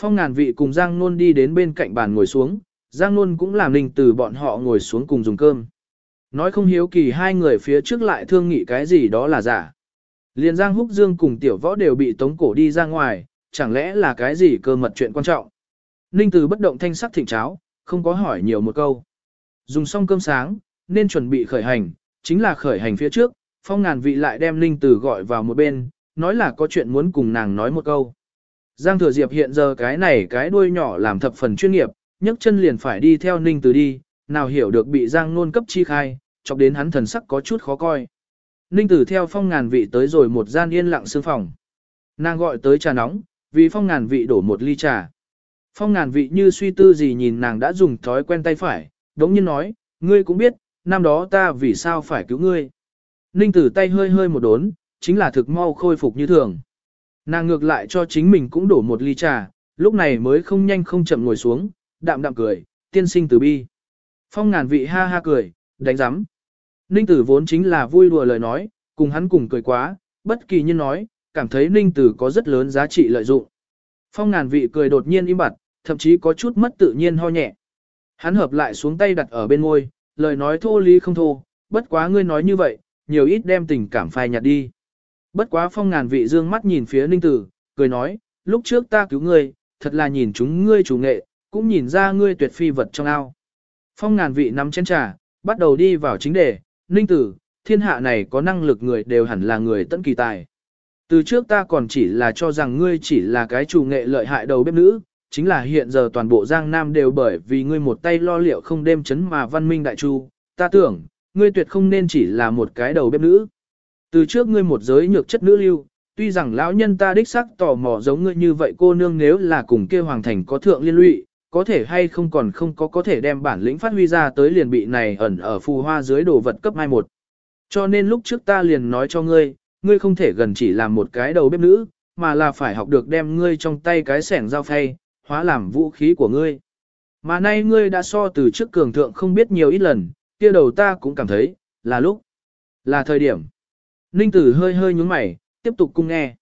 Phong ngàn vị cùng Giang Nôn đi đến bên cạnh bàn ngồi xuống, Giang Nôn cũng làm Linh Tử bọn họ ngồi xuống cùng dùng cơm. Nói không hiếu kỳ hai người phía trước lại thương nghị cái gì đó là giả. Liền Giang Húc Dương cùng tiểu võ đều bị tống cổ đi ra ngoài, chẳng lẽ là cái gì cơ mật chuyện quan trọng. Ninh Tử bất động thanh sắc thịnh cháo, không có hỏi nhiều một câu. Dùng xong cơm sáng, nên chuẩn bị khởi hành, chính là khởi hành phía trước, phong ngàn vị lại đem Ninh Tử gọi vào một bên, nói là có chuyện muốn cùng nàng nói một câu. Giang Thừa Diệp hiện giờ cái này cái đuôi nhỏ làm thập phần chuyên nghiệp, nhấc chân liền phải đi theo Ninh Tử đi, nào hiểu được bị Giang nôn cấp chi khai, chọc đến hắn thần sắc có chút khó coi. Ninh Tử theo phong ngàn vị tới rồi một gian yên lặng sương phòng. Nàng gọi tới trà nóng, vì phong ngàn vị đổ một ly trà. Phong ngàn vị như suy tư gì nhìn nàng đã dùng thói quen tay phải, đống nhiên nói, ngươi cũng biết, năm đó ta vì sao phải cứu ngươi. Ninh tử tay hơi hơi một đốn, chính là thực mau khôi phục như thường. Nàng ngược lại cho chính mình cũng đổ một ly trà, lúc này mới không nhanh không chậm ngồi xuống, đạm đạm cười, tiên sinh từ bi. Phong ngàn vị ha ha cười, đánh giám. Ninh tử vốn chính là vui đùa lời nói, cùng hắn cùng cười quá, bất kỳ nhân nói, cảm thấy ninh tử có rất lớn giá trị lợi dụng. Phong ngàn vị cười đột nhiên im bặt, thậm chí có chút mất tự nhiên ho nhẹ. Hắn hợp lại xuống tay đặt ở bên môi, lời nói thô lý không thô, bất quá ngươi nói như vậy, nhiều ít đem tình cảm phai nhạt đi. Bất quá phong ngàn vị dương mắt nhìn phía ninh tử, cười nói, lúc trước ta cứu ngươi, thật là nhìn chúng ngươi chủ nghệ, cũng nhìn ra ngươi tuyệt phi vật trong ao. Phong ngàn vị nắm chén trà, bắt đầu đi vào chính đề, ninh tử, thiên hạ này có năng lực người đều hẳn là người tận kỳ tài. Từ trước ta còn chỉ là cho rằng ngươi chỉ là cái chủ nghệ lợi hại đầu bếp nữ, chính là hiện giờ toàn bộ Giang Nam đều bởi vì ngươi một tay lo liệu không đêm chấn mà văn minh đại chu, ta tưởng, ngươi tuyệt không nên chỉ là một cái đầu bếp nữ. Từ trước ngươi một giới nhược chất nữ lưu, tuy rằng lão nhân ta đích sắc tò mò giống ngươi như vậy cô nương nếu là cùng kia hoàng thành có thượng liên lụy, có thể hay không còn không có có thể đem bản lĩnh phát huy ra tới liền bị này ẩn ở phù hoa dưới đồ vật cấp mai một. Cho nên lúc trước ta liền nói cho ngươi, ngươi không thể gần chỉ làm một cái đầu bếp nữ, mà là phải học được đem ngươi trong tay cái sẻng dao phay, hóa làm vũ khí của ngươi. Mà nay ngươi đã so từ trước cường thượng không biết nhiều ít lần, kia đầu ta cũng cảm thấy, là lúc, là thời điểm. Ninh tử hơi hơi nhúng mày, tiếp tục cung nghe.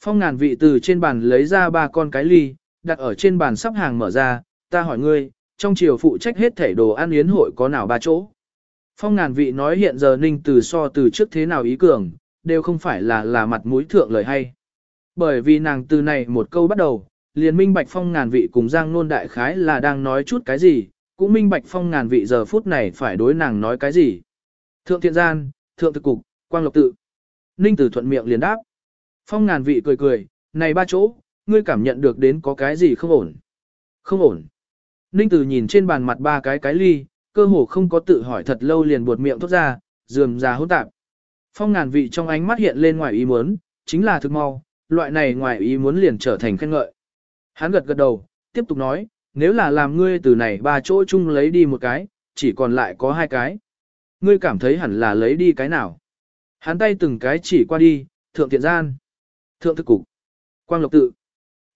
Phong ngàn vị từ trên bàn lấy ra ba con cái ly, đặt ở trên bàn sắp hàng mở ra, ta hỏi ngươi, trong chiều phụ trách hết thảy đồ ăn yến hội có nào ba chỗ. Phong ngàn vị nói hiện giờ ninh tử so từ trước thế nào ý cường, đều không phải là là mặt mũi thượng lời hay. Bởi vì nàng từ này một câu bắt đầu, liền minh bạch phong ngàn vị cùng giang nôn đại khái là đang nói chút cái gì, cũng minh bạch phong ngàn vị giờ phút này phải đối nàng nói cái gì. Thượng thiện gian, thượng thực cục, quang lộc tự. Ninh tử thuận miệng liền đáp. Phong ngàn vị cười cười, này ba chỗ, ngươi cảm nhận được đến có cái gì không ổn. Không ổn. Ninh tử nhìn trên bàn mặt ba cái cái ly, cơ hồ không có tự hỏi thật lâu liền buột miệng thốt ra, dườm già hỗn tạp. Phong ngàn vị trong ánh mắt hiện lên ngoài ý muốn, chính là thực mau, loại này ngoài ý muốn liền trở thành khen ngợi. Hắn gật gật đầu, tiếp tục nói, nếu là làm ngươi từ này ba chỗ chung lấy đi một cái, chỉ còn lại có hai cái. Ngươi cảm thấy hẳn là lấy đi cái nào? Hắn tay từng cái chỉ qua đi, thượng thiện gian, thượng thực cục, quang lộc tự.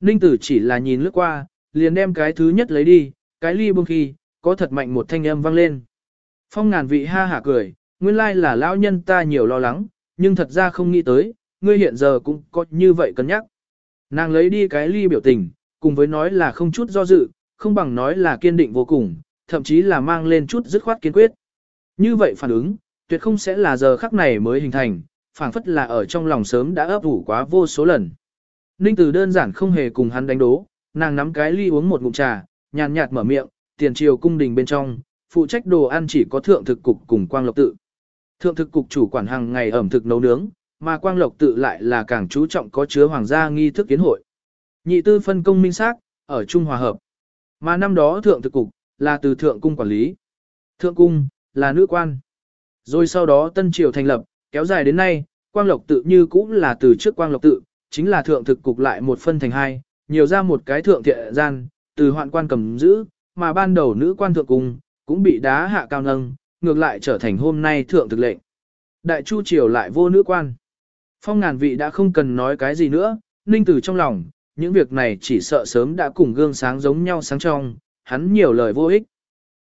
Ninh tử chỉ là nhìn lướt qua, liền đem cái thứ nhất lấy đi, cái ly buông khi, có thật mạnh một thanh âm vang lên. Phong ngàn vị ha hả cười, nguyên lai là lão nhân ta nhiều lo lắng, nhưng thật ra không nghĩ tới, ngươi hiện giờ cũng có như vậy cân nhắc. Nàng lấy đi cái ly biểu tình, cùng với nói là không chút do dự, không bằng nói là kiên định vô cùng, thậm chí là mang lên chút dứt khoát kiên quyết. Như vậy phản ứng, tuyệt không sẽ là giờ khắc này mới hình thành, phảng phất là ở trong lòng sớm đã ấp ủ quá vô số lần. Ninh Tử đơn giản không hề cùng hắn đánh đố, nàng nắm cái ly uống một ngụm trà, nhàn nhạt mở miệng, tiền triều cung đình bên trong, phụ trách đồ ăn chỉ có thượng thực cục cùng quang lộc tự. Thượng thực cục chủ quản hàng ngày ẩm thực nấu nướng, mà quang lộc tự lại là càng chú trọng có chứa hoàng gia nghi thức kiến hội. Nhị tư phân công minh xác, ở Trung Hòa Hợp. Mà năm đó thượng thực cục, là từ thượng cung quản lý. Thượng cung, là nữ quan. Rồi sau đó tân triều thành lập, kéo dài đến nay, quang lộc tự như cũng là từ trước quang lộc tự, chính là thượng thực cục lại một phân thành hai, nhiều ra một cái thượng thiện gian, từ hoạn quan cầm giữ, mà ban đầu nữ quan thượng cung, cũng bị đá hạ cao nâng, ngược lại trở thành hôm nay thượng thực lệnh. Đại chu triều lại vô nữ quan. Phong ngàn vị đã không cần nói cái gì nữa, ninh tử trong lòng, những việc này chỉ sợ sớm đã cùng gương sáng giống nhau sáng trong, hắn nhiều lời vô ích.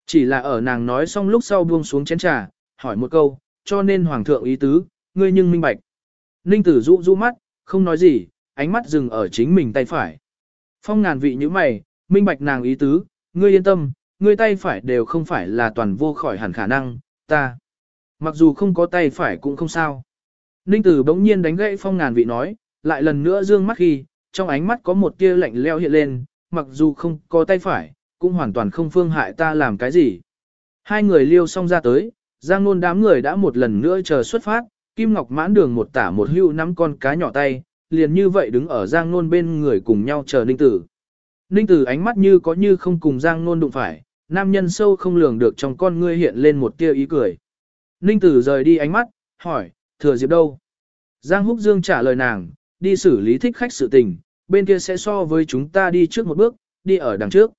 Chỉ là ở nàng nói xong lúc sau buông xuống chén trà, hỏi một câu, cho nên hoàng thượng ý tứ, ngươi nhưng minh bạch. Ninh tử rũ rũ mắt, không nói gì, ánh mắt dừng ở chính mình tay phải. Phong ngàn vị như mày, minh bạch nàng ý tứ, ngươi yên tâm, ngươi tay phải đều không phải là toàn vô khỏi hẳn khả năng, ta. Mặc dù không có tay phải cũng không sao. Ninh tử bỗng nhiên đánh gãy phong ngàn vị nói, lại lần nữa dương mắt khi, trong ánh mắt có một tia lạnh leo hiện lên, mặc dù không có tay phải, cũng hoàn toàn không phương hại ta làm cái gì. Hai người liêu xong ra tới, giang nôn đám người đã một lần nữa chờ xuất phát, Kim Ngọc mãn đường một tả một hưu nắm con cá nhỏ tay, liền như vậy đứng ở giang nôn bên người cùng nhau chờ ninh tử. Ninh tử ánh mắt như có như không cùng giang nôn đụng phải, nam nhân sâu không lường được trong con ngươi hiện lên một tia ý cười. Ninh tử rời đi ánh mắt, hỏi, thừa diệp đâu? Giang Húc Dương trả lời nàng, đi xử lý thích khách sự tình, bên kia sẽ so với chúng ta đi trước một bước, đi ở đằng trước.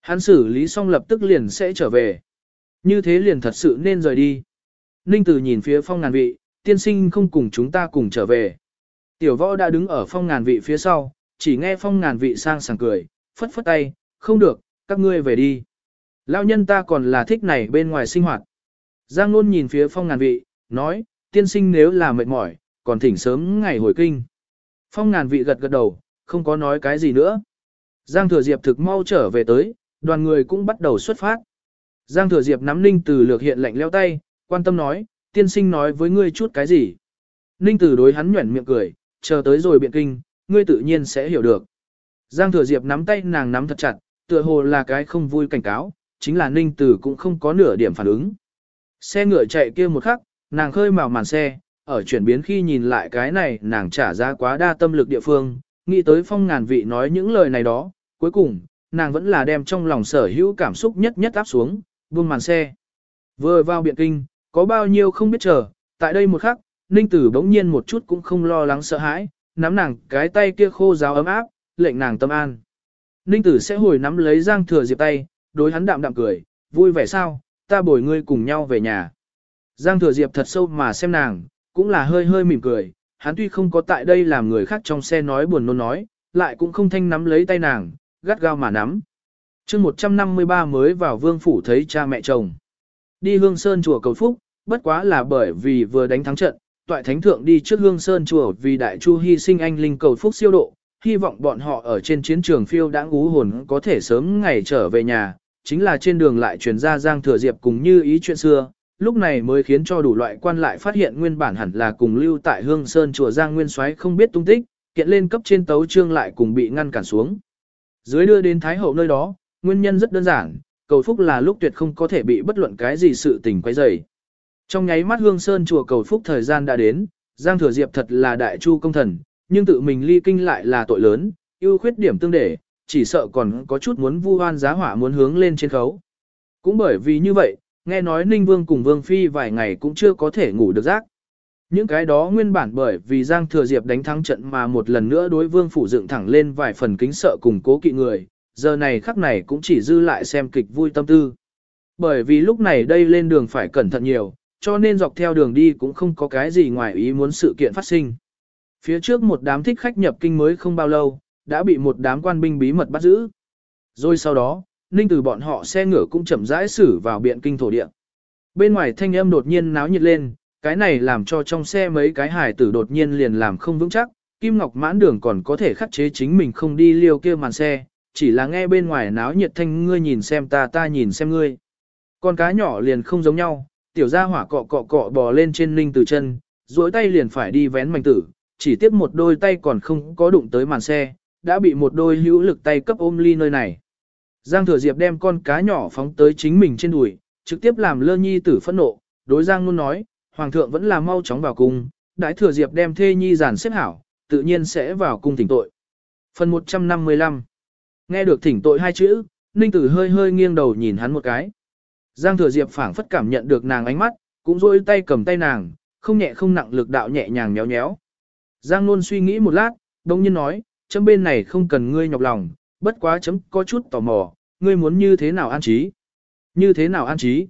Hắn xử lý xong lập tức liền sẽ trở về. Như thế liền thật sự nên rời đi. Ninh Tử nhìn phía phong ngàn vị, tiên sinh không cùng chúng ta cùng trở về. Tiểu võ đã đứng ở phong ngàn vị phía sau, chỉ nghe phong ngàn vị sang sảng cười, phất phất tay, không được, các ngươi về đi. Lão nhân ta còn là thích này bên ngoài sinh hoạt. Giang Nôn nhìn phía phong ngàn vị, nói, tiên sinh nếu là mệt mỏi, còn thỉnh sớm ngày hồi kinh. Phong ngàn vị gật gật đầu, không có nói cái gì nữa. Giang Thừa Diệp thực mau trở về tới, đoàn người cũng bắt đầu xuất phát. Giang Thừa Diệp nắm Ninh Tử lược hiện lạnh leo tay, quan tâm nói, tiên sinh nói với ngươi chút cái gì. Ninh Tử đối hắn nhuẩn miệng cười, chờ tới rồi biện kinh, ngươi tự nhiên sẽ hiểu được. Giang Thừa Diệp nắm tay nàng nắm thật chặt, tựa hồ là cái không vui cảnh cáo, chính là Ninh Tử cũng không có nửa điểm phản ứng. Xe ngựa chạy kia một khắc, nàng khơi màu màn xe, ở chuyển biến khi nhìn lại cái này nàng trả ra quá đa tâm lực địa phương, nghĩ tới phong ngàn vị nói những lời này đó, cuối cùng, nàng vẫn là đem trong lòng sở hữu cảm xúc nhất nhất áp xuống, buông màn xe. Vừa vào biện kinh, có bao nhiêu không biết chờ, tại đây một khắc, ninh tử bỗng nhiên một chút cũng không lo lắng sợ hãi, nắm nàng cái tay kia khô ráo ấm áp, lệnh nàng tâm an. Ninh tử sẽ hồi nắm lấy giang thừa diệp tay, đối hắn đạm đạm cười, vui vẻ sao, ta bồi ngươi cùng nhau về nhà. Giang thừa diệp thật sâu mà xem nàng, cũng là hơi hơi mỉm cười, hắn tuy không có tại đây làm người khác trong xe nói buồn nôn nói, lại cũng không thanh nắm lấy tay nàng, gắt gao mà nắm chương 153 mới vào vương phủ thấy cha mẹ chồng. Đi hương sơn chùa cầu phúc, bất quá là bởi vì vừa đánh thắng trận, toại thánh thượng đi trước hương sơn chùa vì đại chu hy sinh anh linh cầu phúc siêu độ, hy vọng bọn họ ở trên chiến trường phiêu đã ngú hồn có thể sớm ngày trở về nhà, chính là trên đường lại truyền ra Giang Thừa Diệp cùng như ý chuyện xưa, lúc này mới khiến cho đủ loại quan lại phát hiện nguyên bản hẳn là cùng lưu tại Hương Sơn chùa Giang Nguyên Soái không biết tung tích, kiện lên cấp trên tấu trương lại cùng bị ngăn cản xuống. Dưới đưa đến Thái Hậu nơi đó, nguyên nhân rất đơn giản, cầu phúc là lúc tuyệt không có thể bị bất luận cái gì sự tình quấy rầy. Trong nháy mắt Hương Sơn chùa cầu phúc thời gian đã đến, Giang Thừa Diệp thật là đại chu công thần, nhưng tự mình ly kinh lại là tội lớn, ưu khuyết điểm tương để, chỉ sợ còn có chút muốn vu oan giá hỏa muốn hướng lên trên khấu. Cũng bởi vì như vậy, nghe nói Ninh Vương cùng Vương Phi vài ngày cũng chưa có thể ngủ được giấc. Những cái đó nguyên bản bởi vì Giang Thừa Diệp đánh thắng trận mà một lần nữa đối Vương Phủ dựng thẳng lên vài phần kính sợ cùng cố kỵ người, giờ này khắc này cũng chỉ dư lại xem kịch vui tâm tư. Bởi vì lúc này đây lên đường phải cẩn thận nhiều, cho nên dọc theo đường đi cũng không có cái gì ngoài ý muốn sự kiện phát sinh. Phía trước một đám thích khách nhập kinh mới không bao lâu, đã bị một đám quan binh bí mật bắt giữ. Rồi sau đó, ninh từ bọn họ xe ngựa cũng chậm rãi xử vào biện kinh thổ địa. Bên ngoài thanh âm đột nhiên náo nhiệt lên, cái này làm cho trong xe mấy cái hải tử đột nhiên liền làm không vững chắc, Kim Ngọc mãn đường còn có thể khắc chế chính mình không đi liêu kia màn xe, chỉ là nghe bên ngoài náo nhiệt thanh ngươi nhìn xem ta ta nhìn xem ngươi. Con cá nhỏ liền không giống nhau, tiểu gia hỏa cọ cọ cọ bò lên trên linh từ chân, duỗi tay liền phải đi vén mảnh tử, chỉ tiếp một đôi tay còn không có đụng tới màn xe, đã bị một đôi hữu lực tay cấp ôm ly nơi này. Giang Thừa Diệp đem con cá nhỏ phóng tới chính mình trên đùi, trực tiếp làm lơ nhi tử phẫn nộ, đối Giang luôn nói, Hoàng thượng vẫn là mau chóng vào cung, Đại Thừa Diệp đem thê nhi giàn xếp hảo, tự nhiên sẽ vào cung thỉnh tội. Phần 155 Nghe được thỉnh tội hai chữ, Ninh Tử hơi hơi nghiêng đầu nhìn hắn một cái. Giang Thừa Diệp phảng phất cảm nhận được nàng ánh mắt, cũng rôi tay cầm tay nàng, không nhẹ không nặng lực đạo nhẹ nhàng nhéo nhéo. Giang luôn suy nghĩ một lát, đồng nhiên nói, chấm bên này không cần ngươi nhọc lòng, bất quá chấm có chút tò mò, ngươi muốn như thế nào an trí? Như thế nào an trí?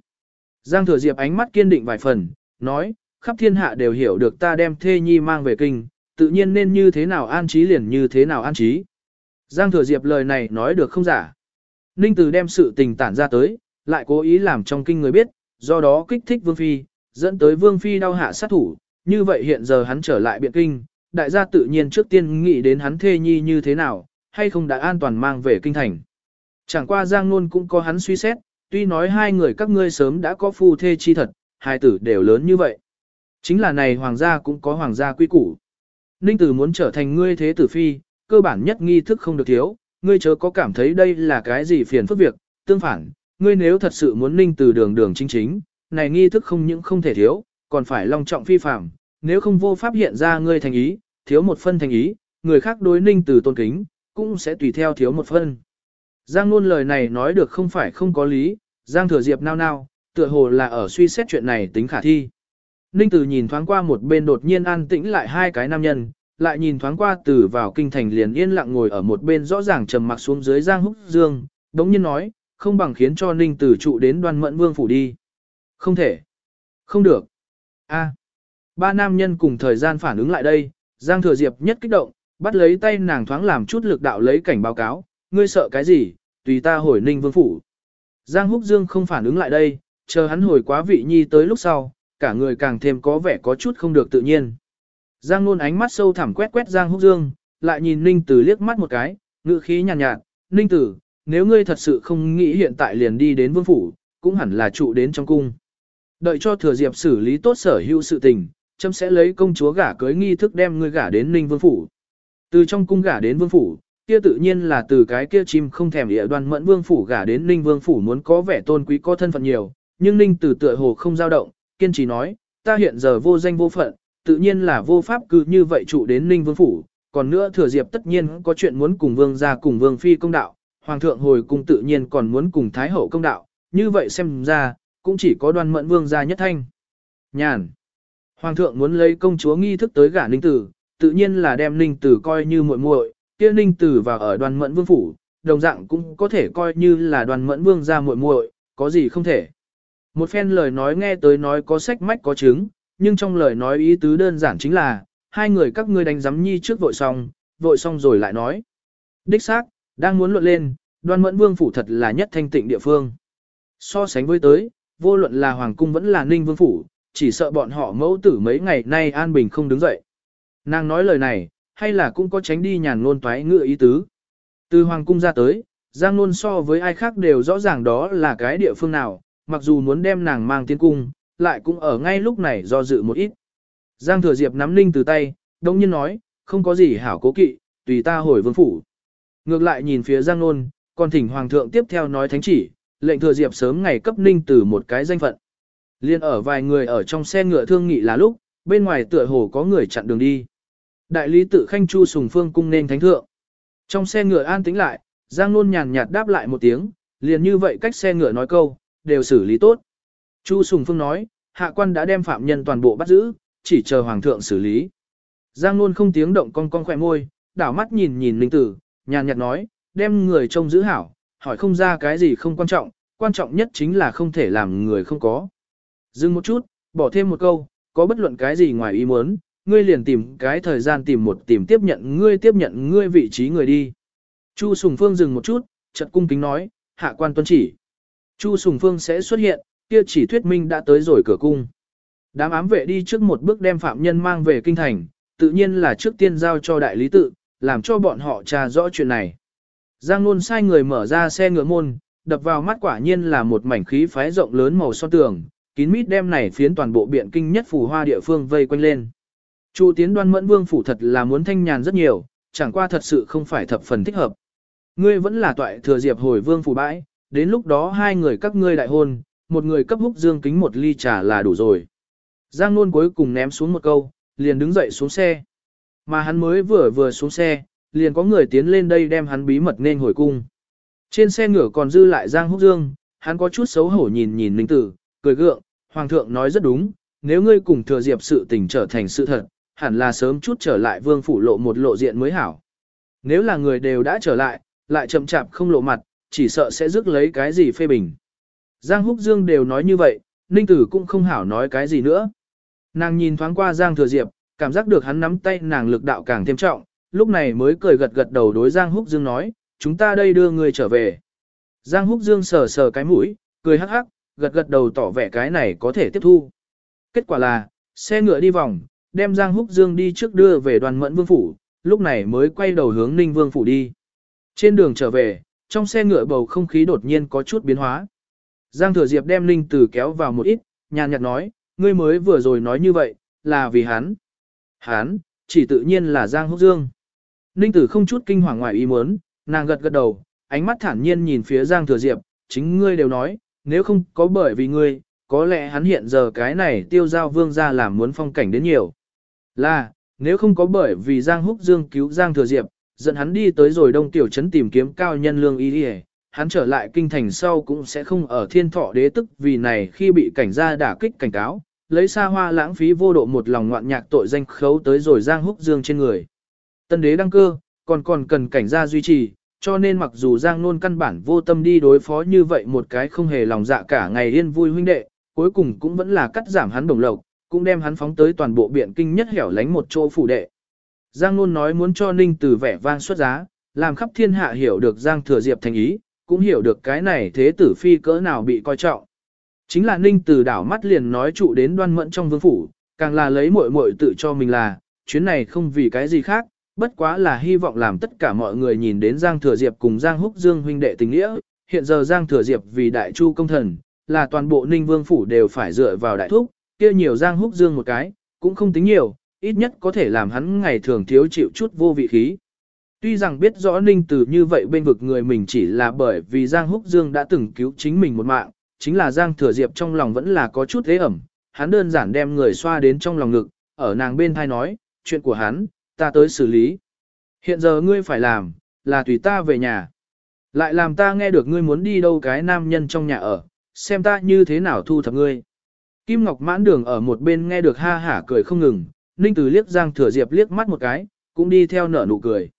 Giang Thừa Diệp ánh mắt kiên định vài phần, nói, khắp thiên hạ đều hiểu được ta đem thê nhi mang về kinh, tự nhiên nên như thế nào an trí liền như thế nào an trí. Giang Thừa Diệp lời này nói được không giả. Ninh Từ đem sự tình tản ra tới, lại cố ý làm trong kinh người biết, do đó kích thích Vương Phi, dẫn tới Vương Phi đau hạ sát thủ, như vậy hiện giờ hắn trở lại biện kinh, đại gia tự nhiên trước tiên nghĩ đến hắn thê nhi như thế nào, hay không đã an toàn mang về kinh thành. Chẳng qua Giang Nôn cũng có hắn suy xét, tuy nói hai người các ngươi sớm đã có phu thê chi thật, hai tử đều lớn như vậy. Chính là này hoàng gia cũng có hoàng gia quy củ. Ninh tử muốn trở thành ngươi thế tử phi, cơ bản nhất nghi thức không được thiếu, ngươi chớ có cảm thấy đây là cái gì phiền phức việc, tương phản, ngươi nếu thật sự muốn ninh từ đường đường chính chính, này nghi thức không những không thể thiếu, còn phải long trọng phi phạm, nếu không vô pháp hiện ra ngươi thành ý, thiếu một phân thành ý, người khác đối ninh từ tôn kính, cũng sẽ tùy theo thiếu một phân. Giang luôn lời này nói được không phải không có lý, Giang Thừa Diệp nao nao, tựa hồ là ở suy xét chuyện này tính khả thi. Ninh Tử nhìn thoáng qua một bên đột nhiên an tĩnh lại hai cái nam nhân, lại nhìn thoáng qua từ vào kinh thành liền yên lặng ngồi ở một bên rõ ràng trầm mặc xuống dưới Giang Húc Dương, đống nhiên nói, không bằng khiến cho Ninh Tử trụ đến đoan mẫn vương phủ đi. Không thể. Không được. a Ba nam nhân cùng thời gian phản ứng lại đây, Giang Thừa Diệp nhất kích động, bắt lấy tay nàng thoáng làm chút lực đạo lấy cảnh báo cáo, ngươi sợ cái gì, tùy ta hồi Ninh Vương Phủ. Giang Húc Dương không phản ứng lại đây, chờ hắn hồi quá vị nhi tới lúc sau, cả người càng thêm có vẻ có chút không được tự nhiên. Giang Nôn ánh mắt sâu thẳm quét quét Giang Húc Dương, lại nhìn Ninh Tử liếc mắt một cái, ngữ khí nhàn nhạt, nhạt, Ninh Tử, nếu ngươi thật sự không nghĩ hiện tại liền đi đến Vương Phủ, cũng hẳn là trụ đến trong cung. Đợi cho thừa diệp xử lý tốt sở hữu sự tình, chấm sẽ lấy công chúa gả cưới nghi thức đem ngươi gả đến Ninh Vương Phủ. Từ trong cung gả đến Vương Phủ, kia tự nhiên là từ cái kia chim không thèm địa đoan mẫn vương phủ gả đến ninh vương phủ muốn có vẻ tôn quý có thân phận nhiều, nhưng ninh Tử tựa hồ không dao động, kiên trì nói, ta hiện giờ vô danh vô phận, tự nhiên là vô pháp cứ như vậy trụ đến ninh vương phủ, còn nữa thừa diệp tất nhiên có chuyện muốn cùng vương gia cùng vương phi công đạo, hoàng thượng hồi cung tự nhiên còn muốn cùng thái hậu công đạo, như vậy xem ra, cũng chỉ có đoan mẫn vương gia nhất thanh. Nhàn. Hoàng thượng muốn lấy công chúa nghi thức tới gả ninh tử, tự nhiên là đem ninh tử coi như muội muội, kia ninh tử vào ở đoàn mẫn vương phủ, đồng dạng cũng có thể coi như là đoàn mẫn vương ra muội muội, có gì không thể. Một phen lời nói nghe tới nói có sách mách có chứng, nhưng trong lời nói ý tứ đơn giản chính là, hai người các ngươi đánh giám nhi trước vội xong, vội xong rồi lại nói. Đích xác, đang muốn luận lên, đoan mẫn vương phủ thật là nhất thanh tịnh địa phương. So sánh với tới, vô luận là hoàng cung vẫn là ninh vương phủ, chỉ sợ bọn họ mẫu tử mấy ngày nay an bình không đứng dậy. Nàng nói lời này, hay là cũng có tránh đi nhàn ngôn toái ngựa ý tứ. Từ hoàng cung ra tới, Giang Nôn so với ai khác đều rõ ràng đó là cái địa phương nào, mặc dù muốn đem nàng mang tiến cung, lại cũng ở ngay lúc này do dự một ít. Giang Thừa Diệp nắm ninh từ tay, đông nhiên nói, không có gì hảo cố kỵ, tùy ta hồi vương phủ. Ngược lại nhìn phía Giang Nôn, còn thỉnh Hoàng thượng tiếp theo nói thánh chỉ, lệnh Thừa Diệp sớm ngày cấp ninh từ một cái danh phận. Liên ở vài người ở trong xe ngựa thương nghị là lúc, bên ngoài tựa hồ có người chặn đường đi. Đại lý tự khanh chu sùng phương cung nên thánh thượng. Trong xe ngựa an tĩnh lại, Giang Nôn nhàn nhạt đáp lại một tiếng, liền như vậy cách xe ngựa nói câu, đều xử lý tốt. Chu sùng phương nói, hạ quan đã đem phạm nhân toàn bộ bắt giữ, chỉ chờ hoàng thượng xử lý. Giang luôn không tiếng động cong cong khỏe môi, đảo mắt nhìn nhìn linh tử, nhàn nhạt nói, đem người trông giữ hảo, hỏi không ra cái gì không quan trọng, quan trọng nhất chính là không thể làm người không có. Dừng một chút, bỏ thêm một câu, có bất luận cái gì ngoài ý muốn, ngươi liền tìm cái thời gian tìm một tìm tiếp nhận ngươi tiếp nhận ngươi vị trí người đi. Chu Sùng Phương dừng một chút, chợt cung kính nói, hạ quan tuân chỉ. Chu Sùng Phương sẽ xuất hiện, kia chỉ thuyết minh đã tới rồi cửa cung. Đám ám vệ đi trước một bước đem phạm nhân mang về kinh thành, tự nhiên là trước tiên giao cho đại lý tự, làm cho bọn họ tra rõ chuyện này. Giang Nôn sai người mở ra xe ngựa môn, đập vào mắt quả nhiên là một mảnh khí phái rộng lớn màu son tường, kín mít đem này phiến toàn bộ biện kinh nhất phù hoa địa phương vây quanh lên. Chu tiến đoan mẫn vương phủ thật là muốn thanh nhàn rất nhiều, chẳng qua thật sự không phải thập phần thích hợp. Ngươi vẫn là toại thừa diệp hồi vương phủ bãi, đến lúc đó hai người các ngươi đại hôn, một người cấp húc dương kính một ly trà là đủ rồi. Giang Nôn cuối cùng ném xuống một câu, liền đứng dậy xuống xe. Mà hắn mới vừa vừa xuống xe, liền có người tiến lên đây đem hắn bí mật nên hồi cung. Trên xe ngựa còn dư lại Giang Húc Dương, hắn có chút xấu hổ nhìn nhìn Ninh Tử, cười gượng, Hoàng thượng nói rất đúng, nếu ngươi cùng thừa diệp sự tình trở thành sự thật, hẳn là sớm chút trở lại vương phủ lộ một lộ diện mới hảo. Nếu là người đều đã trở lại, lại chậm chạp không lộ mặt, chỉ sợ sẽ rước lấy cái gì phê bình. Giang Húc Dương đều nói như vậy, Ninh Tử cũng không hảo nói cái gì nữa. Nàng nhìn thoáng qua Giang Thừa Diệp, cảm giác được hắn nắm tay nàng lực đạo càng thêm trọng, lúc này mới cười gật gật đầu đối Giang Húc Dương nói, chúng ta đây đưa người trở về. Giang Húc Dương sờ sờ cái mũi, cười hắc hắc, gật gật đầu tỏ vẻ cái này có thể tiếp thu. Kết quả là, xe ngựa đi vòng, đem Giang Húc Dương đi trước đưa về đoàn mẫn vương phủ, lúc này mới quay đầu hướng Ninh Vương phủ đi. Trên đường trở về, trong xe ngựa bầu không khí đột nhiên có chút biến hóa. Giang Thừa Diệp đem Ninh Tử kéo vào một ít, nhàn nhạt nói, ngươi mới vừa rồi nói như vậy, là vì hắn. Hắn, chỉ tự nhiên là Giang Húc Dương. Ninh Tử không chút kinh hoàng ngoài ý muốn, nàng gật gật đầu, ánh mắt thản nhiên nhìn phía Giang Thừa Diệp, chính ngươi đều nói, nếu không có bởi vì ngươi, có lẽ hắn hiện giờ cái này tiêu giao vương ra làm muốn phong cảnh đến nhiều. Là, nếu không có bởi vì Giang Húc Dương cứu Giang Thừa Diệp, dẫn hắn đi tới rồi đông tiểu trấn tìm kiếm cao nhân lương y đi hắn trở lại kinh thành sau cũng sẽ không ở thiên thọ đế tức vì này khi bị cảnh gia đả kích cảnh cáo, lấy xa hoa lãng phí vô độ một lòng ngoạn nhạc tội danh khấu tới rồi Giang Húc Dương trên người. Tân đế đăng cơ, còn còn cần cảnh gia duy trì, cho nên mặc dù Giang Nôn căn bản vô tâm đi đối phó như vậy một cái không hề lòng dạ cả ngày yên vui huynh đệ, cuối cùng cũng vẫn là cắt giảm hắn đồng lộc, cũng đem hắn phóng tới toàn bộ biện kinh nhất hẻo lánh một chỗ phủ đệ. Giang Nôn nói muốn cho Ninh Tử vẻ vang xuất giá, làm khắp thiên hạ hiểu được Giang Thừa Diệp thành ý, cũng hiểu được cái này thế tử phi cỡ nào bị coi trọng. Chính là Ninh Từ đảo mắt liền nói trụ đến đoan mẫn trong vương phủ, càng là lấy muội muội tự cho mình là, chuyến này không vì cái gì khác, bất quá là hy vọng làm tất cả mọi người nhìn đến Giang Thừa Diệp cùng Giang Húc Dương huynh đệ tình nghĩa. Hiện giờ Giang Thừa Diệp vì đại chu công thần, là toàn bộ Ninh Vương phủ đều phải dựa vào đại thúc, kia nhiều Giang Húc Dương một cái, cũng không tính nhiều, ít nhất có thể làm hắn ngày thường thiếu chịu chút vô vị khí. Tuy rằng biết rõ Ninh Tử như vậy bên vực người mình chỉ là bởi vì Giang Húc Dương đã từng cứu chính mình một mạng, chính là Giang Thừa Diệp trong lòng vẫn là có chút thế ẩm, hắn đơn giản đem người xoa đến trong lòng ngực, ở nàng bên thai nói, chuyện của hắn, ta tới xử lý. Hiện giờ ngươi phải làm, là tùy ta về nhà. Lại làm ta nghe được ngươi muốn đi đâu cái nam nhân trong nhà ở, xem ta như thế nào thu thập ngươi. Kim Ngọc mãn đường ở một bên nghe được ha hả cười không ngừng, Ninh Tử liếc Giang Thừa Diệp liếc mắt một cái, cũng đi theo nở nụ cười.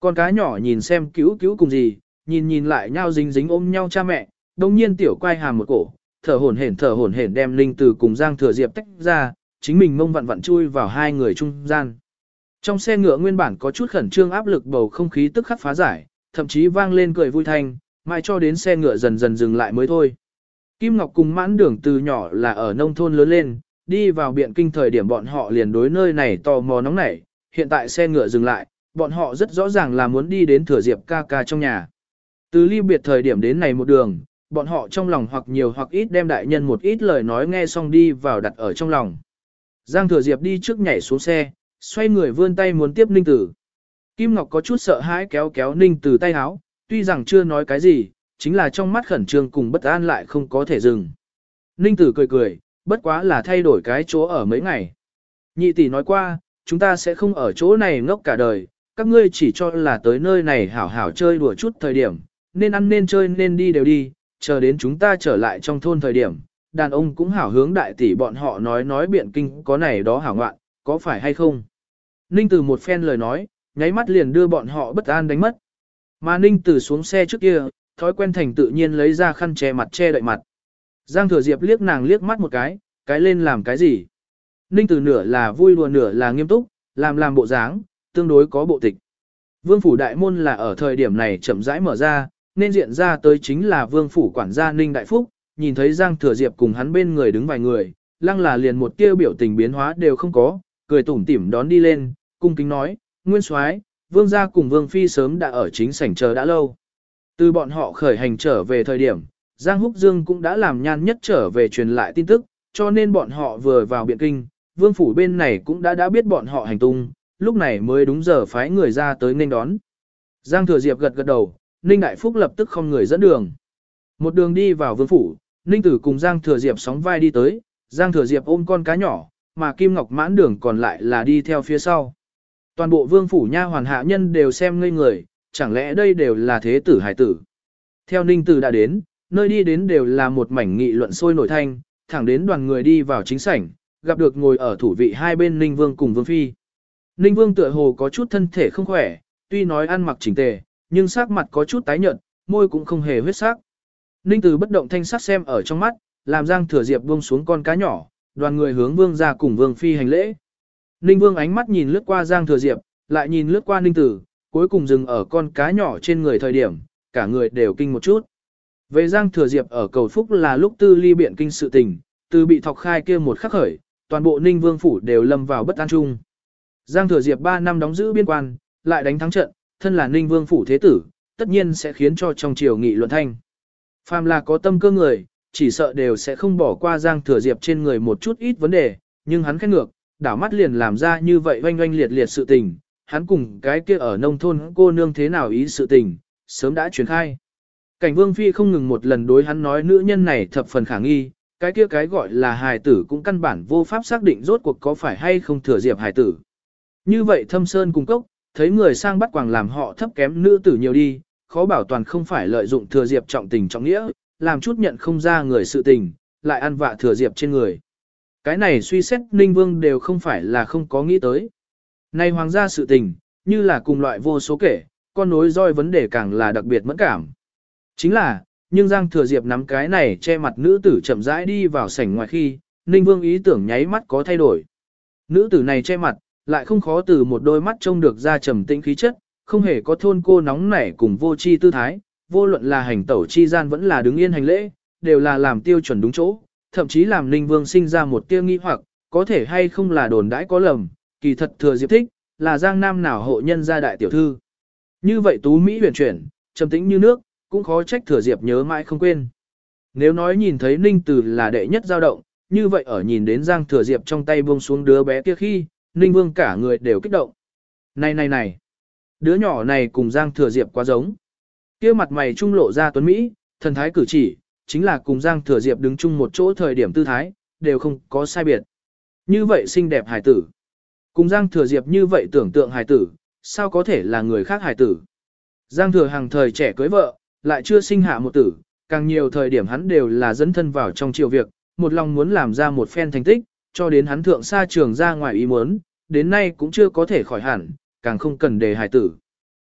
Con cá nhỏ nhìn xem cứu cứu cùng gì, nhìn nhìn lại nhau dính dính ôm nhau cha mẹ, đồng nhiên tiểu quay hàm một cổ, thở hổn hển thở hổn hển đem linh Tử cùng Giang Thừa Diệp tách ra, chính mình mông vặn vặn chui vào hai người trung gian. Trong xe ngựa nguyên bản có chút khẩn trương áp lực bầu không khí tức khắc phá giải, thậm chí vang lên cười vui thanh, mai cho đến xe ngựa dần dần dừng lại mới thôi. Kim Ngọc cùng mãn đường từ nhỏ là ở nông thôn lớn lên, đi vào biện kinh thời điểm bọn họ liền đối nơi này tò mò nóng nảy, hiện tại xe ngựa dừng lại, bọn họ rất rõ ràng là muốn đi đến thừa diệp ca ca trong nhà. Từ ly biệt thời điểm đến này một đường, bọn họ trong lòng hoặc nhiều hoặc ít đem đại nhân một ít lời nói nghe xong đi vào đặt ở trong lòng. Giang thừa diệp đi trước nhảy xuống xe, xoay người vươn tay muốn tiếp Ninh Tử. Kim Ngọc có chút sợ hãi kéo kéo Ninh Tử tay háo, tuy rằng chưa nói cái gì, chính là trong mắt khẩn trương cùng bất an lại không có thể dừng. Ninh Tử cười cười, bất quá là thay đổi cái chỗ ở mấy ngày. Nhị tỷ nói qua, chúng ta sẽ không ở chỗ này ngốc cả đời, các ngươi chỉ cho là tới nơi này hảo hảo chơi đùa chút thời điểm, nên ăn nên chơi nên đi đều đi, chờ đến chúng ta trở lại trong thôn thời điểm, đàn ông cũng hảo hướng đại tỷ bọn họ nói nói biện kinh có này đó hảo ngoạn, có phải hay không? Ninh Tử một phen lời nói, nháy mắt liền đưa bọn họ bất an đánh mất. Mà Ninh Tử xuống xe trước kia, thói quen thành tự nhiên lấy ra khăn che mặt che đậy mặt. Giang Thừa Diệp liếc nàng liếc mắt một cái, cái lên làm cái gì? Ninh Tử nửa là vui đùa nửa là nghiêm túc, làm làm bộ dáng, tương đối có bộ tịch. Vương phủ đại môn là ở thời điểm này chậm rãi mở ra, nên diện ra tới chính là vương phủ quản gia Ninh Đại Phúc, nhìn thấy Giang Thừa Diệp cùng hắn bên người đứng vài người, lăng là liền một tiêu biểu tình biến hóa đều không có, cười tủm tỉm đón đi lên, cung kính nói, Nguyên Soái, Vương gia cùng Vương Phi sớm đã ở chính sảnh chờ đã lâu. Từ bọn họ khởi hành trở về thời điểm, Giang Húc Dương cũng đã làm nhan nhất trở về truyền lại tin tức, cho nên bọn họ vừa vào biện kinh, Vương Phủ bên này cũng đã đã biết bọn họ hành tung, lúc này mới đúng giờ phái người ra tới nên đón. Giang Thừa Diệp gật gật đầu, Ninh Đại Phúc lập tức không người dẫn đường. Một đường đi vào Vương Phủ, Ninh Tử cùng Giang Thừa Diệp sóng vai đi tới, Giang Thừa Diệp ôm con cá nhỏ, mà Kim Ngọc mãn đường còn lại là đi theo phía sau. Toàn bộ vương phủ nha hoàn hạ nhân đều xem ngây người, chẳng lẽ đây đều là thế tử hải tử. Theo Ninh Tử đã đến, nơi đi đến đều là một mảnh nghị luận sôi nổi thanh, thẳng đến đoàn người đi vào chính sảnh, gặp được ngồi ở thủ vị hai bên Ninh Vương cùng Vương Phi. Ninh Vương tựa hồ có chút thân thể không khỏe, tuy nói ăn mặc chỉnh tề, nhưng sắc mặt có chút tái nhợt, môi cũng không hề huyết sắc. Ninh Tử bất động thanh sắc xem ở trong mắt, làm Giang Thừa Diệp buông xuống con cá nhỏ, đoàn người hướng Vương ra cùng Vương Phi hành lễ. Ninh Vương ánh mắt nhìn lướt qua Giang Thừa Diệp, lại nhìn lướt qua Ninh Tử, cuối cùng dừng ở con cá nhỏ trên người thời điểm, cả người đều kinh một chút. Về Giang Thừa Diệp ở cầu Phúc là lúc tư ly biện kinh sự tình, từ bị thọc khai kia một khắc khởi, toàn bộ Ninh Vương phủ đều lâm vào bất an chung. Giang Thừa Diệp 3 năm đóng giữ biên quan, lại đánh thắng trận, thân là Ninh Vương phủ thế tử, tất nhiên sẽ khiến cho trong triều nghị luận thanh. Phàm là có tâm cơ người, chỉ sợ đều sẽ không bỏ qua Giang Thừa Diệp trên người một chút ít vấn đề, nhưng hắn khét ngược, đảo mắt liền làm ra như vậy oanh oanh liệt liệt sự tình, hắn cùng cái kia ở nông thôn cô nương thế nào ý sự tình, sớm đã truyền khai. Cảnh Vương Phi không ngừng một lần đối hắn nói nữ nhân này thập phần khả nghi, cái kia cái gọi là hài tử cũng căn bản vô pháp xác định rốt cuộc có phải hay không thừa diệp hài tử. Như vậy thâm sơn cung cốc, thấy người sang bắt quàng làm họ thấp kém nữ tử nhiều đi, khó bảo toàn không phải lợi dụng thừa diệp trọng tình trọng nghĩa, làm chút nhận không ra người sự tình, lại ăn vạ thừa diệp trên người. Cái này suy xét Ninh Vương đều không phải là không có nghĩ tới. Nay hoàng gia sự tình, như là cùng loại vô số kể, con nối roi vấn đề càng là đặc biệt mẫn cảm. Chính là, nhưng Giang Thừa Diệp nắm cái này che mặt nữ tử chậm rãi đi vào sảnh ngoài khi, Ninh Vương ý tưởng nháy mắt có thay đổi. Nữ tử này che mặt, lại không khó từ một đôi mắt trông được ra trầm tĩnh khí chất, không hề có thôn cô nóng nảy cùng vô chi tư thái, vô luận là hành tẩu chi gian vẫn là đứng yên hành lễ, đều là làm tiêu chuẩn đúng chỗ, thậm chí làm Ninh Vương sinh ra một tia nghi hoặc, có thể hay không là đồn đãi có lầm, kỳ thật thừa diệp thích, là giang nam nào hộ nhân gia đại tiểu thư. Như vậy tú Mỹ huyền chuyển, trầm tĩnh như nước, cũng khó trách thừa diệp nhớ mãi không quên. Nếu nói nhìn thấy Ninh Từ là đệ nhất dao động, như vậy ở nhìn đến Giang Thừa Diệp trong tay buông xuống đứa bé kia khi, Ninh Vương cả người đều kích động. Này này này, đứa nhỏ này cùng Giang Thừa Diệp quá giống. Kia mặt mày trung lộ ra tuấn Mỹ, thần thái cử chỉ, chính là cùng Giang Thừa Diệp đứng chung một chỗ thời điểm tư thái, đều không có sai biệt. Như vậy xinh đẹp hài tử. Cùng Giang Thừa Diệp như vậy tưởng tượng hài tử, sao có thể là người khác hài tử. Giang Thừa hàng thời trẻ cưới vợ, lại chưa sinh hạ một tử, càng nhiều thời điểm hắn đều là dẫn thân vào trong chiều việc, một lòng muốn làm ra một phen thành tích, cho đến hắn thượng xa trường ra ngoài ý muốn, đến nay cũng chưa có thể khỏi hẳn, càng không cần đề hài tử.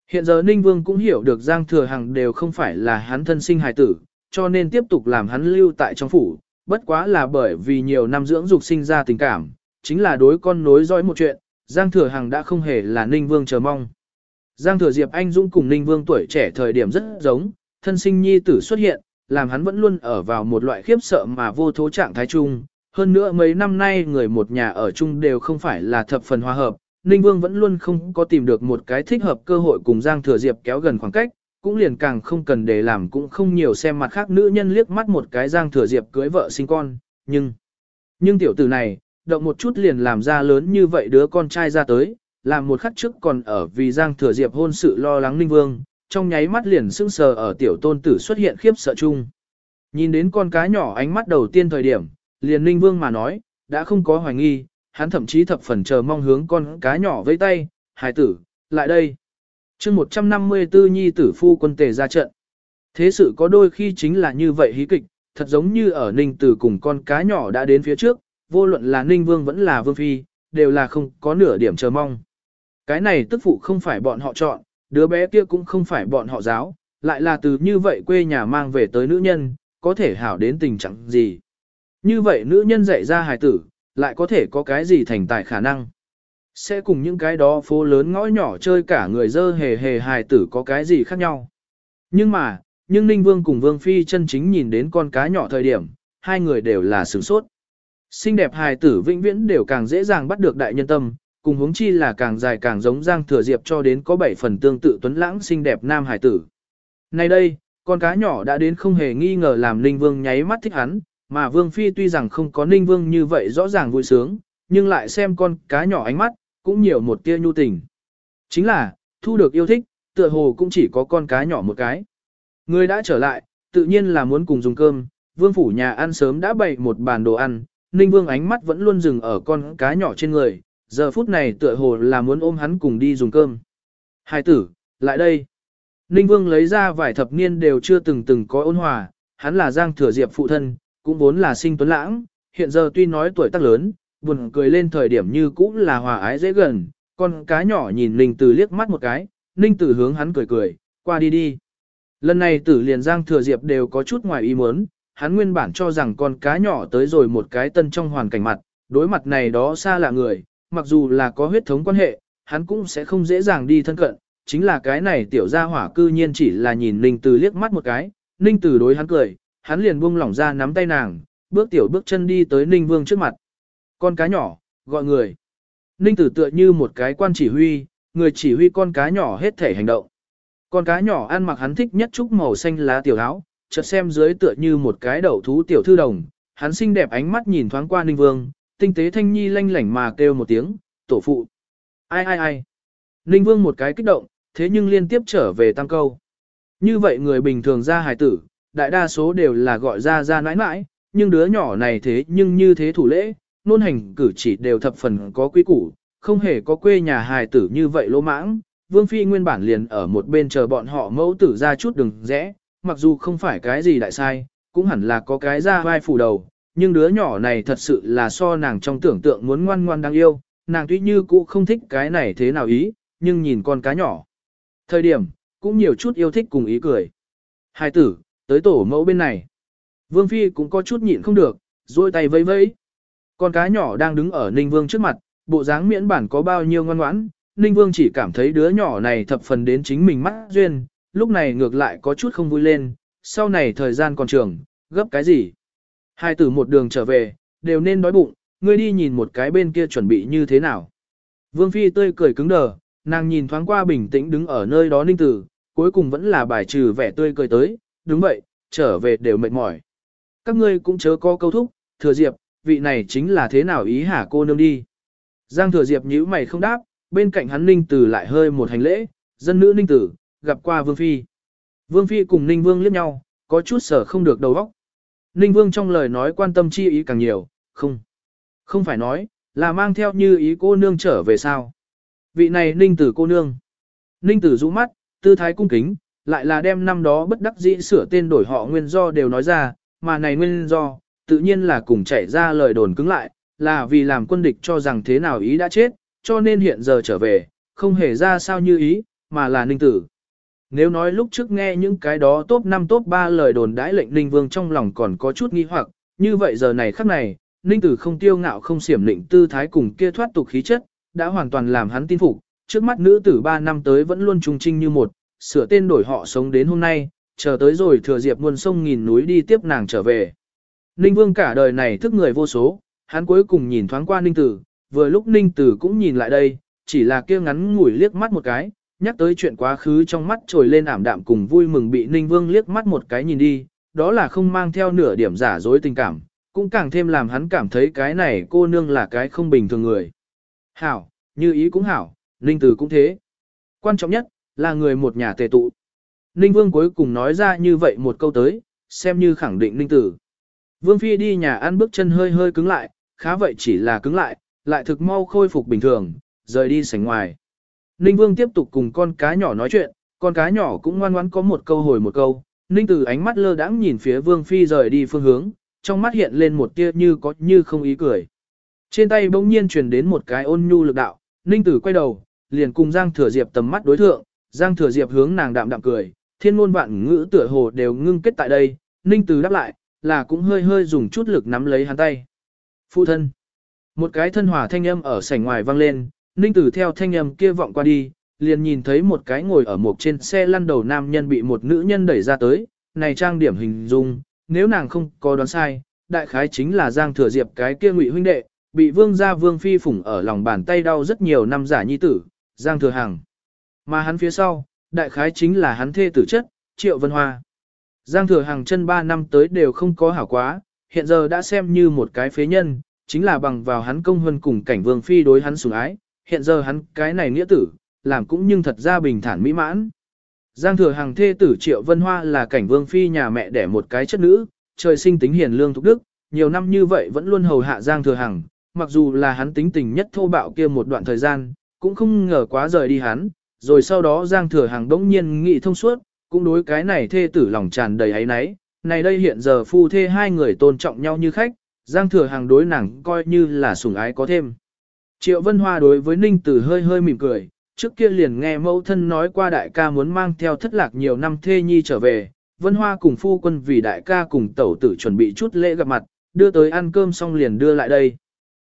Hiện giờ Ninh Vương cũng hiểu được Giang Thừa Hằng đều không phải là hắn thân sinh hài tử, cho nên tiếp tục làm hắn lưu tại trong phủ, bất quá là bởi vì nhiều năm dưỡng dục sinh ra tình cảm, chính là đối con nối dõi một chuyện, Giang Thừa Hằng đã không hề là Ninh Vương chờ mong. Giang Thừa Diệp Anh Dũng cùng Ninh Vương tuổi trẻ thời điểm rất giống, thân sinh nhi tử xuất hiện, làm hắn vẫn luôn ở vào một loại khiếp sợ mà vô thố trạng thái chung. Hơn nữa mấy năm nay người một nhà ở chung đều không phải là thập phần hòa hợp, Ninh Vương vẫn luôn không có tìm được một cái thích hợp cơ hội cùng Giang Thừa Diệp kéo gần khoảng cách, cũng liền càng không cần để làm cũng không nhiều xem mặt khác nữ nhân liếc mắt một cái Giang Thừa Diệp cưới vợ sinh con, nhưng... Nhưng tiểu tử này, động một chút liền làm ra lớn như vậy đứa con trai ra tới, làm một khắc trước còn ở vì Giang Thừa Diệp hôn sự lo lắng Ninh Vương, trong nháy mắt liền sững sờ ở tiểu tôn tử xuất hiện khiếp sợ chung. Nhìn đến con cá nhỏ ánh mắt đầu tiên thời điểm, liền Ninh Vương mà nói, đã không có hoài nghi, hắn thậm chí thập phần chờ mong hướng con cá nhỏ với tay, hài tử, lại đây. chương 154 nhi tử phu quân tề ra trận. Thế sự có đôi khi chính là như vậy hí kịch, thật giống như ở Ninh Tử cùng con cá nhỏ đã đến phía trước, vô luận là Ninh Vương vẫn là Vương Phi, đều là không có nửa điểm chờ mong. Cái này tức phụ không phải bọn họ chọn, đứa bé kia cũng không phải bọn họ giáo, lại là từ như vậy quê nhà mang về tới nữ nhân, có thể hảo đến tình trạng gì. Như vậy nữ nhân dạy ra hài tử, lại có thể có cái gì thành tài khả năng. Sẽ cùng những cái đó phố lớn ngõ nhỏ chơi cả người dơ hề hề hài tử có cái gì khác nhau. Nhưng mà, nhưng Ninh Vương cùng Vương Phi chân chính nhìn đến con cá nhỏ thời điểm, hai người đều là sửng sốt. Xinh đẹp hài tử vĩnh viễn đều càng dễ dàng bắt được đại nhân tâm, cùng huống chi là càng dài càng giống Giang Thừa Diệp cho đến có bảy phần tương tự tuấn lãng xinh đẹp nam hài tử. Nay đây, con cá nhỏ đã đến không hề nghi ngờ làm Ninh Vương nháy mắt thích hắn, mà Vương Phi tuy rằng không có Ninh Vương như vậy rõ ràng vui sướng, nhưng lại xem con cá nhỏ ánh mắt, cũng nhiều một tia nhu tình. Chính là, thu được yêu thích, tựa hồ cũng chỉ có con cá nhỏ một cái. Người đã trở lại, tự nhiên là muốn cùng dùng cơm, Vương Phủ nhà ăn sớm đã bày một bàn đồ ăn, Ninh Vương ánh mắt vẫn luôn dừng ở con cá nhỏ trên người, giờ phút này tựa hồ là muốn ôm hắn cùng đi dùng cơm. Hai tử, lại đây. Ninh Vương lấy ra vài thập niên đều chưa từng từng có ôn hòa, hắn là Giang Thừa Diệp phụ thân, cũng vốn là sinh tuấn lãng, hiện giờ tuy nói tuổi tác lớn, buồn cười lên thời điểm như cũng là hòa ái dễ gần, con cá nhỏ nhìn Ninh Tử liếc mắt một cái, Ninh Tử hướng hắn cười cười, qua đi đi. Lần này tử liền Giang Thừa Diệp đều có chút ngoài ý muốn, hắn nguyên bản cho rằng con cá nhỏ tới rồi một cái tân trong hoàn cảnh mặt, đối mặt này đó xa lạ người, mặc dù là có huyết thống quan hệ, hắn cũng sẽ không dễ dàng đi thân cận, chính là cái này tiểu gia hỏa cư nhiên chỉ là nhìn Ninh tử liếc mắt một cái, Ninh tử đối hắn cười, hắn liền buông lỏng ra nắm tay nàng, bước tiểu bước chân đi tới Ninh Vương trước mặt. Con cá nhỏ, gọi người. Ninh Tử tựa như một cái quan chỉ huy, người chỉ huy con cá nhỏ hết thể hành động. Con cá nhỏ ăn mặc hắn thích nhất trúc màu xanh lá tiểu áo, chợt xem dưới tựa như một cái đầu thú tiểu thư đồng, hắn xinh đẹp ánh mắt nhìn thoáng qua Ninh Vương, tinh tế thanh nhi lanh lảnh mà kêu một tiếng, tổ phụ. Ai ai ai. Ninh Vương một cái kích động, thế nhưng liên tiếp trở về tăng câu. Như vậy người bình thường ra hài tử, đại đa số đều là gọi ra ra nãi nãi, nhưng đứa nhỏ này thế nhưng như thế thủ lễ, nôn hành cử chỉ đều thập phần có quy củ, không hề có quê nhà hài tử như vậy lỗ mãng. Vương Phi nguyên bản liền ở một bên chờ bọn họ mẫu tử ra chút đừng rẽ, mặc dù không phải cái gì đại sai, cũng hẳn là có cái ra vai phủ đầu, nhưng đứa nhỏ này thật sự là so nàng trong tưởng tượng muốn ngoan ngoan đáng yêu, nàng tuy như cũ không thích cái này thế nào ý, nhưng nhìn con cá nhỏ. Thời điểm, cũng nhiều chút yêu thích cùng ý cười. Hai tử, tới tổ mẫu bên này. Vương Phi cũng có chút nhịn không được, duỗi tay vẫy vẫy. Con cá nhỏ đang đứng ở Ninh Vương trước mặt, bộ dáng miễn bản có bao nhiêu ngoan ngoãn, Ninh Vương chỉ cảm thấy đứa nhỏ này thập phần đến chính mình mắt duyên, lúc này ngược lại có chút không vui lên, sau này thời gian còn trường, gấp cái gì. Hai tử một đường trở về, đều nên đói bụng, ngươi đi nhìn một cái bên kia chuẩn bị như thế nào. Vương Phi tươi cười cứng đờ, nàng nhìn thoáng qua bình tĩnh đứng ở nơi đó ninh tử, cuối cùng vẫn là bài trừ vẻ tươi cười tới, đúng vậy, trở về đều mệt mỏi. Các ngươi cũng chớ có câu thúc, thừa diệp, vị này chính là thế nào ý hả cô nương đi. Giang thừa diệp nhíu mày không đáp, bên cạnh hắn ninh tử lại hơi một hành lễ, dân nữ ninh tử, gặp qua Vương Phi. Vương Phi cùng ninh vương liếc nhau, có chút sở không được đầu óc. Ninh vương trong lời nói quan tâm chi ý càng nhiều, không. Không phải nói, là mang theo như ý cô nương trở về sao. Vị này ninh tử cô nương. Ninh tử rũ mắt, tư thái cung kính, lại là đem năm đó bất đắc dĩ sửa tên đổi họ nguyên do đều nói ra, mà này nguyên do, tự nhiên là cùng chảy ra lời đồn cứng lại, là vì làm quân địch cho rằng thế nào ý đã chết, cho nên hiện giờ trở về, không hề ra sao như ý, mà là ninh tử. Nếu nói lúc trước nghe những cái đó top 5 top 3 lời đồn đãi lệnh ninh vương trong lòng còn có chút nghi hoặc, như vậy giờ này khắc này, ninh tử không tiêu ngạo không xiểm lệnh tư thái cùng kia thoát tục khí chất, đã hoàn toàn làm hắn tin phục, trước mắt nữ tử 3 năm tới vẫn luôn trung trinh như một, sửa tên đổi họ sống đến hôm nay, chờ tới rồi thừa diệp muôn sông nghìn núi đi tiếp nàng trở về. Ninh Vương cả đời này thức người vô số, hắn cuối cùng nhìn thoáng qua Ninh Tử, vừa lúc Ninh Tử cũng nhìn lại đây, chỉ là kia ngắn ngủi liếc mắt một cái, nhắc tới chuyện quá khứ trong mắt trồi lên ảm đạm cùng vui mừng bị Ninh Vương liếc mắt một cái nhìn đi, đó là không mang theo nửa điểm giả dối tình cảm, cũng càng thêm làm hắn cảm thấy cái này cô nương là cái không bình thường người. Hảo, như ý cũng hảo, Ninh Tử cũng thế. Quan trọng nhất, là người một nhà tề tụ. Ninh Vương cuối cùng nói ra như vậy một câu tới, xem như khẳng định Ninh Tử. Vương Phi đi nhà ăn bước chân hơi hơi cứng lại, khá vậy chỉ là cứng lại, lại thực mau khôi phục bình thường, rời đi sảnh ngoài. Ninh Vương tiếp tục cùng con cá nhỏ nói chuyện, con cá nhỏ cũng ngoan ngoãn có một câu hồi một câu. Ninh Tử ánh mắt lơ đãng nhìn phía Vương Phi rời đi phương hướng, trong mắt hiện lên một tia như có như không ý cười. Trên tay bỗng nhiên truyền đến một cái ôn nhu lực đạo, Ninh Tử quay đầu, liền cùng Giang Thừa Diệp tầm mắt đối thượng, Giang Thừa Diệp hướng nàng đạm đạm cười, thiên ngôn vạn ngữ tựa hồ đều ngưng kết tại đây, Ninh Tử đáp lại, là cũng hơi hơi dùng chút lực nắm lấy hắn tay. Phụ thân. Một cái thân hòa thanh âm ở sảnh ngoài vang lên, Ninh Tử theo thanh âm kia vọng qua đi, liền nhìn thấy một cái ngồi ở một trên xe lăn đầu nam nhân bị một nữ nhân đẩy ra tới, này trang điểm hình dung, nếu nàng không có đoán sai, đại khái chính là Giang Thừa Diệp cái kia ngụy huynh đệ, bị vương gia vương phi phủng ở lòng bàn tay đau rất nhiều năm giả nhi tử, Giang Thừa Hằng. Mà hắn phía sau, đại khái chính là hắn thê tử chất, Triệu Vân Hoa. Giang Thừa Hằng chân 3 năm tới đều không có hảo quá, hiện giờ đã xem như một cái phế nhân, chính là bằng vào hắn công hơn cùng cảnh vương phi đối hắn sủng ái, hiện giờ hắn cái này nghĩa tử, làm cũng nhưng thật ra bình thản mỹ mãn. Giang Thừa Hằng thê tử Triệu Vân Hoa là cảnh vương phi nhà mẹ đẻ một cái chất nữ, trời sinh tính hiền lương thục đức, nhiều năm như vậy vẫn luôn hầu hạ Giang Thừa Hằng, mặc dù là hắn tính tình nhất thô bạo kia một đoạn thời gian, cũng không ngờ quá rời đi hắn, rồi sau đó Giang Thừa Hằng đống nhiên nghị thông suốt, cũng đối cái này thê tử lòng tràn đầy ấy náy, này đây hiện giờ phu thê hai người tôn trọng nhau như khách, Giang Thừa Hằng đối nàng coi như là sủng ái có thêm. Triệu Vân Hoa đối với Ninh Tử hơi hơi mỉm cười, trước kia liền nghe mẫu thân nói qua đại ca muốn mang theo thất lạc nhiều năm thê nhi trở về, Vân Hoa cùng phu quân vì đại ca cùng tẩu tử chuẩn bị chút lễ gặp mặt, đưa tới ăn cơm xong liền đưa lại đây.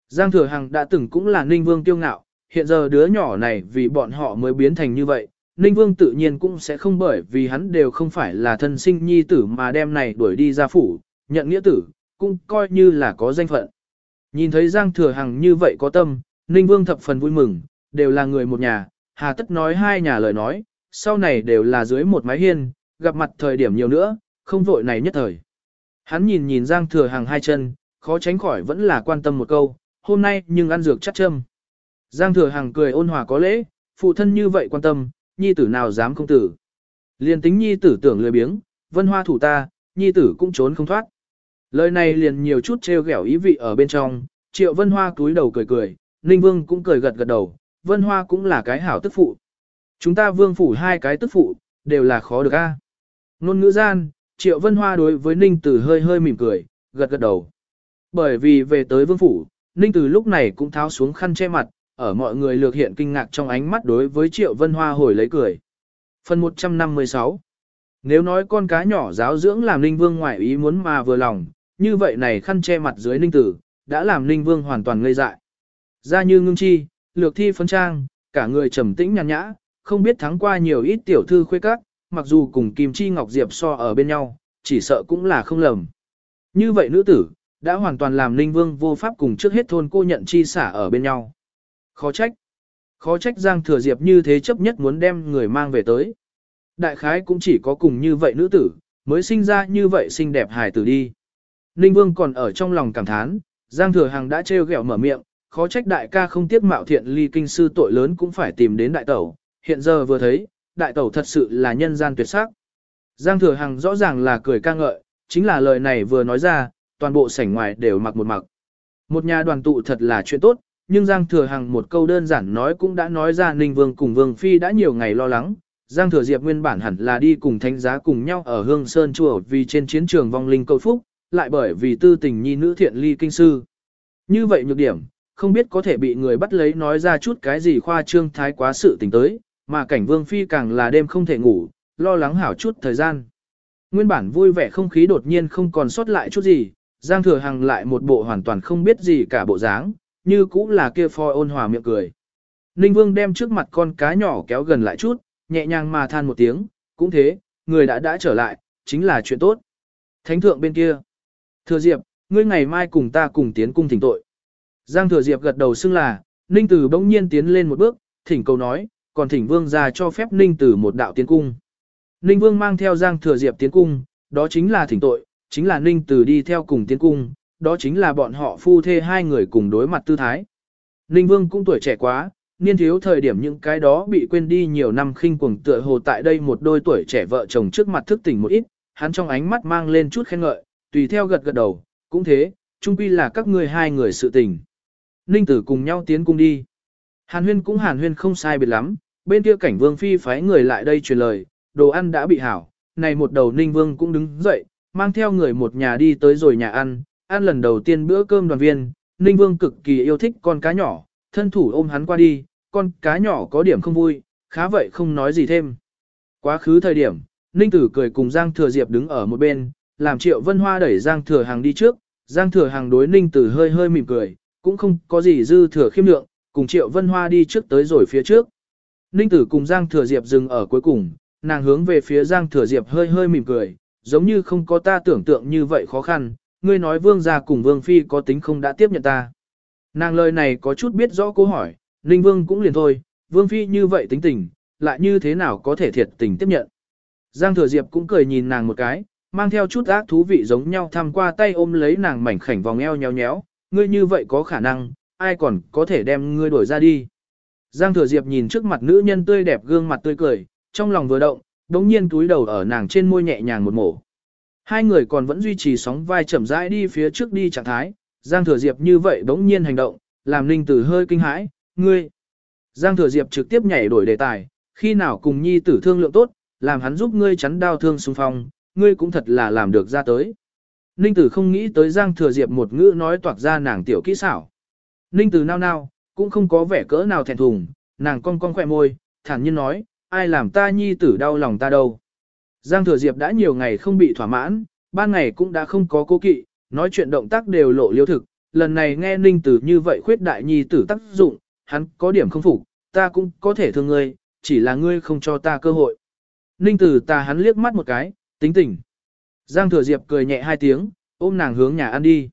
Giang Thừa Hằng đã từng cũng là Ninh Vương tiêu ngạo, hiện giờ đứa nhỏ này vì bọn họ mới biến thành như vậy, Ninh Vương tự nhiên cũng sẽ không bởi vì hắn đều không phải là thân sinh nhi tử mà đem này đuổi đi ra phủ, nhận nghĩa tử, cũng coi như là có danh phận. Nhìn thấy Giang Thừa Hằng như vậy có tâm, Ninh Vương thập phần vui mừng, đều là người một nhà, hà tất nói hai nhà lời nói, sau này đều là dưới một mái hiên, gặp mặt thời điểm nhiều nữa, không vội này nhất thời. Hắn nhìn nhìn Giang Thừa Hằng hai chân, khó tránh khỏi vẫn là quan tâm một câu, hôm nay nhưng ăn dược chắc châm. Giang Thừa hàng cười ôn hòa có lễ, phụ thân như vậy quan tâm, nhi tử nào dám không tử. Liền tính nhi tử tưởng lười biếng, vân hoa thủ ta, nhi tử cũng trốn không thoát. Lời này liền nhiều chút trêu ghẹo ý vị ở bên trong, triệu vân hoa cúi đầu cười cười, Ninh Vương cũng cười gật gật đầu, vân hoa cũng là cái hảo tức phụ. Chúng ta vương phủ hai cái tức phụ, đều là khó được a. Nôn ngữ gian, triệu vân hoa đối với Ninh Tử hơi hơi mỉm cười, gật gật đầu. Bởi vì về tới vương phủ, Ninh Tử lúc này cũng tháo xuống khăn che mặt, ở mọi người lược hiện kinh ngạc trong ánh mắt đối với triệu vân hoa hồi lấy cười. Phần 156 Nếu nói con cá nhỏ giáo dưỡng làm Ninh Vương ngoại ý muốn mà vừa lòng, như vậy này khăn che mặt dưới Ninh Tử, đã làm Ninh Vương hoàn toàn ngây dại. Ra như ngưng chi, lược thi phấn trang, cả người trầm tĩnh nhàn nhã, không biết thắng qua nhiều ít tiểu thư khuê các, mặc dù cùng Kim Chi Ngọc Diệp so ở bên nhau, chỉ sợ cũng là không lầm. Như vậy nữ tử, đã hoàn toàn làm Ninh Vương vô pháp cùng trước hết thôn cô nhận chi xả ở bên nhau. Khó trách. Khó trách Giang Thừa Diệp như thế chấp nhất muốn đem người mang về tới. Đại khái cũng chỉ có cùng như vậy nữ tử, mới sinh ra như vậy xinh đẹp hài tử đi. Ninh Vương còn ở trong lòng cảm thán, Giang Thừa Hằng đã trêu ghẹo mở miệng, khó trách đại ca không tiếc mạo thiện ly kinh sư tội lớn cũng phải tìm đến đại tẩu, hiện giờ vừa thấy, đại tẩu thật sự là nhân gian tuyệt sắc. Giang Thừa Hằng rõ ràng là cười ca ngợi, chính là lời này vừa nói ra, toàn bộ sảnh ngoài đều mặc một mặc. Một nhà đoàn tụ thật là chuyện tốt, nhưng Giang Thừa Hằng một câu đơn giản nói cũng đã nói ra Ninh Vương cùng Vương Phi đã nhiều ngày lo lắng. Giang Thừa Diệp nguyên bản hẳn là đi cùng thánh giá cùng nhau ở Hương Sơn Chùa vì trên chiến trường vong linh cầu phúc, lại bởi vì tư tình nhi nữ thiện ly kinh sư. Như vậy nhược điểm, không biết có thể bị người bắt lấy nói ra chút cái gì khoa trương thái quá sự tình tới, mà cảnh Vương Phi càng là đêm không thể ngủ, lo lắng hảo chút thời gian. Nguyên bản vui vẻ không khí đột nhiên không còn sót lại chút gì, Giang Thừa Hằng lại một bộ hoàn toàn không biết gì cả bộ dáng, như cũng là kia phoi ôn hòa miệng cười. Ninh Vương đem trước mặt con cá nhỏ kéo gần lại chút, nhẹ nhàng mà than một tiếng, cũng thế, người đã đã trở lại, chính là chuyện tốt. Thánh thượng bên kia. Thừa Diệp, ngươi ngày mai cùng ta cùng tiến cung thỉnh tội. Giang Thừa Diệp gật đầu xưng là, Ninh Tử bỗng nhiên tiến lên một bước, thỉnh cầu nói, còn thỉnh Vương ra cho phép Ninh Tử một đạo tiến cung. Ninh Vương mang theo Giang Thừa Diệp tiến cung, đó chính là thỉnh tội, chính là Ninh Tử đi theo cùng tiến cung, đó chính là bọn họ phu thê hai người cùng đối mặt tư thái. Ninh Vương cũng tuổi trẻ quá, niên thiếu thời điểm những cái đó bị quên đi nhiều năm khinh cuồng tựa hồ tại đây một đôi tuổi trẻ vợ chồng trước mặt thức tỉnh một ít, hắn trong ánh mắt mang lên chút khen ngợi, tùy theo gật gật đầu, cũng thế, chung quy là các ngươi hai người sự tình. Ninh tử cùng nhau tiến cung đi. Hàn huyên cũng hàn huyên không sai biệt lắm, bên kia cảnh vương phi phái người lại đây truyền lời, đồ ăn đã bị hảo, này một đầu ninh vương cũng đứng dậy, mang theo người một nhà đi tới rồi nhà ăn, ăn lần đầu tiên bữa cơm đoàn viên, ninh vương cực kỳ yêu thích con cá nhỏ, thân thủ ôm hắn qua đi, con cá nhỏ có điểm không vui, khá vậy không nói gì thêm. Quá khứ thời điểm, ninh tử cười cùng Giang Thừa Diệp đứng ở một bên, làm triệu vân hoa đẩy Giang Thừa Hàng đi trước, Giang Thừa Hàng đối ninh tử hơi hơi mỉm cười, cũng không có gì dư thừa khiêm lượng, cùng Triệu Vân Hoa đi trước tới rồi phía trước. Ninh Tử cùng Giang Thừa Diệp dừng ở cuối cùng, nàng hướng về phía Giang Thừa Diệp hơi hơi mỉm cười, giống như không có ta tưởng tượng như vậy khó khăn, ngươi nói vương gia cùng vương phi có tính không đã tiếp nhận ta. Nàng lời này có chút biết rõ câu hỏi, Ninh Vương cũng liền thôi, vương phi như vậy tính tình, lại như thế nào có thể thiệt tình tiếp nhận. Giang Thừa Diệp cũng cười nhìn nàng một cái, mang theo chút ác thú vị giống nhau thăm qua tay ôm lấy nàng mảnh khảnh vòng eo nhéo nhéo, ngươi như vậy có khả năng, ai còn có thể đem ngươi đuổi ra đi. Giang Thừa Diệp nhìn trước mặt nữ nhân tươi đẹp gương mặt tươi cười, trong lòng vừa động, đống nhiên túi đầu ở nàng trên môi nhẹ nhàng một mổ. Hai người còn vẫn duy trì sóng vai chậm rãi đi phía trước đi trạng thái, Giang Thừa Diệp như vậy đống nhiên hành động, làm Ninh Tử hơi kinh hãi, ngươi. Giang Thừa Diệp trực tiếp nhảy đổi đề tài, khi nào cùng nhi tử thương lượng tốt, làm hắn giúp ngươi chắn đau thương xung phong, ngươi cũng thật là làm được ra tới. Ninh Tử không nghĩ tới Giang Thừa Diệp một ngữ nói toạc ra nàng tiểu kỹ xảo. Ninh Tử nao nao, cũng không có vẻ cỡ nào thẹn thùng, nàng cong cong khỏe môi, thản nhiên nói, ai làm ta nhi tử đau lòng ta đâu. Giang Thừa Diệp đã nhiều ngày không bị thỏa mãn, ban ngày cũng đã không có cố kỵ, nói chuyện động tác đều lộ liêu thực, lần này nghe Ninh Tử như vậy khuyết đại nhi tử tác dụng, hắn có điểm không phục, ta cũng có thể thương ngươi, chỉ là ngươi không cho ta cơ hội. Ninh Tử ta hắn liếc mắt một cái, tính tỉnh. Giang Thừa Diệp cười nhẹ hai tiếng, ôm nàng hướng nhà ăn đi.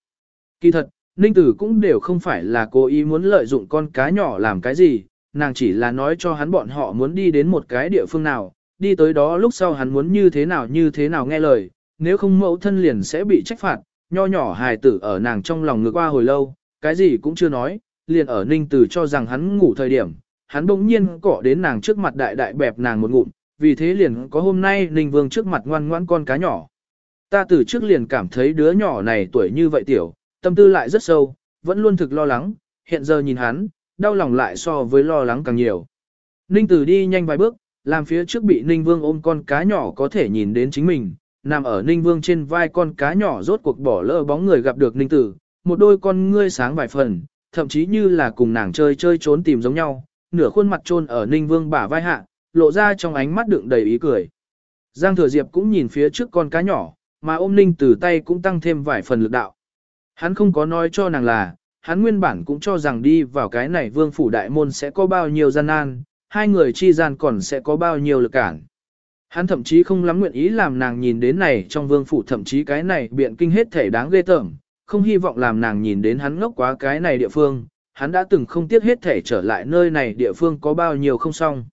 Kỳ thật, Ninh Tử cũng đều không phải là cố ý muốn lợi dụng con cá nhỏ làm cái gì, nàng chỉ là nói cho hắn bọn họ muốn đi đến một cái địa phương nào, đi tới đó lúc sau hắn muốn như thế nào như thế nào nghe lời, nếu không mẫu thân liền sẽ bị trách phạt, nho nhỏ hài tử ở nàng trong lòng ngược qua hồi lâu, cái gì cũng chưa nói, liền ở ninh tử cho rằng hắn ngủ thời điểm, hắn bỗng nhiên cỏ đến nàng trước mặt đại đại bẹp nàng một ngụm, vì thế liền có hôm nay ninh vương trước mặt ngoan ngoãn con cá nhỏ. Ta từ trước liền cảm thấy đứa nhỏ này tuổi như vậy tiểu, tâm tư lại rất sâu, vẫn luôn thực lo lắng, hiện giờ nhìn hắn, đau lòng lại so với lo lắng càng nhiều. Ninh tử đi nhanh vài bước, làm phía trước bị Ninh Vương ôm con cá nhỏ có thể nhìn đến chính mình, nằm ở Ninh Vương trên vai con cá nhỏ rốt cuộc bỏ lỡ bóng người gặp được Ninh Tử, một đôi con ngươi sáng vài phần, thậm chí như là cùng nàng chơi chơi trốn tìm giống nhau, nửa khuôn mặt trôn ở Ninh Vương bả vai hạ, lộ ra trong ánh mắt đựng đầy ý cười. Giang Thừa Diệp cũng nhìn phía trước con cá nhỏ, mà ôm Ninh Tử tay cũng tăng thêm vài phần lực đạo. Hắn không có nói cho nàng là, hắn nguyên bản cũng cho rằng đi vào cái này vương phủ đại môn sẽ có bao nhiêu gian nan, hai người chi gian còn sẽ có bao nhiêu lực cản. Hắn thậm chí không lắm nguyện ý làm nàng nhìn đến này trong vương phủ thậm chí cái này biện kinh hết thể đáng ghê tởm, không hy vọng làm nàng nhìn đến hắn ngốc quá cái này địa phương, hắn đã từng không tiếc hết thể trở lại nơi này địa phương có bao nhiêu không xong.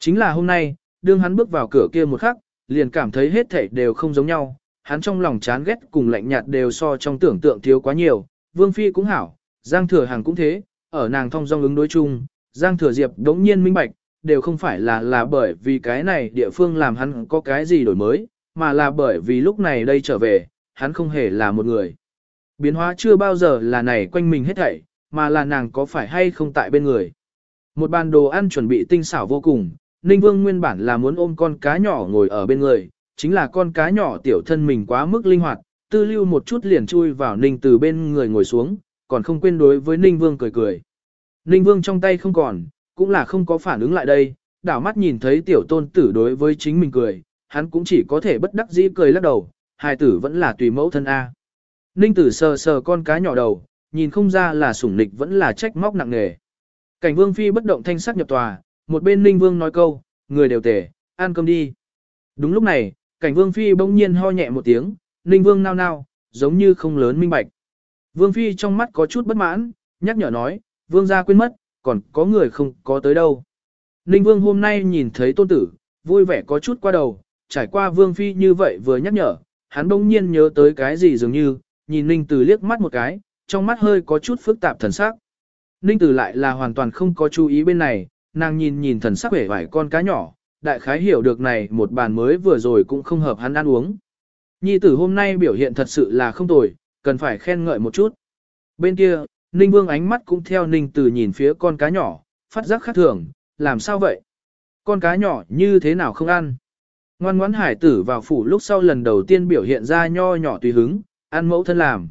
Chính là hôm nay, đương hắn bước vào cửa kia một khắc, liền cảm thấy hết thể đều không giống nhau, hắn trong lòng chán ghét cùng lạnh nhạt đều so trong tưởng tượng thiếu quá nhiều, vương phi cũng hảo, giang thừa hàng cũng thế, ở nàng thông dong ứng đối chung, Giang Thừa Diệp đống nhiên minh bạch, đều không phải là là bởi vì cái này địa phương làm hắn có cái gì đổi mới, mà là bởi vì lúc này đây trở về, hắn không hề là một người. Biến hóa chưa bao giờ là này quanh mình hết thảy, mà là nàng có phải hay không tại bên người. Một bàn đồ ăn chuẩn bị tinh xảo vô cùng, Ninh Vương nguyên bản là muốn ôm con cá nhỏ ngồi ở bên người, chính là con cá nhỏ tiểu thân mình quá mức linh hoạt, tư lưu một chút liền chui vào Ninh từ bên người ngồi xuống, còn không quên đối với Ninh Vương cười cười. Ninh Vương trong tay không còn, cũng là không có phản ứng lại đây, đảo mắt nhìn thấy tiểu tôn tử đối với chính mình cười, hắn cũng chỉ có thể bất đắc dĩ cười lắc đầu, hài tử vẫn là tùy mẫu thân A. Ninh tử sờ sờ con cá nhỏ đầu, nhìn không ra là sủng nịch vẫn là trách móc nặng nề. Cảnh vương phi bất động thanh sắc nhập tòa, một bên Ninh vương nói câu, người đều tể, ăn cơm đi. Đúng lúc này, cảnh vương phi bỗng nhiên ho nhẹ một tiếng, Ninh vương nao nao, giống như không lớn minh bạch. Vương phi trong mắt có chút bất mãn, nhắc nhở nói, vương gia quên mất, còn có người không có tới đâu. Ninh vương hôm nay nhìn thấy tôn tử, vui vẻ có chút qua đầu, trải qua vương phi như vậy vừa nhắc nhở, hắn bỗng nhiên nhớ tới cái gì dường như, nhìn Ninh Tử liếc mắt một cái, trong mắt hơi có chút phức tạp thần sắc. Ninh Tử lại là hoàn toàn không có chú ý bên này, nàng nhìn nhìn thần sắc vẻ vải con cá nhỏ, đại khái hiểu được này một bàn mới vừa rồi cũng không hợp hắn ăn uống. Nhi tử hôm nay biểu hiện thật sự là không tồi, cần phải khen ngợi một chút. Bên kia, Ninh Vương ánh mắt cũng theo Ninh Tử nhìn phía con cá nhỏ, phát giác khác thường, làm sao vậy? Con cá nhỏ như thế nào không ăn? Ngoan ngoãn hải tử vào phủ lúc sau lần đầu tiên biểu hiện ra nho nhỏ tùy hứng, ăn mẫu thân làm.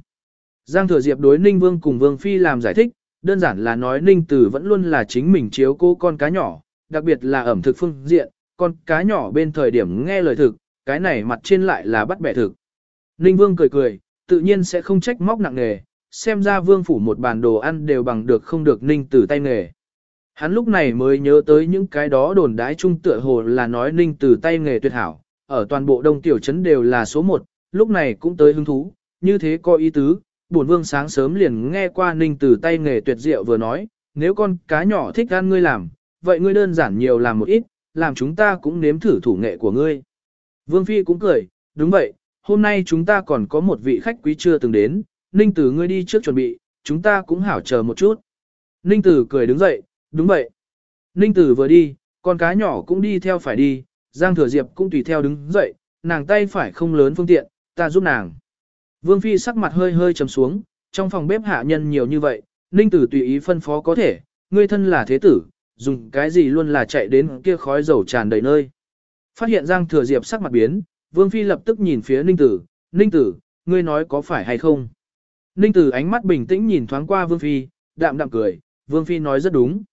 Giang Thừa Diệp đối Ninh Vương cùng Vương Phi làm giải thích, đơn giản là nói Ninh Tử vẫn luôn là chính mình chiếu cô con cá nhỏ, đặc biệt là ẩm thực phương diện, con cá nhỏ bên thời điểm nghe lời thực, cái này mặt trên lại là bắt bẻ thực. Ninh Vương cười cười, tự nhiên sẽ không trách móc nặng nề, xem ra vương phủ một bàn đồ ăn đều bằng được không được ninh tử tay nghề. Hắn lúc này mới nhớ tới những cái đó đồn đái trung tựa hồ là nói ninh tử tay nghề tuyệt hảo, ở toàn bộ đông tiểu trấn đều là số một, lúc này cũng tới hứng thú, như thế có ý tứ, bổn vương sáng sớm liền nghe qua ninh tử tay nghề tuyệt diệu vừa nói, nếu con cá nhỏ thích ăn ngươi làm, vậy ngươi đơn giản nhiều làm một ít, làm chúng ta cũng nếm thử thủ nghệ của ngươi. Vương Phi cũng cười, đúng vậy, hôm nay chúng ta còn có một vị khách quý chưa từng đến, Ninh Tử ngươi đi trước chuẩn bị, chúng ta cũng hảo chờ một chút. Ninh Tử cười đứng dậy, đúng vậy. Ninh Tử vừa đi, con cá nhỏ cũng đi theo phải đi, Giang Thừa Diệp cũng tùy theo đứng dậy, nàng tay phải không lớn phương tiện, ta giúp nàng. Vương Phi sắc mặt hơi hơi trầm xuống, trong phòng bếp hạ nhân nhiều như vậy, Ninh Tử tùy ý phân phó có thể, ngươi thân là thế tử, dùng cái gì luôn là chạy đến kia khói dầu tràn đầy nơi. Phát hiện Giang Thừa Diệp sắc mặt biến, Vương Phi lập tức nhìn phía Ninh Tử, Ninh Tử, ngươi nói có phải hay không? Ninh Tử ánh mắt bình tĩnh nhìn thoáng qua Vương Phi, đạm đạm cười, Vương Phi nói rất đúng.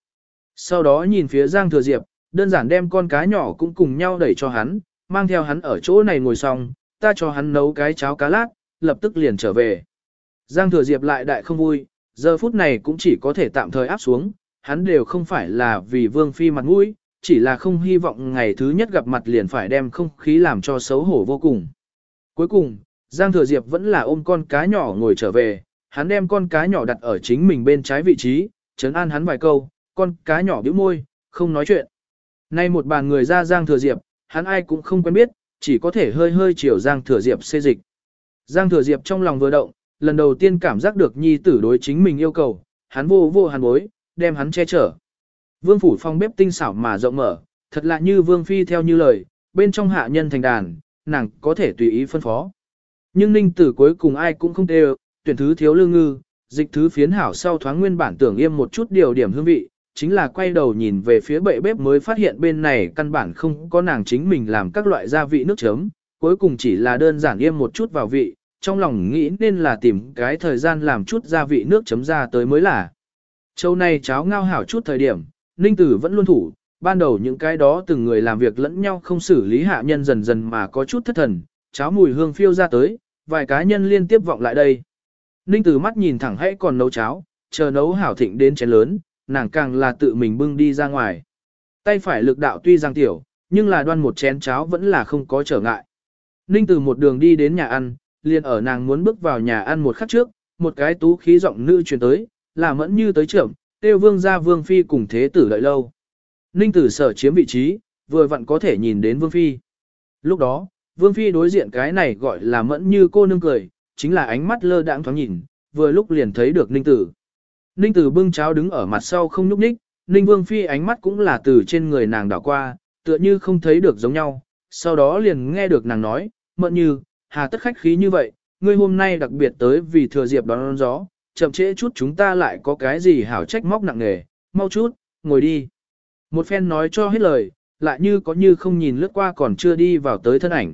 Sau đó nhìn phía Giang Thừa Diệp, đơn giản đem con cá nhỏ cũng cùng nhau đẩy cho hắn, mang theo hắn ở chỗ này ngồi xong, ta cho hắn nấu cái cháo cá lát, lập tức liền trở về. Giang Thừa Diệp lại đại không vui, giờ phút này cũng chỉ có thể tạm thời áp xuống, hắn đều không phải là vì Vương Phi mặt mũi, chỉ là không hy vọng ngày thứ nhất gặp mặt liền phải đem không khí làm cho xấu hổ vô cùng. Cuối cùng, Giang Thừa Diệp vẫn là ôm con cá nhỏ ngồi trở về, hắn đem con cá nhỏ đặt ở chính mình bên trái vị trí, chấn an hắn vài câu, con cá nhỏ bĩu môi, không nói chuyện. Nay một bàn người ra Giang Thừa Diệp, hắn ai cũng không quen biết, chỉ có thể hơi hơi chiều Giang Thừa Diệp xê dịch. Giang Thừa Diệp trong lòng vừa động, lần đầu tiên cảm giác được nhi tử đối chính mình yêu cầu, hắn vô vô hắn bối, đem hắn che chở. Vương phủ phong bếp tinh xảo mà rộng mở, thật lạ như vương phi theo như lời, bên trong hạ nhân thành đàn, nàng có thể tùy ý phân phó. Nhưng ninh tử cuối cùng ai cũng không tê tuyển thứ thiếu lương ngư, dịch thứ phiến hảo sau thoáng nguyên bản tưởng im một chút điều điểm hương vị, chính là quay đầu nhìn về phía bệ bếp mới phát hiện bên này căn bản không có nàng chính mình làm các loại gia vị nước chấm, cuối cùng chỉ là đơn giản im một chút vào vị, trong lòng nghĩ nên là tìm cái thời gian làm chút gia vị nước chấm ra tới mới là. Châu này cháo ngao hảo chút thời điểm, Ninh Tử vẫn luôn thủ, ban đầu những cái đó từng người làm việc lẫn nhau không xử lý hạ nhân dần dần mà có chút thất thần, cháo mùi hương phiêu ra tới, vài cá nhân liên tiếp vọng lại đây. Ninh Tử mắt nhìn thẳng hãy còn nấu cháo, chờ nấu hảo thịnh đến chén lớn, nàng càng là tự mình bưng đi ra ngoài. Tay phải lực đạo tuy giang tiểu, nhưng là đoan một chén cháo vẫn là không có trở ngại. Ninh Tử một đường đi đến nhà ăn, liền ở nàng muốn bước vào nhà ăn một khắc trước, một cái tú khí giọng nữ truyền tới, là mẫn như tới trưởng, tiêu vương gia vương phi cùng thế tử đợi lâu. Ninh tử sở chiếm vị trí, vừa vặn có thể nhìn đến vương phi. Lúc đó, vương phi đối diện cái này gọi là mẫn như cô nương cười, chính là ánh mắt lơ đãng thoáng nhìn, vừa lúc liền thấy được ninh tử. Ninh tử bưng cháo đứng ở mặt sau không nhúc nhích, ninh vương phi ánh mắt cũng là từ trên người nàng đảo qua, tựa như không thấy được giống nhau, sau đó liền nghe được nàng nói, mẫn như, hà tất khách khí như vậy, ngươi hôm nay đặc biệt tới vì thừa diệp đón gió, chậm trễ chút chúng ta lại có cái gì hảo trách móc nặng nề, mau chút, ngồi đi. Một phen nói cho hết lời, lại như có như không nhìn lướt qua còn chưa đi vào tới thân ảnh.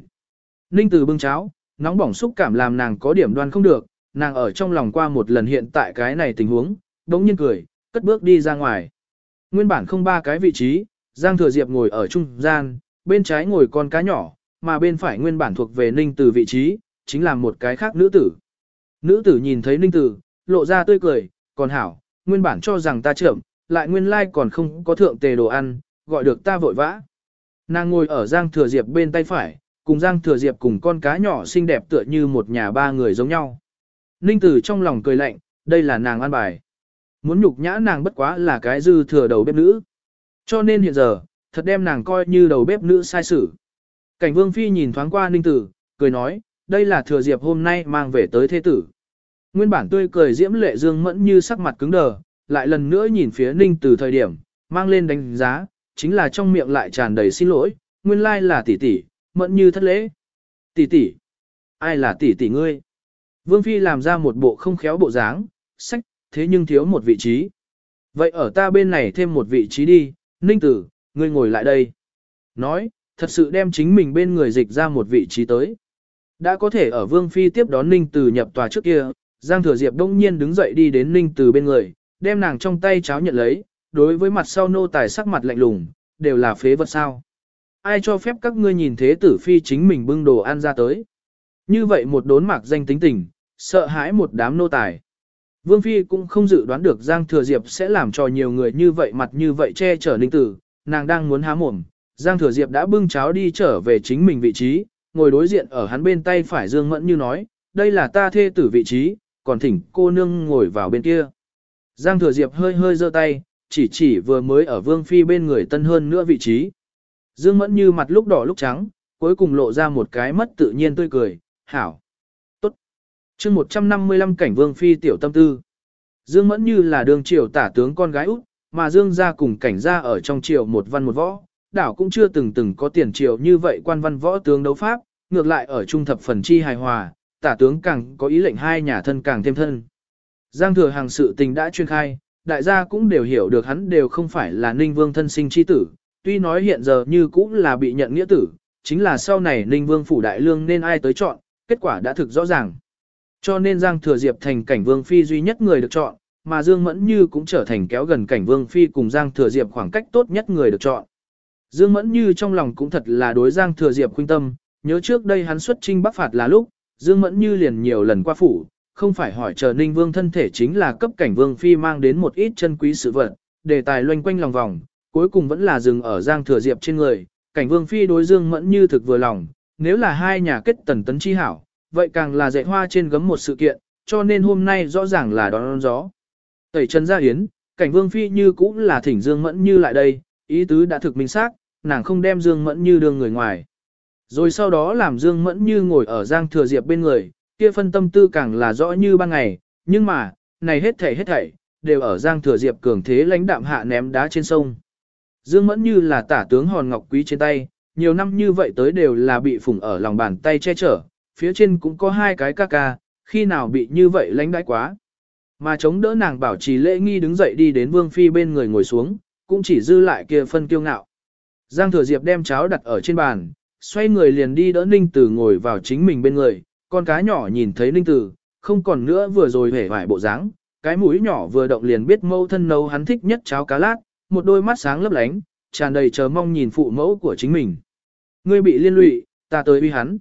Ninh từ bưng cháo, nóng bỏng xúc cảm làm nàng có điểm đoan không được, nàng ở trong lòng qua một lần hiện tại cái này tình huống, đống nhiên cười, cất bước đi ra ngoài. Nguyên bản không ba cái vị trí, Giang Thừa Diệp ngồi ở trung gian, bên trái ngồi con cá nhỏ, mà bên phải nguyên bản thuộc về Ninh Từ vị trí, chính là một cái khác nữ tử. Nữ tử nhìn thấy Ninh Từ, lộ ra tươi cười, còn hảo, nguyên bản cho rằng ta trưởng, lại nguyên lai còn không có thượng tề đồ ăn, gọi được ta vội vã. Nàng ngồi ở Giang Thừa Diệp bên tay phải, cùng Giang Thừa Diệp cùng con cá nhỏ xinh đẹp tựa như một nhà ba người giống nhau. Ninh Tử trong lòng cười lạnh, đây là nàng ăn bài. Muốn nhục nhã nàng bất quá là cái dư thừa đầu bếp nữ. Cho nên hiện giờ, thật đem nàng coi như đầu bếp nữ sai sử. Cảnh Vương Phi nhìn thoáng qua Ninh Tử, cười nói, đây là Thừa Diệp hôm nay mang về tới thế tử. Nguyên bản tươi cười diễm lệ dương mẫn như sắc mặt cứng đờ, lại lần nữa nhìn phía ninh tử thời điểm, mang lên đánh giá, chính là trong miệng lại tràn đầy xin lỗi, nguyên lai là tỷ tỷ, mẫn như thất lễ. Tỷ tỷ, ai là tỷ tỷ ngươi? Vương Phi làm ra một bộ không khéo bộ dáng, sách, thế nhưng thiếu một vị trí. Vậy ở ta bên này thêm một vị trí đi, ninh tử, ngươi ngồi lại đây. Nói, thật sự đem chính mình bên người dịch ra một vị trí tới. Đã có thể ở Vương Phi tiếp đón ninh tử nhập tòa trước kia, Giang Thừa Diệp đông nhiên đứng dậy đi đến Ninh Tử bên người, đem nàng trong tay cháo nhận lấy, đối với mặt sau nô tài sắc mặt lạnh lùng, đều là phế vật sao. Ai cho phép các ngươi nhìn thế tử phi chính mình bưng đồ ăn ra tới. Như vậy một đốn mạc danh tính tình, sợ hãi một đám nô tài. Vương Phi cũng không dự đoán được Giang Thừa Diệp sẽ làm cho nhiều người như vậy mặt như vậy che chở ninh tử, nàng đang muốn há mồm. Giang Thừa Diệp đã bưng cháo đi trở về chính mình vị trí, ngồi đối diện ở hắn bên tay phải Dương Mẫn như nói, đây là ta thê tử vị trí, còn thỉnh cô nương ngồi vào bên kia. Giang Thừa Diệp hơi hơi giơ tay, chỉ chỉ vừa mới ở Vương Phi bên người tân hơn nữa vị trí. Dương Mẫn như mặt lúc đỏ lúc trắng, cuối cùng lộ ra một cái mất tự nhiên tươi cười, hảo. Tốt. chương 155 cảnh Vương Phi tiểu tâm tư. Dương Mẫn như là đường triều tả tướng con gái út, mà Dương gia cùng cảnh gia ở trong triều một văn một võ, đảo cũng chưa từng từng có tiền triều như vậy quan văn võ tướng đấu pháp, ngược lại ở trung thập phần chi hài hòa, tả tướng càng có ý lệnh hai nhà thân càng thêm thân. Giang thừa hàng sự tình đã chuyên khai, đại gia cũng đều hiểu được hắn đều không phải là ninh vương thân sinh chi tử, tuy nói hiện giờ như cũng là bị nhận nghĩa tử, chính là sau này ninh vương phủ đại lương nên ai tới chọn, kết quả đã thực rõ ràng. Cho nên Giang thừa diệp thành cảnh vương phi duy nhất người được chọn, mà Dương Mẫn Như cũng trở thành kéo gần cảnh vương phi cùng Giang thừa diệp khoảng cách tốt nhất người được chọn. Dương Mẫn Như trong lòng cũng thật là đối Giang thừa diệp khuyên tâm, nhớ trước đây hắn xuất trinh bắc phạt là lúc, Dương Mẫn Như liền nhiều lần qua phủ, không phải hỏi chờ Ninh Vương thân thể chính là cấp cảnh Vương Phi mang đến một ít chân quý sự vật, đề tài loanh quanh lòng vòng, cuối cùng vẫn là dừng ở Giang Thừa Diệp trên người, cảnh Vương Phi đối Dương Mẫn Như thực vừa lòng, nếu là hai nhà kết tần tấn chi hảo, vậy càng là dạy hoa trên gấm một sự kiện, cho nên hôm nay rõ ràng là đón gió. Tẩy chân ra hiến, cảnh Vương Phi như cũng là thỉnh Dương Mẫn Như lại đây, ý tứ đã thực minh xác, nàng không đem Dương Mẫn Như đưa người ngoài. Rồi sau đó làm Dương Mẫn Như ngồi ở Giang Thừa Diệp bên người, kia phân tâm tư càng là rõ như ban ngày, nhưng mà, này hết thảy hết thảy, đều ở Giang Thừa Diệp cường thế lãnh đạm hạ ném đá trên sông. Dương Mẫn Như là tả tướng hòn ngọc quý trên tay, nhiều năm như vậy tới đều là bị phủng ở lòng bàn tay che chở, phía trên cũng có hai cái ca ca, khi nào bị như vậy lãnh đãi quá. Mà chống đỡ nàng bảo trì lễ nghi đứng dậy đi đến Vương Phi bên người ngồi xuống, cũng chỉ dư lại kia phân kiêu ngạo. Giang Thừa Diệp đem cháo đặt ở trên bàn, xoay người liền đi đỡ Ninh Tử ngồi vào chính mình bên người, con cá nhỏ nhìn thấy Ninh Tử, không còn nữa vừa rồi hể vải bộ dáng, cái mũi nhỏ vừa động liền biết mâu thân nấu hắn thích nhất cháo cá lát, một đôi mắt sáng lấp lánh, tràn đầy chờ mong nhìn phụ mẫu của chính mình. Ngươi bị liên lụy, ta tới uy hắn.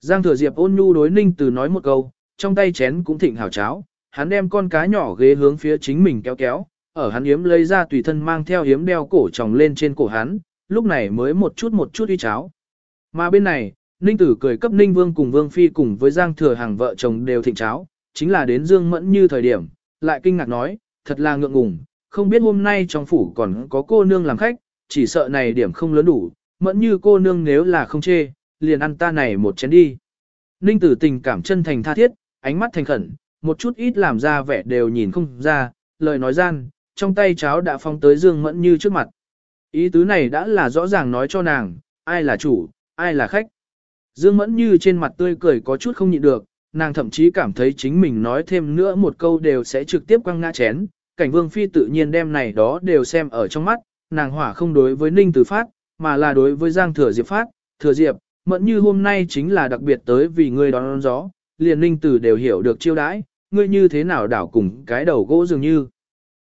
Giang Thừa Diệp ôn nhu đối Ninh Tử nói một câu, trong tay chén cũng thịnh hảo cháo, hắn đem con cá nhỏ ghế hướng phía chính mình kéo kéo, ở hắn yếm lấy ra tùy thân mang theo yếm đeo cổ tròng lên trên cổ hắn, lúc này mới một chút một chút uy cháo. Mà bên này, Ninh Tử cười cấp Ninh Vương cùng Vương Phi cùng với Giang Thừa hàng vợ chồng đều thịnh cháo, chính là đến Dương Mẫn như thời điểm, lại kinh ngạc nói, thật là ngượng ngùng, không biết hôm nay trong phủ còn có cô nương làm khách, chỉ sợ này điểm không lớn đủ, Mẫn như cô nương nếu là không chê, liền ăn ta này một chén đi. Ninh Tử tình cảm chân thành tha thiết, ánh mắt thành khẩn, một chút ít làm ra vẻ đều nhìn không ra, lời nói gian, trong tay cháo đã phong tới Dương Mẫn như trước mặt. Ý tứ này đã là rõ ràng nói cho nàng, ai là chủ, ai là khách. Dương Mẫn Như trên mặt tươi cười có chút không nhịn được, nàng thậm chí cảm thấy chính mình nói thêm nữa một câu đều sẽ trực tiếp quăng ngã chén. Cảnh Vương Phi tự nhiên đem này đó đều xem ở trong mắt, nàng hỏa không đối với Ninh Tử Phát, mà là đối với Giang Thừa Diệp Phát. Thừa Diệp, Mẫn Như hôm nay chính là đặc biệt tới vì ngươi đón gió, liền Ninh Tử đều hiểu được chiêu đãi, ngươi như thế nào đảo cùng cái đầu gỗ dường như.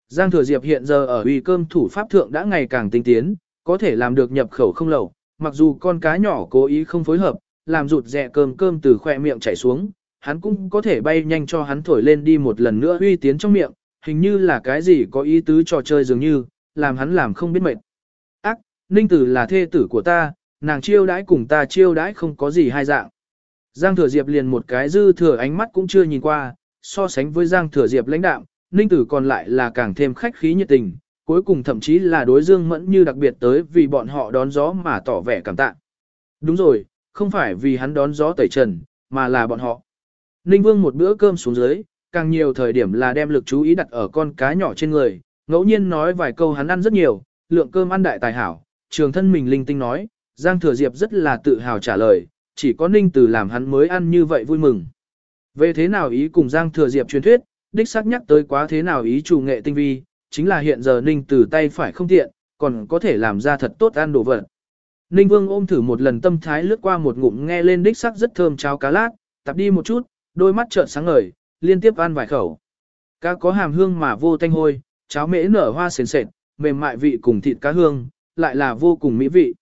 Giang Thừa Diệp hiện giờ ở uy cơm thủ pháp thượng đã ngày càng tinh tiến, có thể làm được nhập khẩu không lẩu, mặc dù con cá nhỏ cố ý không phối hợp, làm rụt rẹ cơm cơm từ khỏe miệng chảy xuống, hắn cũng có thể bay nhanh cho hắn thổi lên đi một lần nữa uy tiến trong miệng, hình như là cái gì có ý tứ trò chơi dường như, làm hắn làm không biết mệt. Ác, Ninh Tử là thê tử của ta, nàng chiêu đãi cùng ta chiêu đãi không có gì hai dạng. Giang Thừa Diệp liền một cái dư thừa ánh mắt cũng chưa nhìn qua, so sánh với Giang Thừa Diệp lãnh đạm, Ninh Tử còn lại là càng thêm khách khí nhiệt tình, cuối cùng thậm chí là đối Dương Mẫn như đặc biệt tới vì bọn họ đón gió mà tỏ vẻ cảm tạ. Đúng rồi, không phải vì hắn đón gió tẩy trần, mà là bọn họ. Ninh Vương một bữa cơm xuống dưới, càng nhiều thời điểm là đem lực chú ý đặt ở con cá nhỏ trên người, ngẫu nhiên nói vài câu hắn ăn rất nhiều, lượng cơm ăn đại tài hảo, trường thân mình linh tinh nói, Giang Thừa Diệp rất là tự hào trả lời, chỉ có Ninh Tử làm hắn mới ăn như vậy vui mừng. Về thế nào ý cùng Giang Thừa Diệp truyền thuyết, đích xác nhắc tới quá thế nào ý chủ nghệ tinh vi, chính là hiện giờ Ninh từ tay phải không tiện, còn có thể làm ra thật tốt ăn đồ vật. Ninh Vương ôm thử một lần tâm thái lướt qua một ngụm nghe lên đích sắc rất thơm cháo cá lát, tập đi một chút, đôi mắt trợn sáng ngời, liên tiếp ăn vài khẩu. Cá có hàm hương mà vô tanh hôi, cháo mễ nở hoa sền sệt, mềm mại vị cùng thịt cá hương, lại là vô cùng mỹ vị.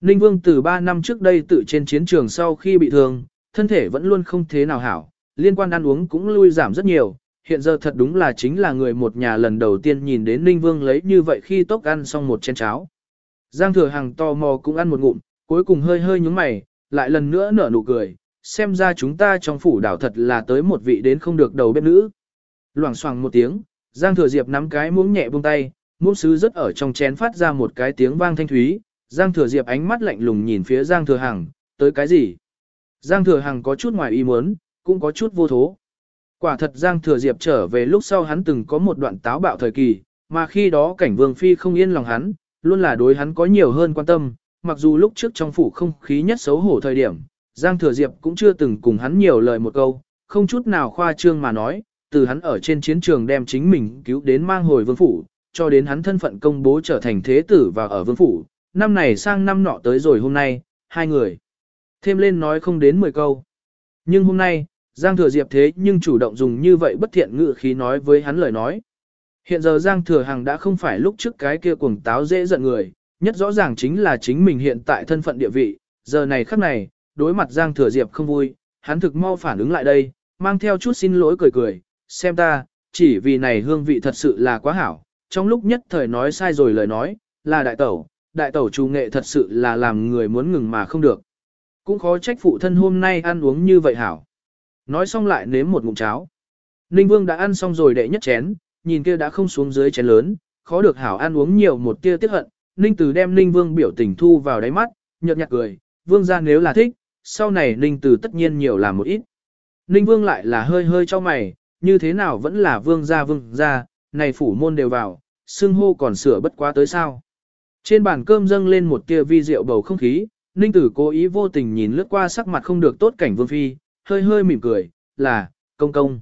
Ninh Vương từ 3 năm trước đây tự trên chiến trường sau khi bị thương, thân thể vẫn luôn không thế nào hảo, liên quan ăn uống cũng lui giảm rất nhiều, hiện giờ thật đúng là chính là người một nhà lần đầu tiên nhìn đến Ninh Vương lấy như vậy khi tốc ăn xong một chén cháo. Giang thừa hàng to mò cũng ăn một ngụm, cuối cùng hơi hơi nhúng mày, lại lần nữa nở nụ cười, xem ra chúng ta trong phủ đảo thật là tới một vị đến không được đầu bếp nữ. Loảng xoảng một tiếng, Giang thừa diệp nắm cái muỗng nhẹ buông tay, muỗng sứ rất ở trong chén phát ra một cái tiếng vang thanh thúy, Giang thừa diệp ánh mắt lạnh lùng nhìn phía Giang thừa hàng, tới cái gì? Giang thừa hàng có chút ngoài ý muốn, cũng có chút vô thố. Quả thật Giang Thừa Diệp trở về lúc sau hắn từng có một đoạn táo bạo thời kỳ, mà khi đó cảnh Vương Phi không yên lòng hắn, luôn là đối hắn có nhiều hơn quan tâm, mặc dù lúc trước trong phủ không khí nhất xấu hổ thời điểm, Giang Thừa Diệp cũng chưa từng cùng hắn nhiều lời một câu, không chút nào khoa trương mà nói, từ hắn ở trên chiến trường đem chính mình cứu đến mang hồi vương phủ, cho đến hắn thân phận công bố trở thành thế tử và ở vương phủ, năm này sang năm nọ tới rồi hôm nay, hai người. Thêm lên nói không đến 10 câu. Nhưng hôm nay, Giang Thừa Diệp thế nhưng chủ động dùng như vậy bất thiện ngữ khí nói với hắn lời nói. Hiện giờ Giang Thừa Hằng đã không phải lúc trước cái kia cuồng táo dễ giận người, nhất rõ ràng chính là chính mình hiện tại thân phận địa vị, giờ này khắc này, đối mặt Giang Thừa Diệp không vui, hắn thực mau phản ứng lại đây, mang theo chút xin lỗi cười cười, xem ta, chỉ vì này hương vị thật sự là quá hảo, trong lúc nhất thời nói sai rồi lời nói, là đại tẩu, đại tẩu chủ nghệ thật sự là làm người muốn ngừng mà không được. Cũng khó trách phụ thân hôm nay ăn uống như vậy hảo. Nói xong lại nếm một ngụm cháo. Ninh Vương đã ăn xong rồi đệ nhất chén, nhìn kia đã không xuống dưới chén lớn, khó được hảo ăn uống nhiều một tia tiếc hận, Ninh Tử đem Ninh Vương biểu tình thu vào đáy mắt, nhợt nhạt cười, Vương gia nếu là thích, sau này Ninh Tử tất nhiên nhiều làm một ít. Ninh Vương lại là hơi hơi cho mày, như thế nào vẫn là Vương gia Vương gia, này phủ môn đều vào, xưng hô còn sửa bất quá tới sao. Trên bàn cơm dâng lên một tia vi rượu bầu không khí, Ninh Tử cố ý vô tình nhìn lướt qua sắc mặt không được tốt cảnh Vương Phi, hơi hơi mỉm cười, là, công công.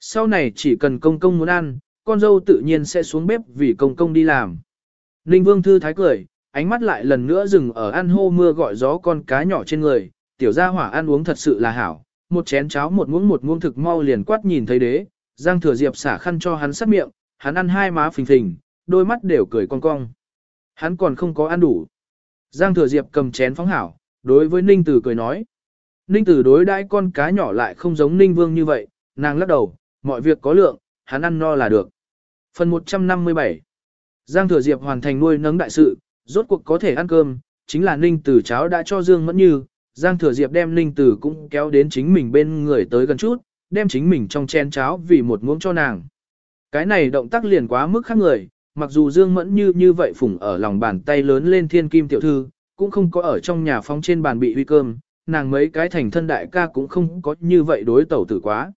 Sau này chỉ cần công công muốn ăn, con dâu tự nhiên sẽ xuống bếp vì công công đi làm. Ninh Vương Thư thái cười, ánh mắt lại lần nữa dừng ở ăn hô mưa gọi gió con cá nhỏ trên người, tiểu gia hỏa ăn uống thật sự là hảo, một chén cháo một muỗng một muỗng thực mau liền quát nhìn thấy đế, Giang Thừa Diệp xả khăn cho hắn sát miệng, hắn ăn hai má phình phình, đôi mắt đều cười cong cong. Hắn còn không có ăn đủ. Giang Thừa Diệp cầm chén phóng hảo, đối với Ninh Tử cười nói. Ninh Tử đối đãi con cá nhỏ lại không giống Ninh Vương như vậy, nàng lắc đầu, mọi việc có lượng, hắn ăn no là được. Phần 157 Giang Thừa Diệp hoàn thành nuôi nấng đại sự, rốt cuộc có thể ăn cơm, chính là Ninh Tử cháo đã cho Dương Mẫn Như, Giang Thừa Diệp đem Ninh Tử cũng kéo đến chính mình bên người tới gần chút, đem chính mình trong chén cháo vì một muỗng cho nàng. Cái này động tác liền quá mức khác người, mặc dù Dương Mẫn Như như vậy phủng ở lòng bàn tay lớn lên thiên kim tiểu thư, cũng không có ở trong nhà phong trên bàn bị huy cơm, nàng mấy cái thành thân đại ca cũng không có như vậy đối tẩu tử quá.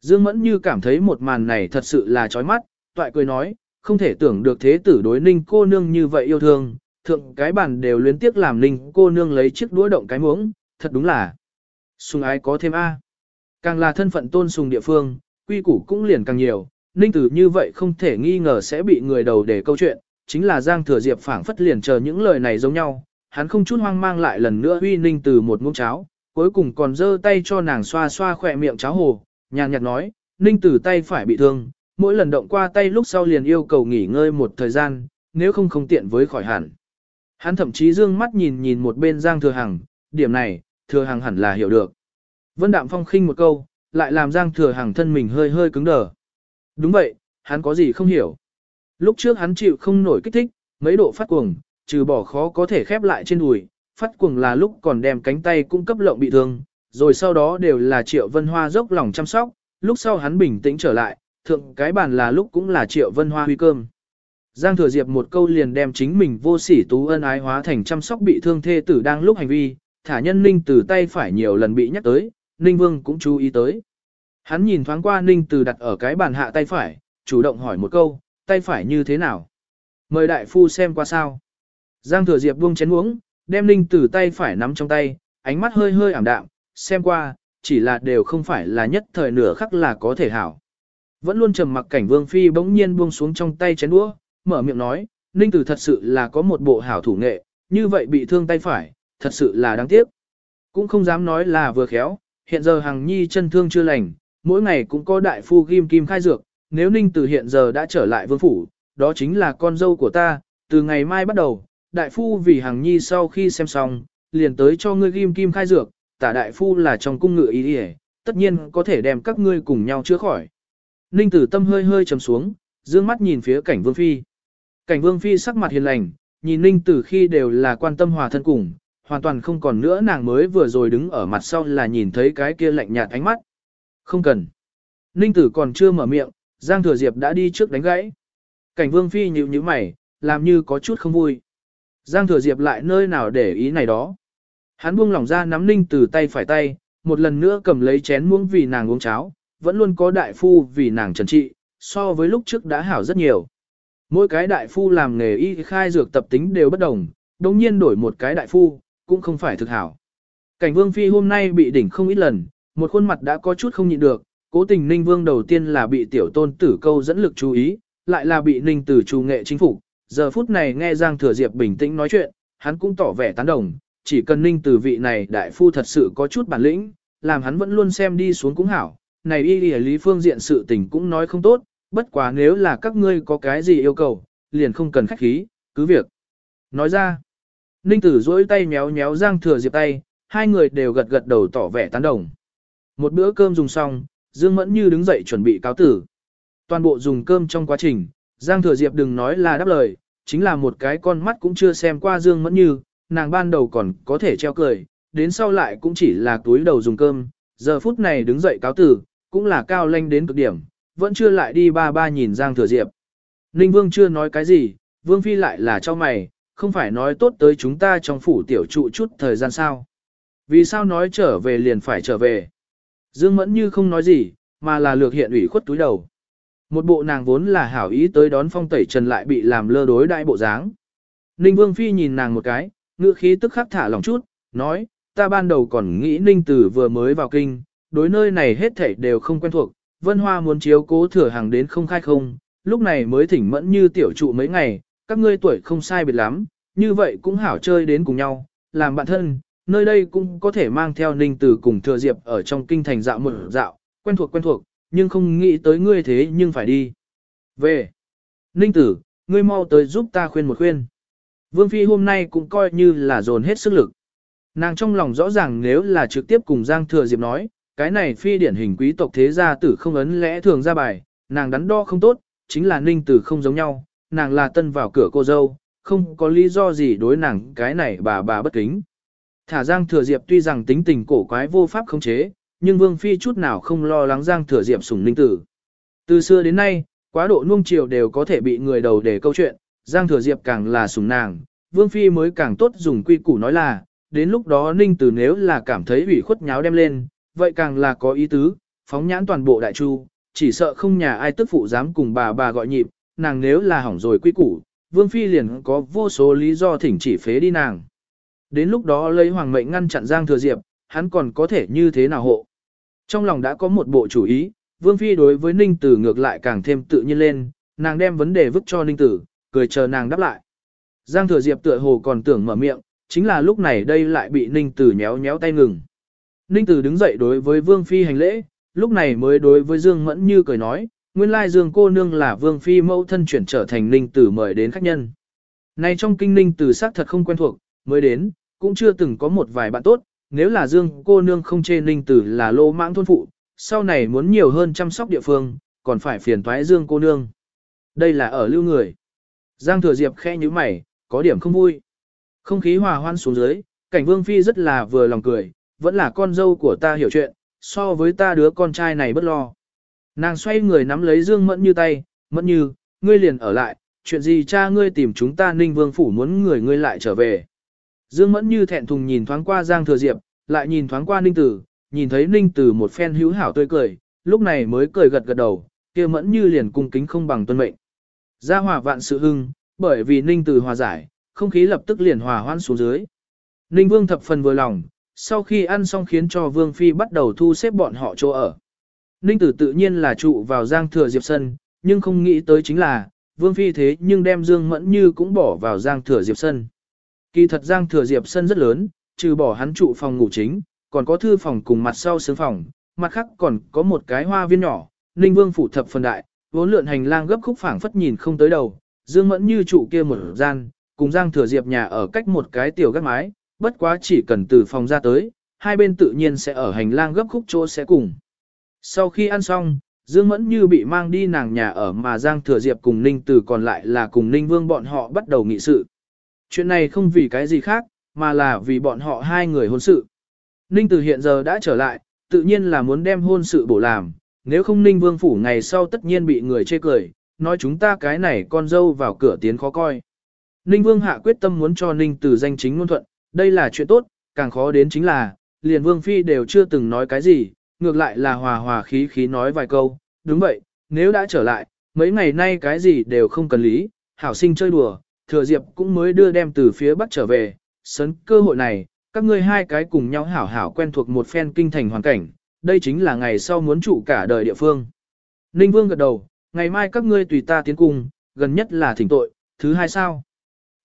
Dương Mẫn Như cảm thấy một màn này thật sự là chói mắt, toại cười nói, không thể tưởng được thế tử đối ninh cô nương như vậy yêu thương, thượng cái bàn đều luyến tiếc làm ninh cô nương lấy chiếc đũa động cái muỗng, thật đúng là sùng ái có thêm A. Càng là thân phận tôn sùng địa phương, quy củ cũng liền càng nhiều, ninh tử như vậy không thể nghi ngờ sẽ bị người đầu để câu chuyện, chính là Giang Thừa Diệp phảng phất liền chờ những lời này giống nhau, hắn không chút hoang mang lại lần nữa uy ninh từ một ngụm cháo, cuối cùng còn giơ tay cho nàng xoa xoa khỏe miệng cháo hồ, nhàn nhạt nói, ninh tử tay phải bị thương, mỗi lần động qua tay lúc sau liền yêu cầu nghỉ ngơi một thời gian, nếu không không tiện với khỏi hẳn. Hắn thậm chí dương mắt nhìn nhìn một bên Giang Thừa Hằng, điểm này, Thừa Hằng hẳn là hiểu được. Vân Đạm Phong khinh một câu, lại làm Giang Thừa Hằng thân mình hơi hơi cứng đờ. Đúng vậy, hắn có gì không hiểu. Lúc trước hắn chịu không nổi kích thích, mấy độ phát cuồng, trừ bỏ khó có thể khép lại trên đùi, phát cuồng là lúc còn đem cánh tay cung cấp lộng bị thương, rồi sau đó đều là Triệu Vân Hoa dốc lòng chăm sóc, lúc sau hắn bình tĩnh trở lại, thượng cái bàn là lúc cũng là Triệu Vân Hoa huy cơm. Giang Thừa Diệp một câu liền đem chính mình vô sỉ tú ân ái hóa thành chăm sóc bị thương thê tử đang lúc hành vi, thả nhân Ninh từ tay phải nhiều lần bị nhắc tới, Ninh Vương cũng chú ý tới. Hắn nhìn thoáng qua Ninh từ đặt ở cái bàn hạ tay phải, chủ động hỏi một câu, tay phải như thế nào? Mời đại phu xem qua sao. Giang Thừa Diệp buông chén uống, đem Ninh từ tay phải nắm trong tay, ánh mắt hơi hơi ảm đạm, xem qua, chỉ là đều không phải là nhất thời nửa khắc là có thể hảo. Vẫn luôn trầm mặc cảnh vương phi bỗng nhiên buông xuống trong tay chén đũa, mở miệng nói, Ninh Tử thật sự là có một bộ hảo thủ nghệ, như vậy bị thương tay phải, thật sự là đáng tiếc. Cũng không dám nói là vừa khéo, hiện giờ hàng nhi chân thương chưa lành, mỗi ngày cũng có đại phu kim kim khai dược, nếu Ninh Tử hiện giờ đã trở lại vương phủ, đó chính là con dâu của ta, từ ngày mai bắt đầu, đại phu vì hàng nhi sau khi xem xong, liền tới cho ngươi kim kim khai dược, tả đại phu là trong cung ngự ý đi tất nhiên có thể đem các ngươi cùng nhau chữa khỏi. Ninh tử tâm hơi hơi trầm xuống, dương mắt nhìn phía cảnh vương phi. Cảnh vương phi sắc mặt hiền lành, nhìn ninh tử khi đều là quan tâm hòa thân cùng, hoàn toàn không còn nữa nàng mới vừa rồi đứng ở mặt sau là nhìn thấy cái kia lạnh nhạt ánh mắt. Không cần. Ninh tử còn chưa mở miệng, Giang Thừa Diệp đã đi trước đánh gãy. Cảnh vương phi nhíu như mày, làm như có chút không vui. Giang Thừa Diệp lại nơi nào để ý này đó. Hắn buông lỏng ra nắm ninh Tử tay phải tay, một lần nữa cầm lấy chén muỗng vì nàng uống cháo, vẫn luôn có đại phu vì nàng trần trị, so với lúc trước đã hảo rất nhiều. Mỗi cái đại phu làm nghề y khai dược tập tính đều bất đồng, đồng nhiên đổi một cái đại phu, cũng không phải thực hảo. Cảnh vương phi hôm nay bị đỉnh không ít lần, một khuôn mặt đã có chút không nhịn được, cố tình ninh vương đầu tiên là bị tiểu tôn tử câu dẫn lực chú ý, lại là bị ninh tử trù nghệ chính phủ. Giờ phút này nghe Giang Thừa Diệp bình tĩnh nói chuyện, hắn cũng tỏ vẻ tán đồng, chỉ cần ninh tử vị này đại phu thật sự có chút bản lĩnh, làm hắn vẫn luôn xem đi xuống cũng hảo, này y y lý phương diện sự tình cũng nói không tốt, bất quá nếu là các ngươi có cái gì yêu cầu, liền không cần khách khí, cứ việc. Nói ra, Ninh tử duỗi tay méo méo Giang Thừa Diệp tay, hai người đều gật gật đầu tỏ vẻ tán đồng. Một bữa cơm dùng xong, Dương Mẫn Như đứng dậy chuẩn bị cáo tử. Toàn bộ dùng cơm trong quá trình, Giang Thừa Diệp đừng nói là đáp lời, chính là một cái con mắt cũng chưa xem qua Dương Mẫn Như, nàng ban đầu còn có thể treo cười, đến sau lại cũng chỉ là túi đầu dùng cơm, giờ phút này đứng dậy cáo tử, cũng là cao lanh đến cực điểm, vẫn chưa lại đi ba ba nhìn Giang Thừa Diệp. Ninh Vương chưa nói cái gì, Vương Phi lại là cho mày, không phải nói tốt tới chúng ta trong phủ tiểu trụ chút thời gian sao. Vì sao nói trở về liền phải trở về. Dương Mẫn như không nói gì, mà là lược hiện ủy khuất túi đầu. Một bộ nàng vốn là hảo ý tới đón phong tẩy trần lại bị làm lơ đối đại bộ dáng. Ninh Vương Phi nhìn nàng một cái, ngựa khí tức khắc thả lòng chút, nói, ta ban đầu còn nghĩ Ninh Tử vừa mới vào kinh, đối nơi này hết thảy đều không quen thuộc, Vân Hoa muốn chiếu cố thừa hàng đến không khai không, lúc này mới thỉnh mẫn như tiểu trụ mấy ngày, các ngươi tuổi không sai biệt lắm, như vậy cũng hảo chơi đến cùng nhau, làm bạn thân, nơi đây cũng có thể mang theo Ninh Tử cùng Thừa Diệp ở trong kinh thành dạo một dạo, quen thuộc quen thuộc, nhưng không nghĩ tới ngươi thế nhưng phải đi. Về. Ninh Tử, ngươi mau tới giúp ta khuyên một khuyên. Vương Phi hôm nay cũng coi như là dồn hết sức lực. Nàng trong lòng rõ ràng nếu là trực tiếp cùng Giang Thừa Diệp nói, cái này phi điển hình quý tộc thế gia tử không ấn lẽ thường ra bài, nàng đắn đo không tốt, chính là ninh tử không giống nhau, nàng là tân vào cửa cô dâu, không có lý do gì đối nàng cái này bà bà bất kính. Thả Giang Thừa Diệp tuy rằng tính tình cổ quái vô pháp không chế, nhưng Vương Phi chút nào không lo lắng Giang Thừa Diệp sủng ninh tử. Từ xưa đến nay, quá độ nuông chiều đều có thể bị người đầu để câu chuyện, Giang Thừa Diệp càng là sủng nàng, Vương Phi mới càng tốt dùng quy củ nói là, đến lúc đó Ninh Tử nếu là cảm thấy ủy khuất nháo đem lên, vậy càng là có ý tứ, phóng nhãn toàn bộ đại chu, chỉ sợ không nhà ai tức phụ dám cùng bà bà gọi nhịp, nàng nếu là hỏng rồi quy củ, Vương Phi liền có vô số lý do thỉnh chỉ phế đi nàng. Đến lúc đó lấy hoàng mệnh ngăn chặn Giang Thừa Diệp, hắn còn có thể như thế nào hộ. Trong lòng đã có một bộ chủ ý, Vương Phi đối với Ninh Tử ngược lại càng thêm tự nhiên lên, nàng đem vấn đề vứt cho Ninh Tử, cười chờ nàng đáp lại. Giang Thừa Diệp tựa hồ còn tưởng mở miệng, chính là lúc này đây lại bị Ninh Tử nhéo nhéo tay ngừng. Ninh Tử đứng dậy đối với Vương Phi hành lễ, lúc này mới đối với Dương Mẫn Như cười nói, nguyên lai Dương cô nương là Vương Phi mẫu thân chuyển trở thành Ninh Tử mời đến khách nhân. Này trong kinh Ninh Tử xác thật không quen thuộc, mới đến, cũng chưa từng có một vài bạn tốt, nếu là Dương cô nương không chê Ninh Tử là lô mãng thôn phụ, sau này muốn nhiều hơn chăm sóc địa phương, còn phải phiền toái Dương cô nương. Đây là ở lưu người. Giang Thừa Diệp khẽ như mày, có điểm không vui. Không khí hòa hoan xuống dưới, cảnh Vương Phi rất là vừa lòng cười, vẫn là con dâu của ta hiểu chuyện, so với ta đứa con trai này bất lo. Nàng xoay người nắm lấy Dương Mẫn như tay, Mẫn như, ngươi liền ở lại, chuyện gì cha ngươi tìm chúng ta ninh vương phủ muốn người ngươi lại trở về. Dương Mẫn như thẹn thùng nhìn thoáng qua Giang Thừa Diệp, lại nhìn thoáng qua Ninh Tử, nhìn thấy Ninh Tử một phen hữu hảo tươi cười, lúc này mới cười gật gật đầu, kia Mẫn như liền cung kính không bằng tuân mệnh. Gia hòa vạn sự hưng, bởi vì Ninh Tử hòa giải, không khí lập tức liền hòa hoãn xuống dưới. Ninh Vương thập phần vừa lòng, sau khi ăn xong khiến cho Vương Phi bắt đầu thu xếp bọn họ chỗ ở. Ninh tử tự nhiên là trụ vào Giang Thừa Diệp Sân, nhưng không nghĩ tới chính là, Vương Phi thế nhưng đem Dương Mẫn Như cũng bỏ vào Giang Thừa Diệp Sân. Kỳ thật Giang Thừa Diệp Sân rất lớn, trừ bỏ hắn trụ phòng ngủ chính, còn có thư phòng cùng mặt sau sướng phòng, mặt khác còn có một cái hoa viên nhỏ, Ninh Vương phủ thập phần đại, vốn lượn hành lang gấp khúc phảng phất nhìn không tới đầu, Dương Mẫn Như trụ kia một gian, cùng Giang Thừa Diệp nhà ở cách một cái tiểu gác mái, bất quá chỉ cần từ phòng ra tới, hai bên tự nhiên sẽ ở hành lang gấp khúc chỗ sẽ cùng. Sau khi ăn xong, Dương Mẫn như bị mang đi nàng nhà ở mà Giang Thừa Diệp cùng Ninh Từ còn lại là cùng Ninh Vương bọn họ bắt đầu nghị sự. Chuyện này không vì cái gì khác, mà là vì bọn họ hai người hôn sự. Ninh Từ hiện giờ đã trở lại, tự nhiên là muốn đem hôn sự bổ làm, nếu không Ninh Vương phủ ngày sau tất nhiên bị người chê cười, nói chúng ta cái này con dâu vào cửa tiến khó coi. Ninh Vương hạ quyết tâm muốn cho Ninh Từ danh chính ngôn thuận, đây là chuyện tốt, càng khó đến chính là, liền Vương Phi đều chưa từng nói cái gì, ngược lại là hòa hòa khí khí nói vài câu, đúng vậy, nếu đã trở lại, mấy ngày nay cái gì đều không cần lý, hảo sinh chơi đùa, thừa diệp cũng mới đưa đem từ phía bắc trở về, sấn cơ hội này, các ngươi hai cái cùng nhau hảo hảo quen thuộc một phen kinh thành hoàn cảnh, đây chính là ngày sau muốn trụ cả đời địa phương. Ninh Vương gật đầu, ngày mai các ngươi tùy ta tiến cùng, gần nhất là thỉnh tội, thứ hai sao.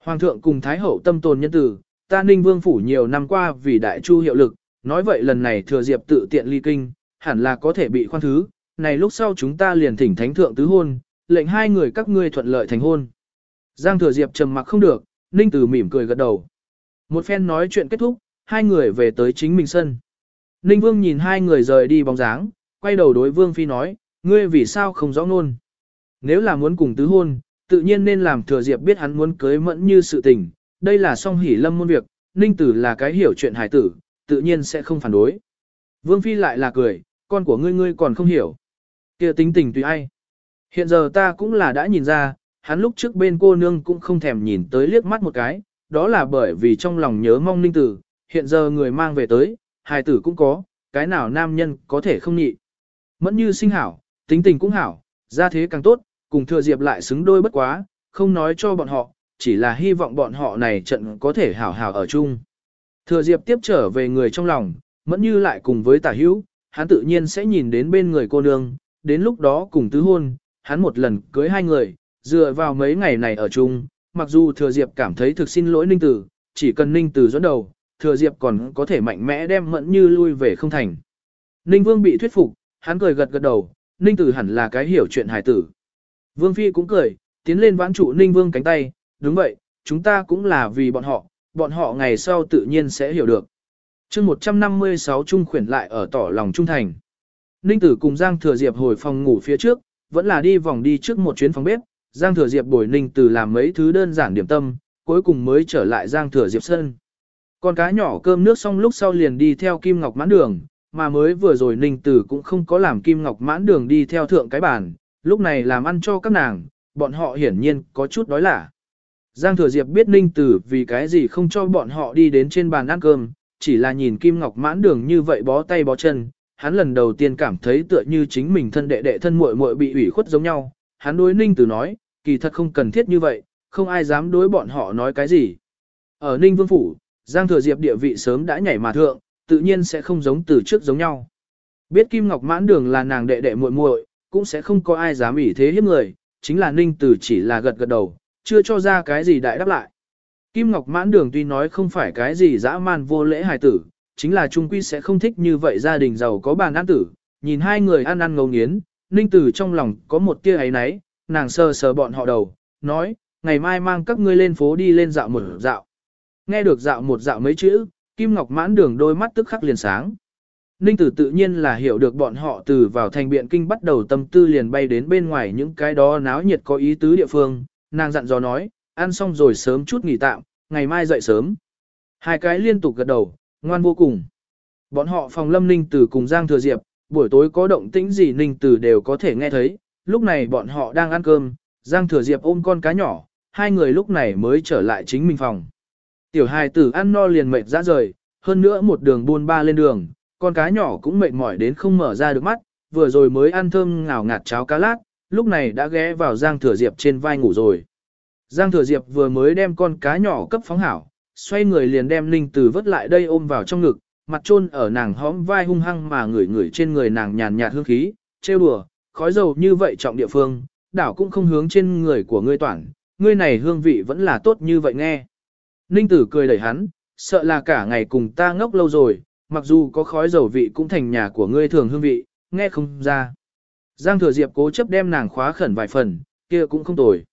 Hoàng thượng cùng Thái hậu tâm tồn nhân tử, ta ninh vương phủ nhiều năm qua vì đại chu hiệu lực, nói vậy lần này thừa diệp tự tiện ly kinh, hẳn là có thể bị khoan thứ, này lúc sau chúng ta liền thỉnh thánh thượng tứ hôn, lệnh hai người các ngươi thuận lợi thành hôn. Giang thừa diệp trầm mặc không được, ninh tử mỉm cười gật đầu. Một phen nói chuyện kết thúc, hai người về tới chính mình sân. Ninh vương nhìn hai người rời đi bóng dáng, quay đầu đối vương phi nói, ngươi vì sao không rõ ngôn. Nếu là muốn cùng tứ hôn, tự nhiên nên làm thừa diệp biết hắn muốn cưới mẫn như sự tình, đây là song hỉ lâm môn việc, ninh tử là cái hiểu chuyện hải tử, tự nhiên sẽ không phản đối. Vương Phi lại là cười, con của ngươi ngươi còn không hiểu. kia tính tình tùy ai. Hiện giờ ta cũng là đã nhìn ra, hắn lúc trước bên cô nương cũng không thèm nhìn tới liếc mắt một cái, đó là bởi vì trong lòng nhớ mong ninh tử, hiện giờ người mang về tới, hài tử cũng có, cái nào nam nhân có thể không nhị. Mẫn như sinh hảo, tính tình cũng hảo, ra thế càng tốt, cùng thừa diệp lại xứng đôi bất quá, không nói cho bọn họ, chỉ là hy vọng bọn họ này trận có thể hảo hảo ở chung. Thừa diệp tiếp trở về người trong lòng, mẫn như lại cùng với tả hữu, hắn tự nhiên sẽ nhìn đến bên người cô nương, đến lúc đó cùng tứ hôn, hắn một lần cưới hai người, dựa vào mấy ngày này ở chung, mặc dù thừa diệp cảm thấy thực xin lỗi ninh tử, chỉ cần ninh tử dẫn đầu, thừa diệp còn có thể mạnh mẽ đem mẫn như lui về không thành. Ninh vương bị thuyết phục, hắn cười gật gật đầu, ninh tử hẳn là cái hiểu chuyện hài tử. Vương phi cũng cười, tiến lên vãn trụ ninh vương cánh tay, đúng vậy, chúng ta cũng là vì bọn họ, bọn họ ngày sau tự nhiên sẽ hiểu được. chương 156 trung khuyển lại ở tỏ lòng trung thành. Ninh tử cùng Giang Thừa Diệp hồi phòng ngủ phía trước, vẫn là đi vòng đi trước một chuyến phòng bếp, Giang Thừa Diệp bồi Ninh tử làm mấy thứ đơn giản điểm tâm, cuối cùng mới trở lại Giang Thừa Diệp sân. Con cá nhỏ cơm nước xong lúc sau liền đi theo Kim Ngọc mãn đường, mà mới vừa rồi Ninh tử cũng không có làm Kim Ngọc mãn đường đi theo thượng cái bàn, lúc này làm ăn cho các nàng, bọn họ hiển nhiên có chút đói lả. Giang Thừa Diệp biết Ninh Tử vì cái gì không cho bọn họ đi đến trên bàn ăn cơm, chỉ là nhìn Kim Ngọc mãn đường như vậy bó tay bó chân, hắn lần đầu tiên cảm thấy tựa như chính mình thân đệ đệ thân muội muội bị ủy khuất giống nhau. Hắn đối Ninh Tử nói, kỳ thật không cần thiết như vậy, không ai dám đối bọn họ nói cái gì. Ở Ninh Vương Phủ, Giang Thừa Diệp địa vị sớm đã nhảy mà thượng, tự nhiên sẽ không giống từ trước giống nhau. Biết Kim Ngọc mãn đường là nàng đệ đệ muội muội, cũng sẽ không có ai dám ủy thế hiếp người, chính là Ninh Tử chỉ là gật gật đầu, chưa cho ra cái gì đại đáp lại. Kim Ngọc mãn đường tuy nói không phải cái gì dã man vô lễ hài tử, chính là trung quy sẽ không thích như vậy gia đình giàu có bàn ăn tử, nhìn hai người ăn ăn ngấu nghiến, Ninh Tử trong lòng có một tia ấy náy, nàng sờ sờ bọn họ đầu, nói, ngày mai mang các ngươi lên phố đi lên dạo một dạo. Nghe được dạo một dạo mấy chữ, Kim Ngọc mãn đường đôi mắt tức khắc liền sáng. Ninh tử tự nhiên là hiểu được bọn họ từ vào thành biện kinh bắt đầu tâm tư liền bay đến bên ngoài những cái đó náo nhiệt có ý tứ địa phương, nàng dặn dò nói, ăn xong rồi sớm chút nghỉ tạm, ngày mai dậy sớm. Hai cái liên tục gật đầu, ngoan vô cùng. Bọn họ phòng lâm Ninh tử cùng Giang Thừa Diệp, buổi tối có động tĩnh gì Ninh tử đều có thể nghe thấy, lúc này bọn họ đang ăn cơm, Giang Thừa Diệp ôm con cá nhỏ, hai người lúc này mới trở lại chính mình phòng. Tiểu hài tử ăn no liền mệt ra rời, hơn nữa một đường buôn ba lên đường, con cá nhỏ cũng mệt mỏi đến không mở ra được mắt, vừa rồi mới ăn thơm ngào ngạt cháo cá lát, lúc này đã ghé vào Giang Thừa Diệp trên vai ngủ rồi. Giang Thừa Diệp vừa mới đem con cá nhỏ cấp phóng hảo, xoay người liền đem Ninh Tử vớt lại đây ôm vào trong ngực, mặt trôn ở nàng hõm vai hung hăng mà ngửi ngửi trên người nàng nhàn nhạt hương khí, trêu đùa, khói dầu như vậy trọng địa phương, đảo cũng không hướng trên người của ngươi toàn, ngươi này hương vị vẫn là tốt như vậy nghe. Ninh Tử cười đẩy hắn, sợ là cả ngày cùng ta ngốc lâu rồi, mặc dù có khói dầu vị cũng thành nhà của ngươi thường hương vị, nghe không ra. Giang thừa diệp cố chấp đem nàng khóa khẩn vài phần, kia cũng không tồi.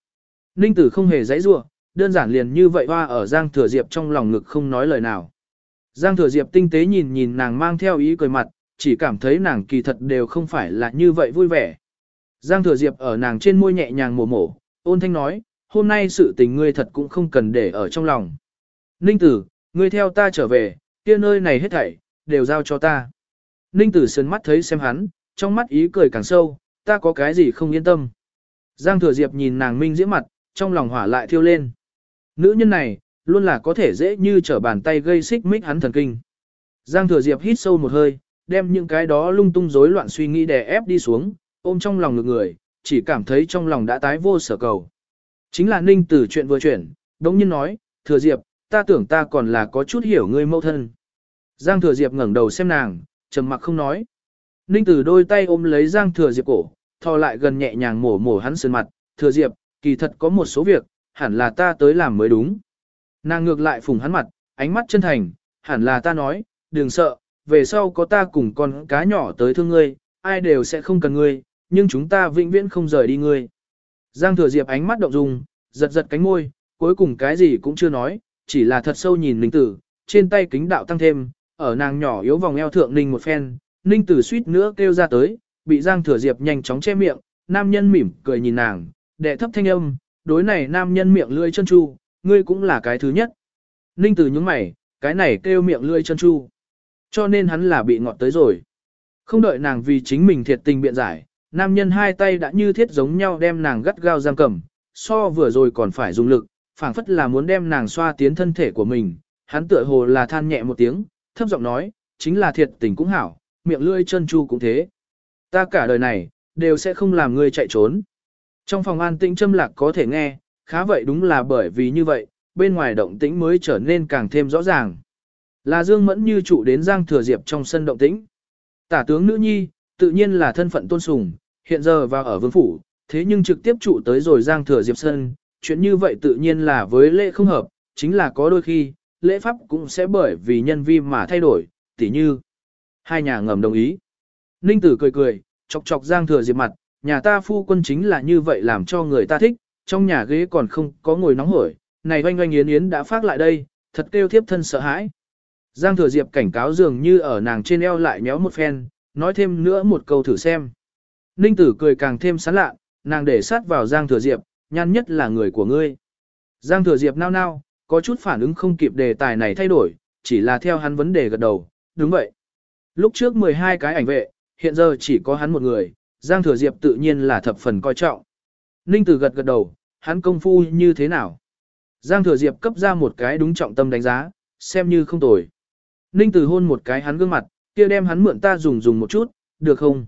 Ninh tử không hề dãy rua, đơn giản liền như vậy hoa ở Giang thừa diệp trong lòng ngực không nói lời nào. Giang thừa diệp tinh tế nhìn nhìn nàng mang theo ý cười mặt, chỉ cảm thấy nàng kỳ thật đều không phải là như vậy vui vẻ. Giang thừa diệp ở nàng trên môi nhẹ nhàng mổ mổ, ôn thanh nói, hôm nay sự tình ngươi thật cũng không cần để ở trong lòng. Ninh tử, ngươi theo ta trở về, kia nơi này hết thảy, đều giao cho ta. Ninh tử sơn mắt thấy xem hắn, trong mắt ý cười càng sâu, ta có cái gì không yên tâm. Giang thừa diệp nhìn nàng minh diễm mặt, trong lòng hỏa lại thiêu lên. Nữ nhân này, luôn là có thể dễ như trở bàn tay gây xích mích hắn thần kinh. Giang thừa diệp hít sâu một hơi, đem những cái đó lung tung rối loạn suy nghĩ đè ép đi xuống, ôm trong lòng ngược người, chỉ cảm thấy trong lòng đã tái vô sở cầu. Chính là ninh tử chuyện vừa chuyển, đống nhiên nói, thừa diệp, ta tưởng ta còn là có chút hiểu ngươi mâu thân. Giang thừa diệp ngẩng đầu xem nàng, trầm mặc không nói. Ninh Tử đôi tay ôm lấy Giang Thừa Diệp cổ, thò lại gần nhẹ nhàng mổ mổ hắn sơn mặt, Thừa Diệp, kỳ thật có một số việc, hẳn là ta tới làm mới đúng. Nàng ngược lại phùng hắn mặt, ánh mắt chân thành, hẳn là ta nói, đừng sợ, về sau có ta cùng con cá nhỏ tới thương ngươi, ai đều sẽ không cần ngươi, nhưng chúng ta vĩnh viễn không rời đi ngươi. Giang Thừa Diệp ánh mắt động dung, giật giật cánh môi, cuối cùng cái gì cũng chưa nói, chỉ là thật sâu nhìn Ninh Tử, trên tay kính đạo tăng thêm, ở nàng nhỏ yếu vòng eo thượng Ninh một phen, Ninh Tử suýt nữa kêu ra tới, bị Giang Thừa Diệp nhanh chóng che miệng, nam nhân mỉm cười nhìn nàng, đệ thấp thanh âm, đối này nam nhân miệng lưỡi chân chu, ngươi cũng là cái thứ nhất. Ninh Tử nhướng mày, cái này kêu miệng lưỡi chân chu. Cho nên hắn là bị ngọt tới rồi. Không đợi nàng vì chính mình thiệt tình biện giải, nam nhân hai tay đã như thiết giống nhau đem nàng gắt gao giam cầm, so vừa rồi còn phải dùng lực, phảng phất là muốn đem nàng xoa tiến thân thể của mình, hắn tựa hồ là than nhẹ một tiếng, thấp giọng nói, chính là thiệt tình cũng hảo, miệng lưỡi chân chu cũng thế. Ta cả đời này, đều sẽ không làm ngươi chạy trốn. Trong phòng an tĩnh châm lạc có thể nghe, khá vậy đúng là bởi vì như vậy, bên ngoài động tĩnh mới trở nên càng thêm rõ ràng. Là Dương Mẫn như trụ đến Giang Thừa Diệp trong sân động tĩnh. Tả tướng nữ nhi, tự nhiên là thân phận tôn sùng, hiện giờ vào ở vương phủ, thế nhưng trực tiếp trụ tới rồi Giang Thừa Diệp sân, chuyện như vậy tự nhiên là với lễ không hợp, chính là có đôi khi, lễ pháp cũng sẽ bởi vì nhân vi mà thay đổi, tỉ như. Hai nhà ngầm đồng ý. Ninh tử cười cười, chọc chọc Giang Thừa Diệp mặt, nhà ta phu quân chính là như vậy làm cho người ta thích, trong nhà ghế còn không có ngồi nóng hổi, này oanh oanh yến yến đã phát lại đây, thật kêu thiếp thân sợ hãi. Giang Thừa Diệp cảnh cáo dường như ở nàng trên eo lại méo một phen, nói thêm nữa một câu thử xem. Ninh tử cười càng thêm sán lạ, nàng để sát vào Giang Thừa Diệp, nhăn nhất là người của ngươi. Giang Thừa Diệp nao nao, có chút phản ứng không kịp đề tài này thay đổi, chỉ là theo hắn vấn đề gật đầu, đúng vậy. Lúc trước 12 cái ảnh vệ, hiện giờ chỉ có hắn một người, Giang Thừa Diệp tự nhiên là thập phần coi trọng. Ninh Tử gật gật đầu, hắn công phu như thế nào? Giang Thừa Diệp cấp ra một cái đúng trọng tâm đánh giá, xem như không tồi. Ninh Tử hôn một cái hắn gương mặt, kia đem hắn mượn ta dùng dùng một chút, được không?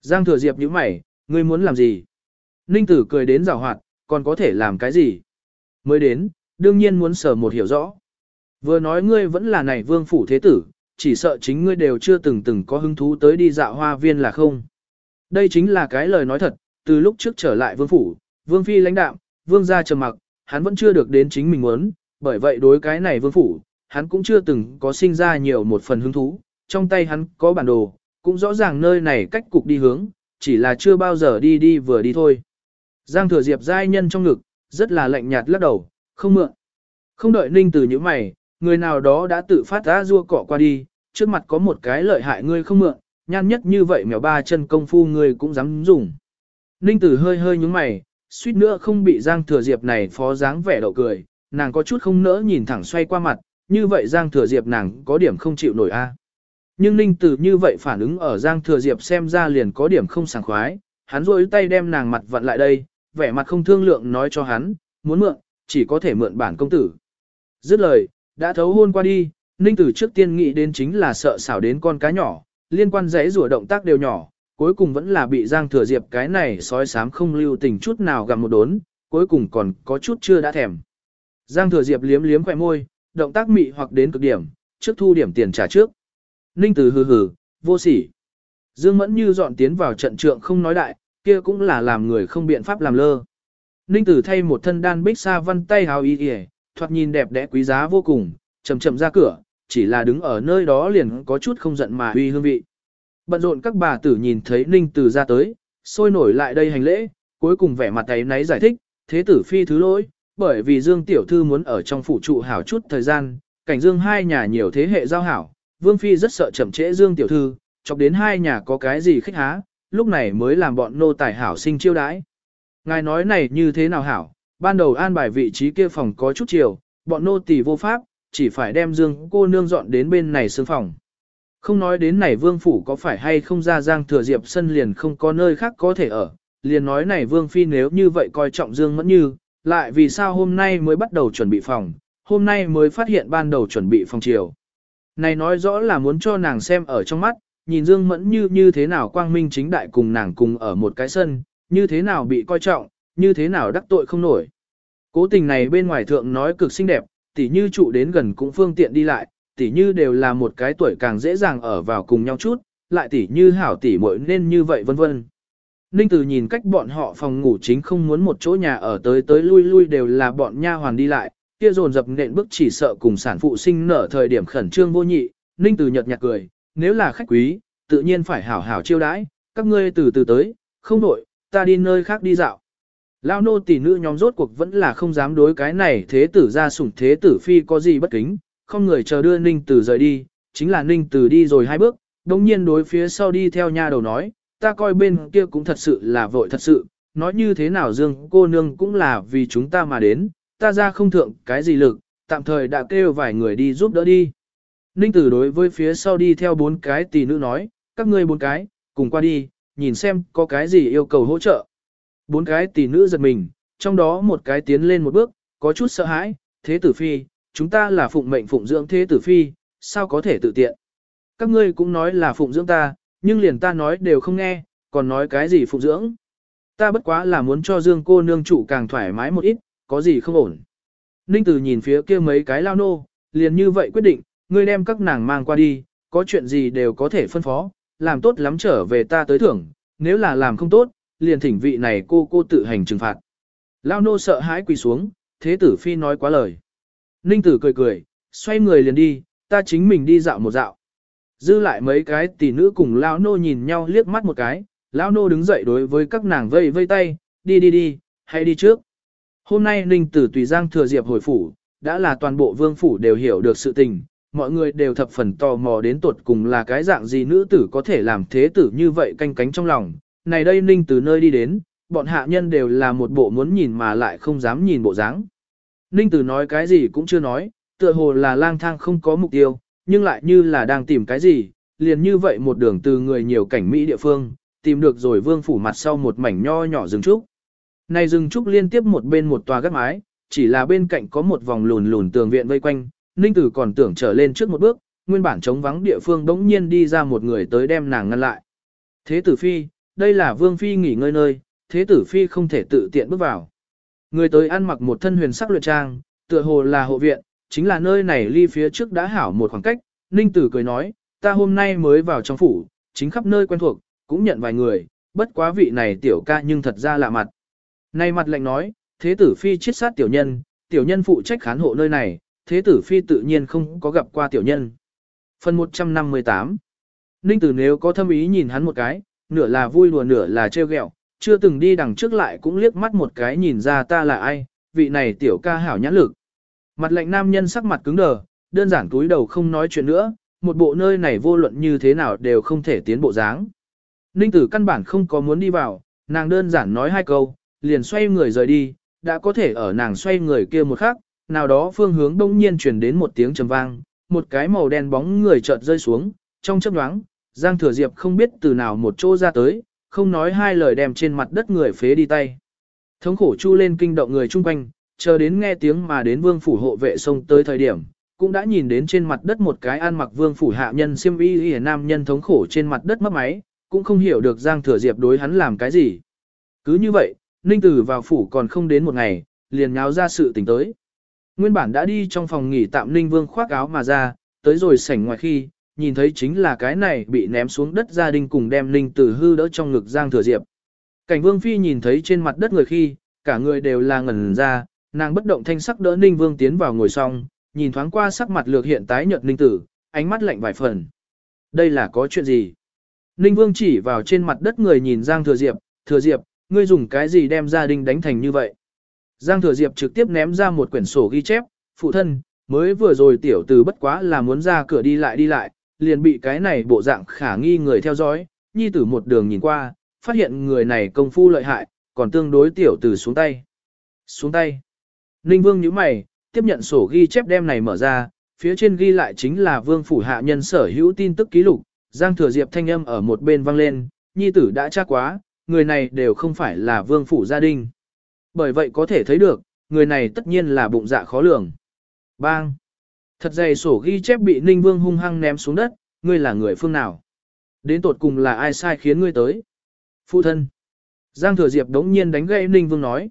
Giang Thừa Diệp nhíu mày, ngươi muốn làm gì? Ninh Tử cười đến rào hoạt, còn có thể làm cái gì? Mới đến, đương nhiên muốn sở một hiểu rõ. Vừa nói ngươi vẫn là này vương phủ thế tử, chỉ sợ chính ngươi đều chưa từng từng có hứng thú tới đi dạo hoa viên là không. Đây chính là cái lời nói thật, từ lúc trước trở lại vương phủ, vương phi lãnh đạm, vương gia trầm mặc, hắn vẫn chưa được đến chính mình muốn, bởi vậy đối cái này vương phủ, hắn cũng chưa từng có sinh ra nhiều một phần hứng thú, trong tay hắn có bản đồ, cũng rõ ràng nơi này cách cục đi hướng, chỉ là chưa bao giờ đi đi vừa đi thôi. Giang thừa diệp giai nhân trong ngực, rất là lạnh nhạt lắc đầu, không mượn. Không đợi ninh từ những mày, người nào đó đã tự phát ra rua cọ qua đi, trước mặt có một cái lợi hại ngươi không mượn, nhan nhất như vậy mèo ba chân công phu ngươi cũng dám dùng. Ninh tử hơi hơi nhúng mày, suýt nữa không bị Giang Thừa Diệp này phó dáng vẻ đậu cười, nàng có chút không nỡ nhìn thẳng xoay qua mặt, như vậy Giang Thừa Diệp nàng có điểm không chịu nổi a. À. Nhưng Ninh Tử như vậy phản ứng ở Giang Thừa Diệp xem ra liền có điểm không sảng khoái, hắn rôi tay đem nàng mặt vặn lại đây, vẻ mặt không thương lượng nói cho hắn, muốn mượn, chỉ có thể mượn bản công tử. Dứt lời, đã thấu hôn qua đi, Ninh Tử trước tiên nghĩ đến chính là sợ xảo đến con cá nhỏ, liên quan giấy rùa động tác đều nhỏ, cuối cùng vẫn là bị Giang Thừa Diệp cái này sói sám không lưu tình chút nào gặp một đốn, cuối cùng còn có chút chưa đã thèm. Giang Thừa Diệp liếm liếm khỏe môi, động tác mị hoặc đến cực điểm, trước thu điểm tiền trả trước. Ninh Tử hừ hừ, vô sỉ. Dương Mẫn như dọn tiến vào trận trượng không nói đại, kia cũng là làm người không biện pháp làm lơ. Ninh Tử thay một thân đan bích sa văn tay hào y y, thoạt nhìn đẹp đẽ quý giá vô cùng, chậm chậm ra cửa, chỉ là đứng ở nơi đó liền có chút không giận mà uy hương vị. Bận rộn các bà tử nhìn thấy Ninh Tử ra tới, sôi nổi lại đây hành lễ, cuối cùng vẻ mặt ấy náy giải thích, thế tử phi thứ lỗi, bởi vì Dương Tiểu Thư muốn ở trong phủ trụ hảo chút thời gian, cảnh Dương hai nhà nhiều thế hệ giao hảo, Vương Phi rất sợ chậm trễ Dương Tiểu Thư, chọc đến hai nhà có cái gì khách há, lúc này mới làm bọn nô tài hảo sinh chiêu đãi. Ngài nói này như thế nào hảo, ban đầu an bài vị trí kia phòng có chút chiều, bọn nô tỳ vô pháp, chỉ phải đem Dương cô nương dọn đến bên này xương phòng. Không nói đến này vương phủ có phải hay không ra giang thừa diệp sân liền không có nơi khác có thể ở, liền nói này vương phi nếu như vậy coi trọng Dương mẫn như, lại vì sao hôm nay mới bắt đầu chuẩn bị phòng, hôm nay mới phát hiện ban đầu chuẩn bị phòng chiều. Này nói rõ là muốn cho nàng xem ở trong mắt, nhìn Dương Mẫn như như thế nào quang minh chính đại cùng nàng cùng ở một cái sân, như thế nào bị coi trọng, như thế nào đắc tội không nổi. Cố tình này bên ngoài thượng nói cực xinh đẹp, tỉ như trụ đến gần cũng phương tiện đi lại, tỉ như đều là một cái tuổi càng dễ dàng ở vào cùng nhau chút, lại tỉ như hảo tỉ muội nên như vậy vân vân. Ninh Tử nhìn cách bọn họ phòng ngủ chính không muốn một chỗ nhà ở tới tới lui lui đều là bọn nha hoàn đi lại, kia dồn dập nện bước chỉ sợ cùng sản phụ sinh nở thời điểm khẩn trương vô nhị, Ninh Tử nhợt nhạt cười, nếu là khách quý, tự nhiên phải hảo hảo chiêu đãi, các ngươi từ từ tới, không đổi, ta đi nơi khác đi dạo. Lao nô tỷ nữ nhóm rốt cuộc vẫn là không dám đối cái này thế tử ra sủng thế tử phi có gì bất kính, không người chờ đưa Ninh Tử rời đi, chính là Ninh Tử đi rồi hai bước, đồng nhiên đối phía sau đi theo nha đầu nói, ta coi bên kia cũng thật sự là vội thật sự, nói như thế nào Dương cô nương cũng là vì chúng ta mà đến, ta ra không thượng cái gì lực, tạm thời đã kêu vài người đi giúp đỡ đi. Ninh tử đối với phía sau đi theo bốn cái tỷ nữ nói, các ngươi bốn cái, cùng qua đi, nhìn xem có cái gì yêu cầu hỗ trợ. Bốn cái tỷ nữ giật mình, trong đó một cái tiến lên một bước, có chút sợ hãi, thế tử phi, chúng ta là phụng mệnh phụng dưỡng thế tử phi, sao có thể tự tiện. Các ngươi cũng nói là phụng dưỡng ta, nhưng liền ta nói đều không nghe, còn nói cái gì phụng dưỡng. Ta bất quá là muốn cho Dương cô nương chủ càng thoải mái một ít, có gì không ổn. Ninh Tử nhìn phía kia mấy cái lao nô, liền như vậy quyết định, ngươi đem các nàng mang qua đi, có chuyện gì đều có thể phân phó, làm tốt lắm trở về ta tới thưởng, nếu là làm không tốt, liền thỉnh vị này cô cô tự hành trừng phạt. Lao nô sợ hãi quỳ xuống, thế tử phi nói quá lời. Ninh tử cười cười, xoay người liền đi, ta chính mình đi dạo một dạo. Dư lại mấy cái tỷ nữ cùng lão nô nhìn nhau liếc mắt một cái, lão nô đứng dậy đối với các nàng vây vây tay, đi đi đi, hãy đi trước. Hôm nay Ninh tử tùy giang thừa diệp hồi phủ, đã là toàn bộ vương phủ đều hiểu được sự tình, mọi người đều thập phần tò mò đến tuột cùng là cái dạng gì nữ tử có thể làm thế tử như vậy canh cánh trong lòng. Này đây Ninh từ nơi đi đến, bọn hạ nhân đều là một bộ muốn nhìn mà lại không dám nhìn bộ dáng. Ninh Tử nói cái gì cũng chưa nói, tựa hồ là lang thang không có mục tiêu, nhưng lại như là đang tìm cái gì, liền như vậy một đường từ người nhiều cảnh Mỹ địa phương, tìm được rồi vương phủ mặt sau một mảnh nho nhỏ rừng trúc. Này rừng trúc liên tiếp một bên một tòa gác mái, chỉ là bên cạnh có một vòng lùn lùn tường viện vây quanh, Ninh Tử còn tưởng trở lên trước một bước, nguyên bản trống vắng địa phương đống nhiên đi ra một người tới đem nàng ngăn lại. Thế tử phi, đây là vương phi nghỉ ngơi nơi, thế tử phi không thể tự tiện bước vào. Người tới ăn mặc một thân huyền sắc luyện trang, tựa hồ là hộ viện, chính là nơi này ly phía trước đã hảo một khoảng cách, Ninh Tử cười nói, ta hôm nay mới vào trong phủ, chính khắp nơi quen thuộc, cũng nhận vài người, bất quá vị này tiểu ca nhưng thật ra lạ mặt. Này mặt lệnh nói, thế tử phi chiết sát tiểu nhân, tiểu nhân phụ trách khán hộ nơi này, thế tử phi tự nhiên không có gặp qua tiểu nhân. Phần 158 Ninh Tử nếu có thâm ý nhìn hắn một cái, nửa là vui đùa nửa là trêu ghẹo, chưa từng đi đằng trước lại cũng liếc mắt một cái nhìn ra ta là ai, vị này tiểu ca hảo nhãn lực. Mặt lạnh nam nhân sắc mặt cứng đờ, đơn giản túi đầu không nói chuyện nữa, một bộ nơi này vô luận như thế nào đều không thể tiến bộ dáng. Ninh tử căn bản không có muốn đi vào, nàng đơn giản nói hai câu, liền xoay người rời đi, đã có thể ở nàng xoay người kia một khắc, nào đó phương hướng đông nhiên truyền đến một tiếng trầm vang, một cái màu đen bóng người chợt rơi xuống, trong chớp nhoáng, Giang Thừa Diệp không biết từ nào một chỗ ra tới, không nói hai lời đem trên mặt đất người phế đi tay. Thống khổ chu lên kinh động người chung quanh, chờ đến nghe tiếng mà đến vương phủ hộ vệ xông tới thời điểm, cũng đã nhìn đến trên mặt đất một cái ăn mặc vương phủ hạ nhân siêm y y nam nhân thống khổ trên mặt đất mất máy, cũng không hiểu được Giang Thừa Diệp đối hắn làm cái gì. Cứ như vậy, Ninh Tử vào phủ còn không đến một ngày, liền nháo ra sự tình tới. Nguyên bản đã đi trong phòng nghỉ tạm Ninh Vương khoác áo mà ra, tới rồi sảnh ngoài khi, nhìn thấy chính là cái này bị ném xuống đất gia đình cùng đem Ninh Tử hư đỡ trong ngực Giang Thừa Diệp. Cảnh Vương Phi nhìn thấy trên mặt đất người khi, cả người đều là ngẩn ra, nàng bất động thanh sắc đỡ Ninh Vương tiến vào ngồi xong, nhìn thoáng qua sắc mặt lược hiện tái nhợt Ninh Tử, ánh mắt lạnh vài phần. Đây là có chuyện gì? Ninh Vương chỉ vào trên mặt đất người nhìn Giang Thừa Diệp, Thừa Diệp, ngươi dùng cái gì đem gia đình đánh thành như vậy? Giang Thừa Diệp trực tiếp ném ra một quyển sổ ghi chép, phụ thân, mới vừa rồi tiểu tử bất quá là muốn ra cửa đi lại đi lại, liền bị cái này bộ dạng khả nghi người theo dõi, nhi tử một đường nhìn qua, phát hiện người này công phu lợi hại, còn tương đối tiểu tử xuống tay. Xuống tay. Ninh Vương nhíu mày, tiếp nhận sổ ghi chép đem này mở ra, phía trên ghi lại chính là Vương phủ hạ nhân sở hữu tin tức ký lục, Giang Thừa Diệp thanh âm ở một bên vang lên, nhi tử đã tra quá, người này đều không phải là Vương phủ gia đình. Bởi vậy có thể thấy được, người này tất nhiên là bụng dạ khó lường. Bang! Thật dày sổ ghi chép bị Ninh Vương hung hăng ném xuống đất, ngươi là người phương nào? Đến tột cùng là ai sai khiến ngươi tới? Phụ thân! Giang Thừa Diệp đống nhiên đánh gãy Ninh Vương nói.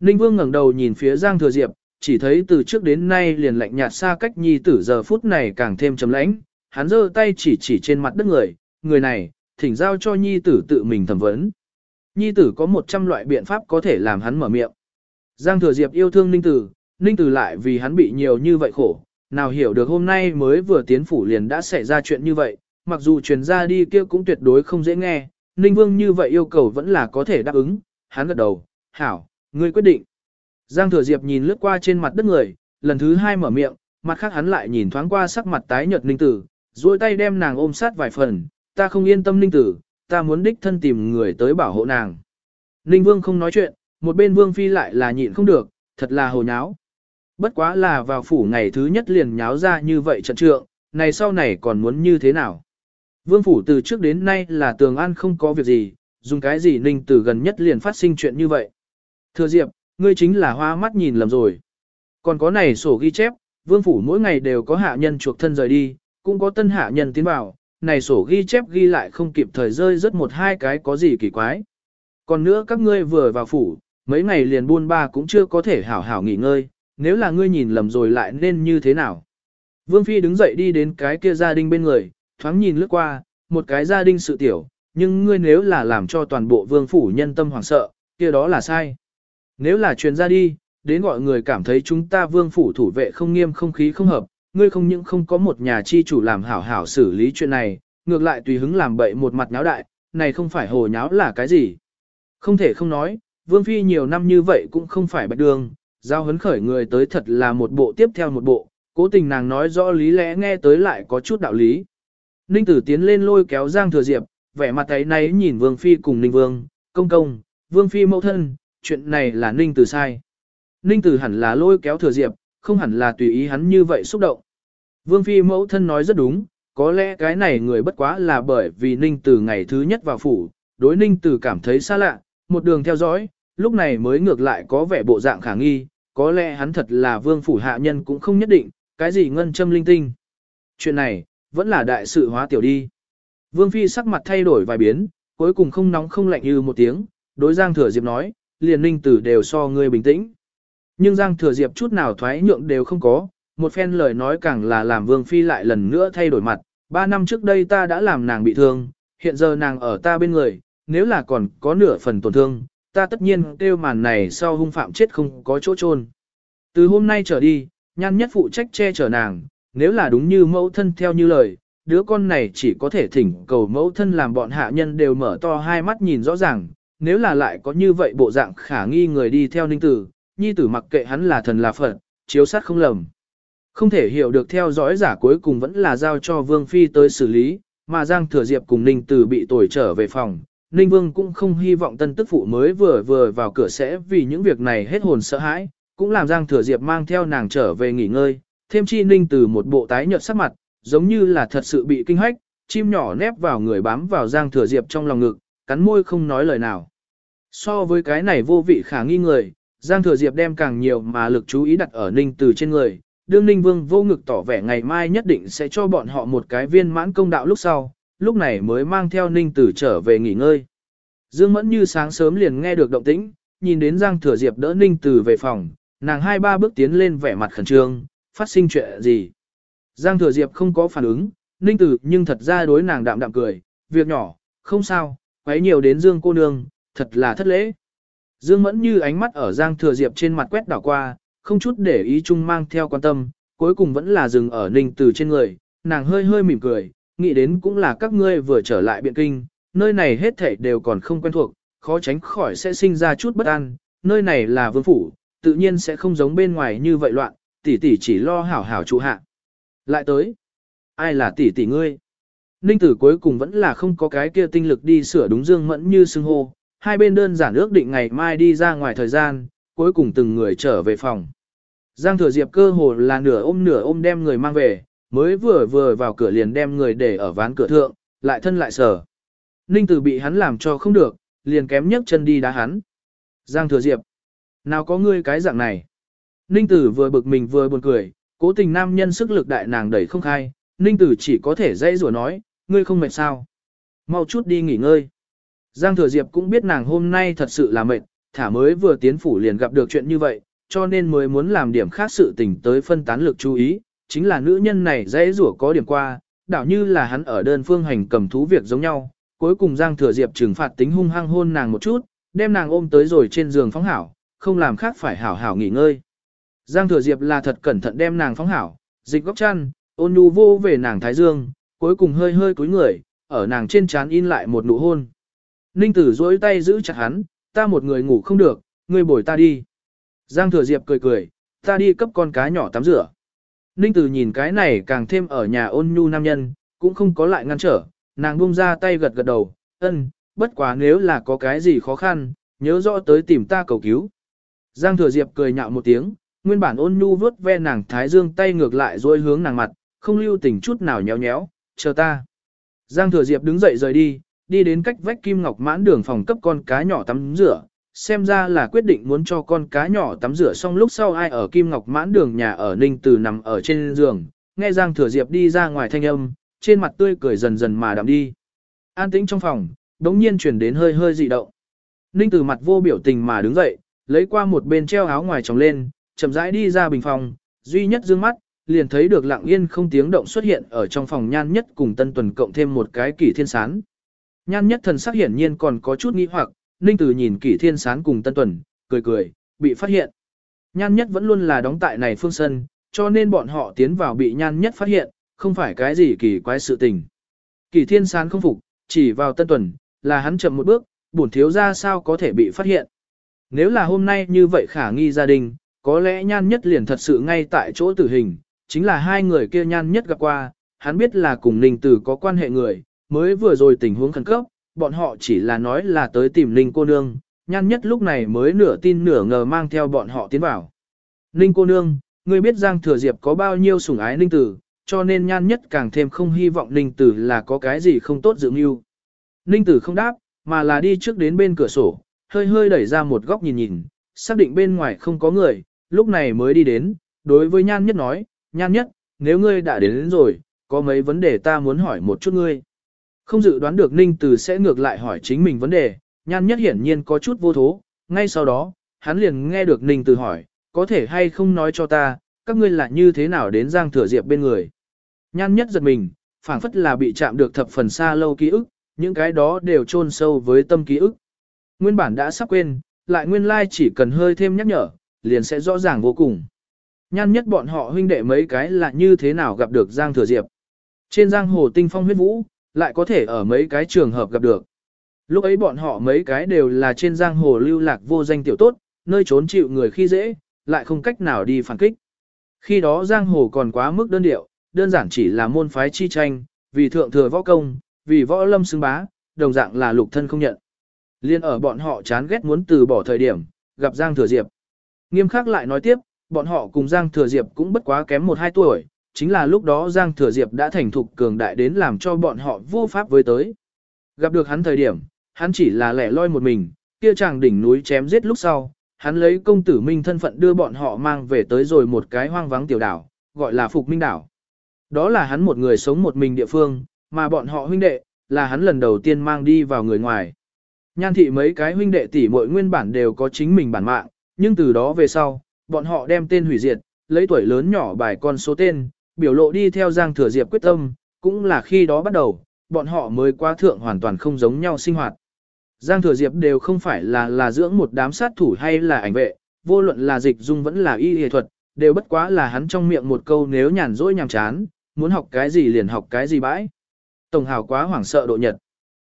Ninh Vương ngẩng đầu nhìn phía Giang Thừa Diệp, chỉ thấy từ trước đến nay liền lạnh nhạt xa cách nhi tử giờ phút này càng thêm trầm lãnh, hắn giơ tay chỉ chỉ trên mặt đất người, người này, thỉnh giao cho nhi tử tự mình thẩm vấn. Nhi tử có 100 loại biện pháp có thể làm hắn mở miệng. Giang Thừa Diệp yêu thương Ninh Tử, Ninh Tử lại vì hắn bị nhiều như vậy khổ, nào hiểu được hôm nay mới vừa tiến phủ liền đã xảy ra chuyện như vậy, mặc dù truyền ra đi kia cũng tuyệt đối không dễ nghe, Ninh Vương như vậy yêu cầu vẫn là có thể đáp ứng, hắn gật đầu, hảo, ngươi quyết định. Giang Thừa Diệp nhìn lướt qua trên mặt đất người, lần thứ hai mở miệng, mặt khác hắn lại nhìn thoáng qua sắc mặt tái nhợt Ninh Tử, duỗi tay đem nàng ôm sát vài phần, ta không yên tâm Ninh Tử, ta muốn đích thân tìm người tới bảo hộ nàng. Ninh Vương không nói chuyện, một bên Vương Phi lại là nhịn không được, thật là hồ nháo. Bất quá là vào phủ ngày thứ nhất liền nháo ra như vậy trận trượng, này sau này còn muốn như thế nào? Vương phủ từ trước đến nay là tường an không có việc gì, dùng cái gì Ninh Tử gần nhất liền phát sinh chuyện như vậy. Thừa Diệp, ngươi chính là hoa mắt nhìn lầm rồi. Còn có này sổ ghi chép, vương phủ mỗi ngày đều có hạ nhân chuộc thân rời đi, cũng có tân hạ nhân tiến vào, này sổ ghi chép ghi lại không kịp thời rơi rất một hai cái có gì kỳ quái. Còn nữa các ngươi vừa vào phủ, mấy ngày liền buôn ba cũng chưa có thể hảo hảo nghỉ ngơi, nếu là ngươi nhìn lầm rồi lại nên như thế nào. Vương Phi đứng dậy đi đến cái kia gia đình bên người, thoáng nhìn lướt qua, một cái gia đình sự tiểu, nhưng ngươi nếu là làm cho toàn bộ vương phủ nhân tâm hoảng sợ, kia đó là sai. Nếu là truyền ra đi, đến gọi người cảm thấy chúng ta vương phủ thủ vệ không nghiêm không khí không hợp, ngươi không những không có một nhà chi chủ làm hảo hảo xử lý chuyện này, ngược lại tùy hứng làm bậy một mặt nháo đại, này không phải hồ nháo là cái gì. Không thể không nói, vương phi nhiều năm như vậy cũng không phải bạch đường, giao hấn khởi người tới thật là một bộ tiếp theo một bộ, cố tình nàng nói rõ lý lẽ nghe tới lại có chút đạo lý. Ninh tử tiến lên lôi kéo Giang Thừa Diệp, vẻ mặt ấy náy nhìn Vương Phi cùng Ninh Vương, công công, Vương Phi mẫu thân, chuyện này là Ninh tử sai. Ninh tử hẳn là lôi kéo Thừa Diệp, không hẳn là tùy ý hắn như vậy xúc động. Vương Phi mẫu thân nói rất đúng, có lẽ cái này người bất quá là bởi vì Ninh tử ngày thứ nhất vào phủ, đối Ninh tử cảm thấy xa lạ, một đường theo dõi, lúc này mới ngược lại có vẻ bộ dạng khả nghi, có lẽ hắn thật là vương phủ hạ nhân cũng không nhất định, cái gì ngân châm linh tinh. Chuyện này, vẫn là đại sự hóa tiểu đi. Vương Phi sắc mặt thay đổi vài biến, cuối cùng không nóng không lạnh như một tiếng, đối Giang Thừa Diệp nói, liền ninh tử đều so ngươi bình tĩnh. Nhưng Giang Thừa Diệp chút nào thoái nhượng đều không có, một phen lời nói càng là làm Vương Phi lại lần nữa thay đổi mặt, ba năm trước đây ta đã làm nàng bị thương, hiện giờ nàng ở ta bên người, nếu là còn có nửa phần tổn thương, ta tất nhiên kêu màn này sau hung phạm chết không có chỗ chôn. Từ hôm nay trở đi, nhan nhất phụ trách che chở nàng, nếu là đúng như mẫu thân theo như lời, đứa con này chỉ có thể thỉnh cầu mẫu thân làm bọn hạ nhân đều mở to hai mắt nhìn rõ ràng, nếu là lại có như vậy bộ dạng khả nghi người đi theo ninh tử, nhi tử mặc kệ hắn là thần là phật, chiếu sát không lầm. Không thể hiểu được theo dõi giả cuối cùng vẫn là giao cho Vương Phi tới xử lý, mà Giang Thừa Diệp cùng Ninh Tử bị tuổi trở về phòng, Ninh Vương cũng không hy vọng tân tức phụ mới vừa vừa vào cửa sẽ vì những việc này hết hồn sợ hãi, cũng làm Giang Thừa Diệp mang theo nàng trở về nghỉ ngơi, thêm chi Ninh từ một bộ tái nhợt sắc mặt, giống như là thật sự bị kinh hách, chim nhỏ nép vào người bám vào Giang Thừa Diệp trong lòng ngực, cắn môi không nói lời nào. So với cái này vô vị khả nghi người, Giang Thừa Diệp đem càng nhiều mà lực chú ý đặt ở Ninh từ trên người, đương Ninh Vương vô ngực tỏ vẻ ngày mai nhất định sẽ cho bọn họ một cái viên mãn công đạo lúc sau, lúc này mới mang theo Ninh Tử trở về nghỉ ngơi. Dương Mẫn như sáng sớm liền nghe được động tĩnh, nhìn đến Giang Thừa Diệp đỡ Ninh Tử về phòng, nàng hai ba bước tiến lên vẻ mặt khẩn trương, phát sinh chuyện gì. Giang Thừa Diệp không có phản ứng, Ninh Tử nhưng thật ra đối nàng đạm đạm cười, việc nhỏ, không sao, quấy nhiều đến Dương cô nương, thật là thất lễ. Dương Mẫn như ánh mắt ở Giang Thừa Diệp trên mặt quét đảo qua, không chút để ý chung mang theo quan tâm, cuối cùng vẫn là dừng ở Ninh Tử trên người, nàng hơi hơi mỉm cười, nghĩ đến cũng là các ngươi vừa trở lại biện kinh, nơi này hết thảy đều còn không quen thuộc, khó tránh khỏi sẽ sinh ra chút bất an, nơi này là vương phủ, tự nhiên sẽ không giống bên ngoài như vậy loạn, tỷ tỷ chỉ lo hảo hảo trụ hạ. Lại tới, ai là tỷ tỷ ngươi? Ninh tử cuối cùng vẫn là không có cái kia tinh lực đi sửa đúng dương mẫn như xưng hô, hai bên đơn giản ước định ngày mai đi ra ngoài thời gian, cuối cùng từng người trở về phòng. Giang thừa diệp cơ hồ là nửa ôm nửa ôm đem người mang về, mới vừa vừa vào cửa liền đem người để ở ván cửa thượng, lại thân lại sờ. Ninh Tử bị hắn làm cho không được, liền kém nhấc chân đi đá hắn. Giang Thừa Diệp, nào có ngươi cái dạng này. Ninh Tử vừa bực mình vừa buồn cười, cố tình nam nhân sức lực đại nàng đẩy không khai, Ninh Tử chỉ có thể dãy rủa nói, ngươi không mệt sao. Mau chút đi nghỉ ngơi. Giang Thừa Diệp cũng biết nàng hôm nay thật sự là mệt, thả mới vừa tiến phủ liền gặp được chuyện như vậy, cho nên mới muốn làm điểm khác sự tình tới phân tán lực chú ý, chính là nữ nhân này dễ rủa có điểm qua, đảo như là hắn ở đơn phương hành cầm thú việc giống nhau. Cuối cùng Giang Thừa Diệp trừng phạt tính hung hăng hôn nàng một chút, đem nàng ôm tới rồi trên giường phóng hảo, không làm khác phải hảo hảo nghỉ ngơi. Giang Thừa Diệp là thật cẩn thận đem nàng phóng hảo, dịch góc chăn, ôn nhu vô về nàng thái dương, cuối cùng hơi hơi cúi người, ở nàng trên trán in lại một nụ hôn. Ninh Tử duỗi tay giữ chặt hắn, ta một người ngủ không được, ngươi bồi ta đi. Giang Thừa Diệp cười cười, ta đi cấp con cá nhỏ tắm rửa. Ninh Tử nhìn cái này càng thêm ở nhà ôn nhu nam nhân, cũng không có lại ngăn trở, nàng buông ra tay gật gật đầu, ân, bất quá nếu là có cái gì khó khăn, nhớ rõ tới tìm ta cầu cứu. Giang Thừa Diệp cười nhạo một tiếng, nguyên bản ôn nhu vớt ve nàng thái dương tay ngược lại rồi hướng nàng mặt, không lưu tình chút nào nhéo nhéo, chờ ta. Giang Thừa Diệp đứng dậy rời đi, đi đến cách vách kim ngọc mãn đường phòng cấp con cá nhỏ tắm rửa, xem ra là quyết định muốn cho con cá nhỏ tắm rửa xong lúc sau ai ở Kim Ngọc mãn đường nhà ở Ninh Từ nằm ở trên giường, nghe Giang Thừa Diệp đi ra ngoài thanh âm, trên mặt tươi cười dần dần mà đạm đi. An tĩnh trong phòng, đống nhiên chuyển đến hơi hơi dị động. Ninh Từ mặt vô biểu tình mà đứng dậy, lấy qua một bên treo áo ngoài tròng lên, chậm rãi đi ra bình phòng, duy nhất dương mắt, liền thấy được lặng yên không tiếng động xuất hiện ở trong phòng nhan nhất cùng tân tuần cộng thêm một cái kỷ thiên sán. Nhan nhất thần sắc hiển nhiên còn có chút nghi hoặc, ninh tử nhìn kỷ thiên sán cùng tân tuần, cười cười, bị phát hiện. Nhan nhất vẫn luôn là đóng tại này phương sân, cho nên bọn họ tiến vào bị nhan nhất phát hiện, không phải cái gì kỳ quái sự tình. Kỷ thiên sán không phục, chỉ vào tân tuần, là hắn chậm một bước, bổn thiếu ra sao có thể bị phát hiện. Nếu là hôm nay như vậy khả nghi gia đình, có lẽ nhan nhất liền thật sự ngay tại chỗ tử hình, chính là hai người kia nhan nhất gặp qua, hắn biết là cùng Ninh Tử có quan hệ người, mới vừa rồi tình huống khẩn cấp, bọn họ chỉ là nói là tới tìm Ninh cô nương, nhan nhất lúc này mới nửa tin nửa ngờ mang theo bọn họ tiến vào. Ninh cô nương, ngươi biết Giang Thừa Diệp có bao nhiêu sủng ái Ninh Tử, cho nên nhan nhất càng thêm không hy vọng Ninh Tử là có cái gì không tốt dưỡng yêu. Ninh Tử không đáp, mà là đi trước đến bên cửa sổ, hơi hơi đẩy ra một góc nhìn nhìn, xác định bên ngoài không có người, lúc này mới đi đến, đối với nhan nhất nói, nhan nhất, nếu ngươi đã đến, đến rồi, có mấy vấn đề ta muốn hỏi một chút ngươi. Không dự đoán được Ninh Từ sẽ ngược lại hỏi chính mình vấn đề, nhan nhất hiển nhiên có chút vô thố, ngay sau đó, hắn liền nghe được Ninh Từ hỏi, có thể hay không nói cho ta, các ngươi là như thế nào đến Giang Thừa Diệp bên người. Nhan nhất giật mình, phảng phất là bị chạm được thập phần xa lâu ký ức, những cái đó đều chôn sâu với tâm ký ức. Nguyên bản đã sắp quên, lại nguyên lai chỉ cần hơi thêm nhắc nhở, liền sẽ rõ ràng vô cùng. Nhan nhất bọn họ huynh đệ mấy cái là như thế nào gặp được Giang Thừa Diệp. Trên giang hồ tinh phong huyết vũ, lại có thể ở mấy cái trường hợp gặp được. Lúc ấy bọn họ mấy cái đều là trên giang hồ lưu lạc vô danh tiểu tốt, nơi trốn chịu người khi dễ, lại không cách nào đi phản kích. Khi đó giang hồ còn quá mức đơn điệu, đơn giản chỉ là môn phái chi tranh, vì thượng thừa võ công, vì võ lâm xứng bá, đồng dạng là lục thân không nhận. Liên ở bọn họ chán ghét muốn từ bỏ thời điểm, gặp Giang Thừa Diệp. Nghiêm khắc lại nói tiếp, bọn họ cùng Giang Thừa Diệp cũng bất quá kém 1-2 tuổi, chính là lúc đó Giang Thừa Diệp đã thành thục cường đại đến làm cho bọn họ vô pháp với tới. Gặp được hắn thời điểm, hắn chỉ là lẻ loi một mình, kia chàng đỉnh núi chém giết lúc sau, hắn lấy công tử minh thân phận đưa bọn họ mang về tới rồi một cái hoang vắng tiểu đảo, gọi là Phục Minh đảo. Đó là hắn một người sống một mình địa phương, mà bọn họ huynh đệ, là hắn lần đầu tiên mang đi vào người ngoài. Nhan thị mấy cái huynh đệ tỷ muội nguyên bản đều có chính mình bản mạng, nhưng từ đó về sau, bọn họ đem tên hủy diệt, lấy tuổi lớn nhỏ bài con số tên, biểu lộ đi theo Giang Thừa Diệp quyết tâm, cũng là khi đó bắt đầu, bọn họ mới qua thượng hoàn toàn không giống nhau sinh hoạt. Giang Thừa Diệp đều không phải là là dưỡng một đám sát thủ hay là ảnh vệ, vô luận là dịch dung vẫn là y y thuật, đều bất quá là hắn trong miệng một câu nếu nhàn rỗi nhàm chán, muốn học cái gì liền học cái gì bãi. Tổng hào quá hoảng sợ độ nhật.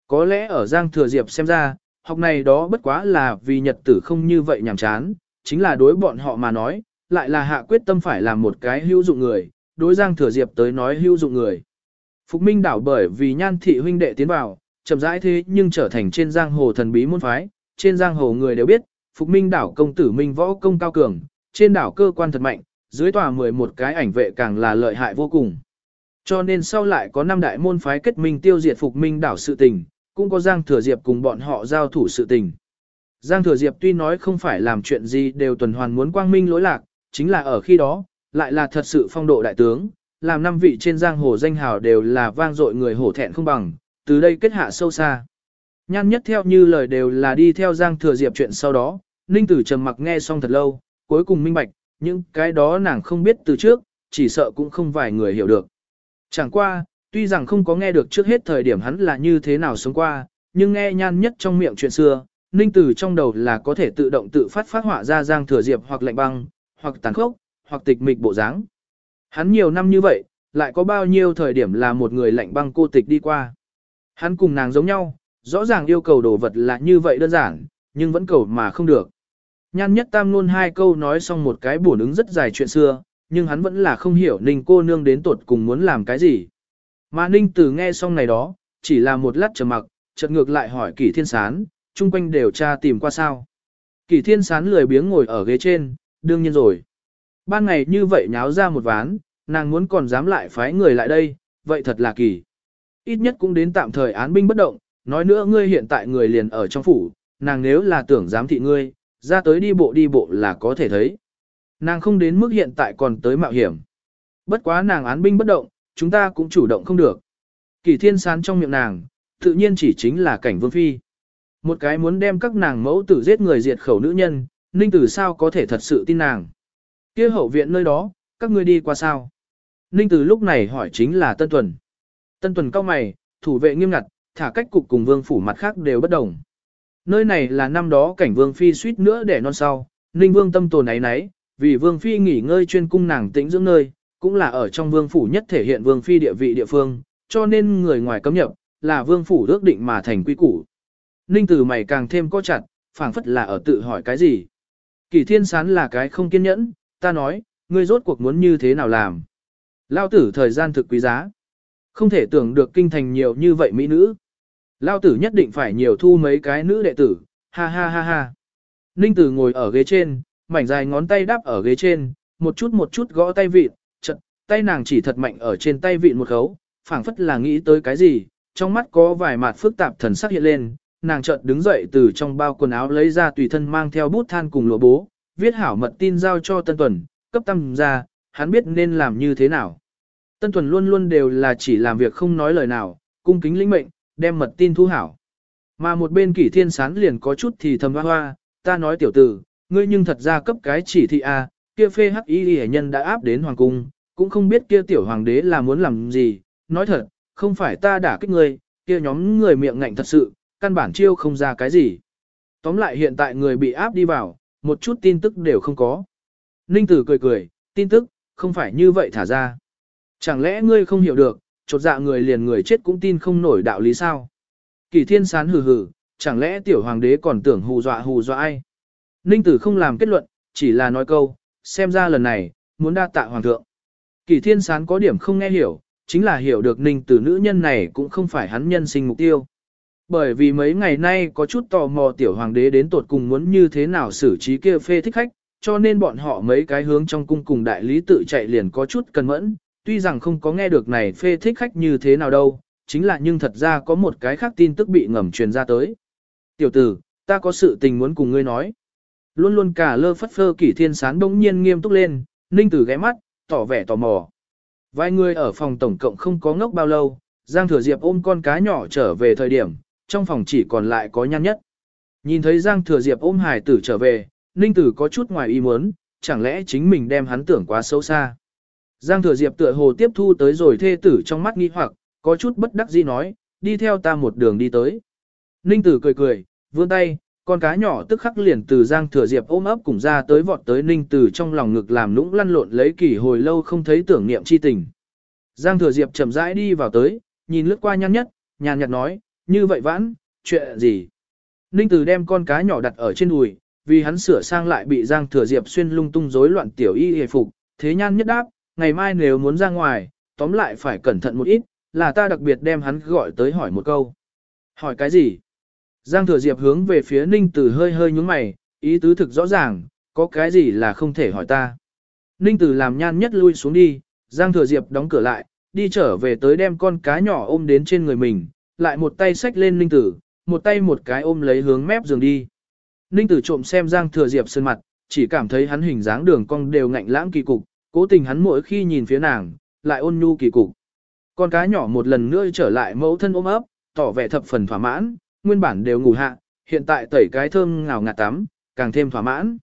Có lẽ ở Giang Thừa Diệp xem ra, học này đó bất quá là vì nhật tử không như vậy nhàm chán, chính là đối bọn họ mà nói, lại là hạ quyết tâm phải làm một cái hữu dụng người, đối Giang Thừa Diệp tới nói hữu dụng người. Phục Minh đảo bởi vì nhan thị huynh đệ tiến vào, chậm rãi thế nhưng trở thành trên giang hồ thần bí môn phái, trên giang hồ người đều biết, Phục Minh đảo công tử Minh võ công cao cường, trên đảo cơ quan thật mạnh, dưới tòa 11 cái ảnh vệ càng là lợi hại vô cùng. Cho nên sau lại có năm đại môn phái kết minh tiêu diệt Phục Minh đảo sự tình, cũng có Giang Thừa Diệp cùng bọn họ giao thủ sự tình. Giang Thừa Diệp tuy nói không phải làm chuyện gì đều tuần hoàn muốn quang minh lỗi lạc, chính là ở khi đó, lại là thật sự phong độ đại tướng, làm năm vị trên giang hồ danh hào đều là vang dội người hổ thẹn không bằng, từ đây kết hạ sâu xa. Nhan nhất theo như lời đều là đi theo Giang Thừa Diệp chuyện sau đó, Ninh Tử trầm mặc nghe xong thật lâu, cuối cùng minh bạch, những cái đó nàng không biết từ trước, chỉ sợ cũng không vài người hiểu được. Chẳng qua, tuy rằng không có nghe được trước hết thời điểm hắn là như thế nào sống qua, nhưng nghe nhan nhất trong miệng chuyện xưa, Ninh Tử trong đầu là có thể tự động tự phát phát họa ra Giang Thừa Diệp hoặc lạnh băng, hoặc tàn khốc, hoặc tịch mịch bộ dáng. Hắn nhiều năm như vậy, lại có bao nhiêu thời điểm là một người lạnh băng cô tịch đi qua. Hắn cùng nàng giống nhau, rõ ràng yêu cầu đồ vật là như vậy đơn giản, nhưng vẫn cầu mà không được. Nhan nhất tam luôn hai câu nói xong một cái bổn ứng rất dài chuyện xưa, nhưng hắn vẫn là không hiểu Ninh cô nương đến tuột cùng muốn làm cái gì. Mà Ninh Tử nghe xong này đó, chỉ là một lát trầm mặc, chợt ngược lại hỏi Kỷ Thiên Sán, chung quanh đều tra tìm qua sao. Kỷ Thiên Sán lười biếng ngồi ở ghế trên, đương nhiên rồi. Ban ngày như vậy nháo ra một ván, nàng muốn còn dám lại phái người lại đây, vậy thật là kỳ. Ít nhất cũng đến tạm thời án binh bất động, nói nữa ngươi hiện tại người liền ở trong phủ, nàng nếu là tưởng giám thị ngươi, ra tới đi bộ đi bộ là có thể thấy. Nàng không đến mức hiện tại còn tới mạo hiểm. Bất quá nàng án binh bất động, chúng ta cũng chủ động không được. Kỳ thiên sán trong miệng nàng, tự nhiên chỉ chính là cảnh vương phi. Một cái muốn đem các nàng mẫu tử giết người diệt khẩu nữ nhân, ninh tử sao có thể thật sự tin nàng kia hậu viện nơi đó, các ngươi đi qua sao? Ninh tử lúc này hỏi chính là Tân Tuần. Tân Tuần cao mày, thủ vệ nghiêm ngặt, thả cách cục cùng vương phủ mặt khác đều bất đồng. Nơi này là năm đó cảnh vương phi suýt nữa để non sau, ninh vương tâm tồn ấy nấy, vì vương phi nghỉ ngơi chuyên cung nàng tĩnh dưỡng nơi, cũng là ở trong vương phủ nhất thể hiện vương phi địa vị địa phương, cho nên người ngoài cấm nhập, là vương phủ ước định mà thành quy củ. Ninh tử mày càng thêm có chặt, phảng phất là ở tự hỏi cái gì. Kỳ thiên sán là cái không kiên nhẫn, ta nói, ngươi rốt cuộc muốn như thế nào làm. Lao tử thời gian thực quý giá. Không thể tưởng được kinh thành nhiều như vậy mỹ nữ. Lao tử nhất định phải nhiều thu mấy cái nữ đệ tử, ha ha ha ha. Ninh tử ngồi ở ghế trên, mảnh dài ngón tay đáp ở ghế trên, một chút một chút gõ tay vịt, chật, tay nàng chỉ thật mạnh ở trên tay vịn một khấu, phảng phất là nghĩ tới cái gì, trong mắt có vài mặt phức tạp thần sắc hiện lên, nàng chợt đứng dậy từ trong bao quần áo lấy ra tùy thân mang theo bút than cùng lụa bố, viết hảo mật tin giao cho Tân Tuần, cấp tâm ra, hắn biết nên làm như thế nào. Tân Tuần luôn luôn đều là chỉ làm việc không nói lời nào, cung kính lĩnh mệnh, đem mật tin thu hảo. Mà một bên kỷ thiên sán liền có chút thì thầm hoa hoa, ta nói tiểu tử, ngươi nhưng thật ra cấp cái chỉ thị A, kia phê hắc y hệ nhân đã áp đến hoàng cung, cũng không biết kia tiểu hoàng đế là muốn làm gì, nói thật, không phải ta đả kích ngươi, kia nhóm người miệng ngạnh thật sự, căn bản chiêu không ra cái gì. Tóm lại hiện tại người bị áp đi vào, một chút tin tức đều không có. Ninh tử cười cười, tin tức, không phải như vậy thả ra. Chẳng lẽ ngươi không hiểu được, chột dạ người liền người chết cũng tin không nổi đạo lý sao? Kỳ thiên sán hừ hừ, chẳng lẽ tiểu hoàng đế còn tưởng hù dọa hù dọa ai? Ninh tử không làm kết luận, chỉ là nói câu, xem ra lần này, muốn đa tạ hoàng thượng. Kỳ thiên sán có điểm không nghe hiểu, chính là hiểu được ninh tử nữ nhân này cũng không phải hắn nhân sinh mục tiêu. Bởi vì mấy ngày nay có chút tò mò tiểu hoàng đế đến tột cùng muốn như thế nào xử trí kia phê thích khách, cho nên bọn họ mấy cái hướng trong cung cùng đại lý tự chạy liền có chút cần mẫn, tuy rằng không có nghe được này phê thích khách như thế nào đâu, chính là nhưng thật ra có một cái khác tin tức bị ngầm truyền ra tới. Tiểu tử, ta có sự tình muốn cùng ngươi nói. Luôn luôn cả lơ phất phơ kỷ thiên sán đông nhiên nghiêm túc lên, ninh tử ghé mắt, tỏ vẻ tò mò. Vài người ở phòng tổng cộng không có ngốc bao lâu, Giang Thừa Diệp ôm con cá nhỏ trở về thời điểm, trong phòng chỉ còn lại có nhan nhất. Nhìn thấy Giang Thừa Diệp ôm hải tử trở về, Ninh Tử có chút ngoài ý muốn, chẳng lẽ chính mình đem hắn tưởng quá xấu xa. Giang Thừa Diệp tựa hồ tiếp thu tới rồi thê tử trong mắt nghi hoặc, có chút bất đắc dĩ nói, đi theo ta một đường đi tới. Ninh Tử cười cười, vươn tay, con cá nhỏ tức khắc liền từ Giang Thừa Diệp ôm ấp cùng ra tới vọt tới Ninh Tử trong lòng ngực làm lũng lăn lộn lấy kỳ hồi lâu không thấy tưởng niệm chi tình. Giang Thừa Diệp chậm rãi đi vào tới, nhìn lướt qua nhăn nhất, nhàn nhạt nói, như vậy vãn, chuyện gì? Ninh Tử đem con cá nhỏ đặt ở trên đùi, vì hắn sửa sang lại bị Giang Thừa Diệp xuyên lung tung rối loạn tiểu y hề phục, thế nhan nhất đáp, ngày mai nếu muốn ra ngoài, tóm lại phải cẩn thận một ít, là ta đặc biệt đem hắn gọi tới hỏi một câu. Hỏi cái gì? Giang Thừa Diệp hướng về phía Ninh Tử hơi hơi nhúng mày, ý tứ thực rõ ràng, có cái gì là không thể hỏi ta. Ninh Tử làm nhan nhất lui xuống đi, Giang Thừa Diệp đóng cửa lại, đi trở về tới đem con cá nhỏ ôm đến trên người mình, lại một tay xách lên Ninh Tử, một tay một cái ôm lấy hướng mép giường đi. Ninh Tử trộm xem Giang Thừa Diệp sơn mặt, chỉ cảm thấy hắn hình dáng đường cong đều ngạnh lãng kỳ cục, cố tình hắn mỗi khi nhìn phía nàng, lại ôn nhu kỳ cục. Con cá nhỏ một lần nữa trở lại mẫu thân ôm ấp, tỏ vẻ thập phần thỏa mãn, nguyên bản đều ngủ hạ, hiện tại tẩy cái thơm ngào ngạt tắm, càng thêm thỏa mãn.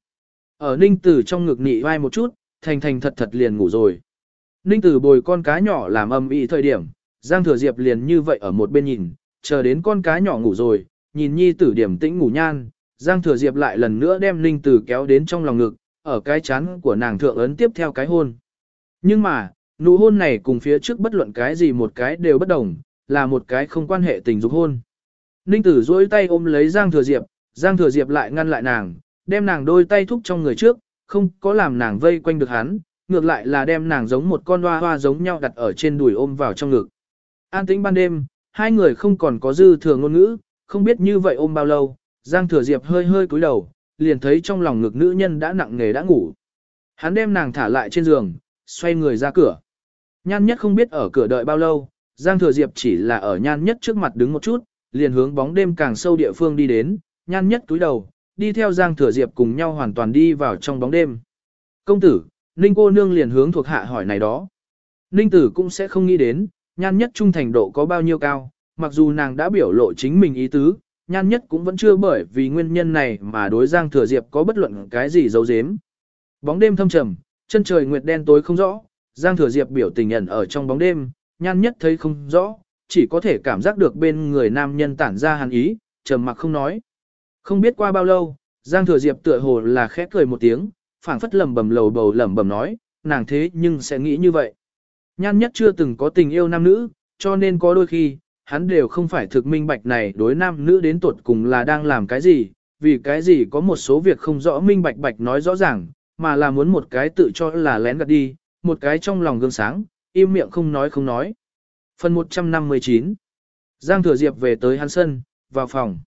Ở Ninh Tử trong ngực nị vai một chút, thành thành thật thật liền ngủ rồi. Ninh Tử bồi con cá nhỏ làm âm ỉ thời điểm, Giang Thừa Diệp liền như vậy ở một bên nhìn, chờ đến con cá nhỏ ngủ rồi, nhìn nhi tử điểm tĩnh ngủ nhan, Giang Thừa Diệp lại lần nữa đem Ninh Tử kéo đến trong lòng ngực, ở cái chán của nàng thượng ấn tiếp theo cái hôn. Nhưng mà, nụ hôn này cùng phía trước bất luận cái gì một cái đều bất đồng, là một cái không quan hệ tình dục hôn. Ninh Tử duỗi tay ôm lấy Giang Thừa Diệp, Giang Thừa Diệp lại ngăn lại nàng, đem nàng đôi tay thúc trong người trước, không có làm nàng vây quanh được hắn, ngược lại là đem nàng giống một con hoa hoa giống nhau đặt ở trên đùi ôm vào trong ngực. An tĩnh ban đêm, hai người không còn có dư thừa ngôn ngữ, không biết như vậy ôm bao lâu, Giang Thừa Diệp hơi hơi cúi đầu, liền thấy trong lòng ngực nữ nhân đã nặng nề đã ngủ. Hắn đem nàng thả lại trên giường, xoay người ra cửa. Nhan nhất không biết ở cửa đợi bao lâu, Giang Thừa Diệp chỉ là ở nhan nhất trước mặt đứng một chút, liền hướng bóng đêm càng sâu địa phương đi đến, nhan nhất túi đầu, đi theo Giang Thừa Diệp cùng nhau hoàn toàn đi vào trong bóng đêm. Công tử, Ninh cô nương liền hướng thuộc hạ hỏi này đó. Ninh tử cũng sẽ không nghĩ đến, nhan nhất trung thành độ có bao nhiêu cao, mặc dù nàng đã biểu lộ chính mình ý tứ, nhan nhất cũng vẫn chưa bởi vì nguyên nhân này mà đối Giang Thừa Diệp có bất luận cái gì giấu giếm. Bóng đêm thâm trầm, chân trời nguyệt đen tối không rõ, Giang Thừa Diệp biểu tình ẩn ở trong bóng đêm, nhan nhất thấy không rõ, chỉ có thể cảm giác được bên người nam nhân tản ra hàn ý, trầm mặc không nói. Không biết qua bao lâu, Giang Thừa Diệp tựa hồ là khẽ cười một tiếng, phảng phất lầm bầm lầu bầu lẩm bẩm nói, nàng thế nhưng sẽ nghĩ như vậy. Nhan nhất chưa từng có tình yêu nam nữ, cho nên có đôi khi, hắn đều không phải thực minh bạch này đối nam nữ đến tuột cùng là đang làm cái gì, vì cái gì có một số việc không rõ minh bạch bạch nói rõ ràng, mà là muốn một cái tự cho là lén gạt đi, một cái trong lòng gương sáng, im miệng không nói không nói. Phần 159 Giang Thừa Diệp về tới hắn sân, vào phòng.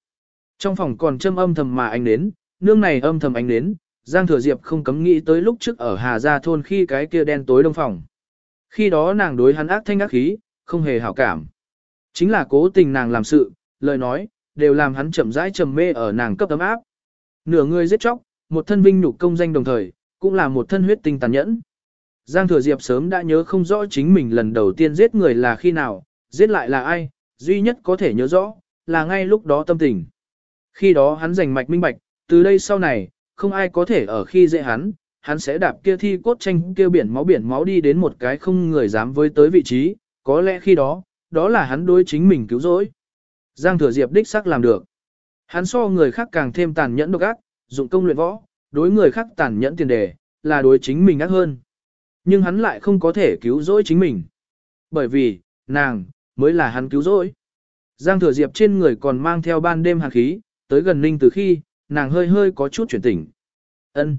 Trong phòng còn châm âm thầm mà anh đến, nương này âm thầm anh đến, Giang Thừa Diệp không cấm nghĩ tới lúc trước ở Hà Gia thôn khi cái kia đen tối đông phòng. Khi đó nàng đối hắn ác thanh ác khí, không hề hảo cảm. Chính là cố tình nàng làm sự, lời nói, đều làm hắn chậm rãi trầm mê ở nàng cấp tấm áp. Nửa người giết chóc, một thân vinh nhục công danh đồng thời, cũng là một thân huyết tinh tàn nhẫn. Giang Thừa Diệp sớm đã nhớ không rõ chính mình lần đầu tiên giết người là khi nào, giết lại là ai, duy nhất có thể nhớ rõ, là ngay lúc đó tâm tình. Khi đó hắn giành mạch minh bạch, từ đây sau này, không ai có thể ở khi dễ hắn, hắn sẽ đạp kia thi cốt tranh kia biển máu biển máu đi đến một cái không người dám với tới vị trí, có lẽ khi đó, đó là hắn đối chính mình cứu rỗi. Giang Thừa Diệp đích xác làm được. Hắn so người khác càng thêm tàn nhẫn độc ác, dụng công luyện võ, đối người khác tàn nhẫn tiền đề, là đối chính mình ác hơn. Nhưng hắn lại không có thể cứu rỗi chính mình. Bởi vì, nàng, mới là hắn cứu rỗi. Giang Thừa Diệp trên người còn mang theo ban đêm hàn khí, tới gần Ninh từ khi, nàng hơi hơi có chút chuyển tỉnh. ân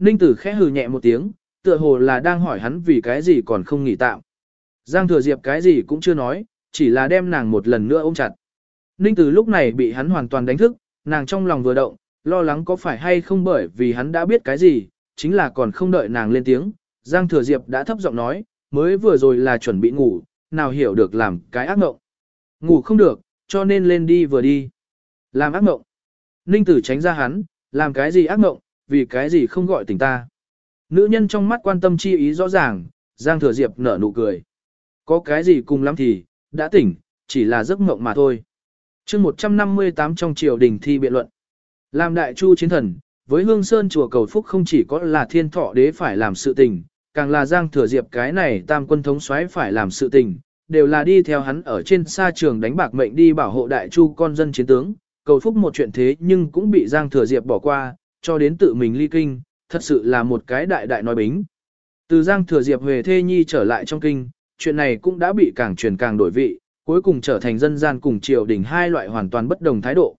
Ninh tử khẽ hừ nhẹ một tiếng, tựa hồ là đang hỏi hắn vì cái gì còn không nghỉ tạm. Giang thừa diệp cái gì cũng chưa nói, chỉ là đem nàng một lần nữa ôm chặt. Ninh tử lúc này bị hắn hoàn toàn đánh thức, nàng trong lòng vừa động, lo lắng có phải hay không bởi vì hắn đã biết cái gì, chính là còn không đợi nàng lên tiếng. Giang thừa diệp đã thấp giọng nói, mới vừa rồi là chuẩn bị ngủ, nào hiểu được làm cái ác mộng. Ngủ không được, cho nên lên đi vừa đi. Làm ác mộng. Ninh tử tránh ra hắn, làm cái gì ác mộng, vì cái gì không gọi tỉnh ta. Nữ nhân trong mắt quan tâm chi ý rõ ràng, Giang Thừa Diệp nở nụ cười. Có cái gì cùng lắm thì, đã tỉnh, chỉ là giấc mộng mà thôi. chương 158 trong triều đình thi biện luận. Làm đại chu chiến thần, với hương sơn chùa cầu phúc không chỉ có là thiên thọ đế phải làm sự tình, càng là Giang Thừa Diệp cái này tam quân thống soái phải làm sự tình, đều là đi theo hắn ở trên xa trường đánh bạc mệnh đi bảo hộ đại chu con dân chiến tướng, cầu phúc một chuyện thế nhưng cũng bị Giang Thừa Diệp bỏ qua, cho đến tự mình ly kinh, thật sự là một cái đại đại nói bính. Từ Giang Thừa Diệp về Thê Nhi trở lại trong kinh, chuyện này cũng đã bị càng truyền càng đổi vị, cuối cùng trở thành dân gian cùng triều đình hai loại hoàn toàn bất đồng thái độ.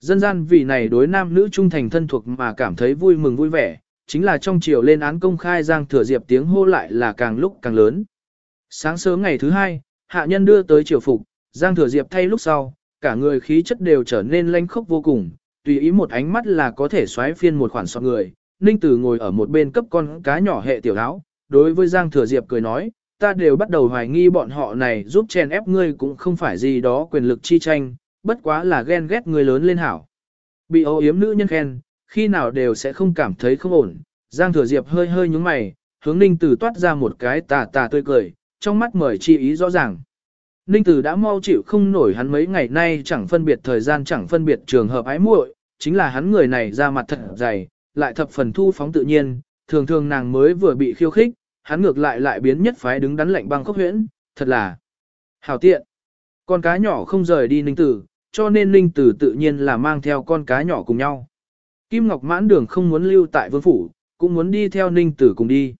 Dân gian vì này đối nam nữ trung thành thân thuộc mà cảm thấy vui mừng vui vẻ, chính là trong triều lên án công khai Giang Thừa Diệp tiếng hô lại là càng lúc càng lớn. Sáng sớm ngày thứ hai, hạ nhân đưa tới triều phục, Giang Thừa Diệp thay lúc sau, cả người khí chất đều trở nên lanh khốc vô cùng, tùy ý một ánh mắt là có thể xoáy phiên một khoản sọt người. Ninh Tử ngồi ở một bên cấp con cá nhỏ hệ tiểu áo, đối với Giang Thừa Diệp cười nói, ta đều bắt đầu hoài nghi bọn họ này giúp chèn ép ngươi cũng không phải gì đó quyền lực chi tranh, bất quá là ghen ghét người lớn lên hảo. Bị ô yếm nữ nhân khen, khi nào đều sẽ không cảm thấy không ổn. Giang Thừa Diệp hơi hơi nhúng mày, hướng Ninh Tử toát ra một cái tà tà tươi cười, trong mắt mời chi ý rõ ràng. Ninh Tử đã mau chịu không nổi hắn mấy ngày nay chẳng phân biệt thời gian chẳng phân biệt trường hợp ái muội, chính là hắn người này ra mặt thật dày, lại thập phần thu phóng tự nhiên, thường thường nàng mới vừa bị khiêu khích, hắn ngược lại lại biến nhất phái đứng đắn lạnh băng khốc huyễn, thật là hảo tiện. Con cá nhỏ không rời đi Ninh Tử, cho nên Ninh Tử tự nhiên là mang theo con cá nhỏ cùng nhau. Kim Ngọc mãn đường không muốn lưu tại vương phủ, cũng muốn đi theo Ninh Tử cùng đi.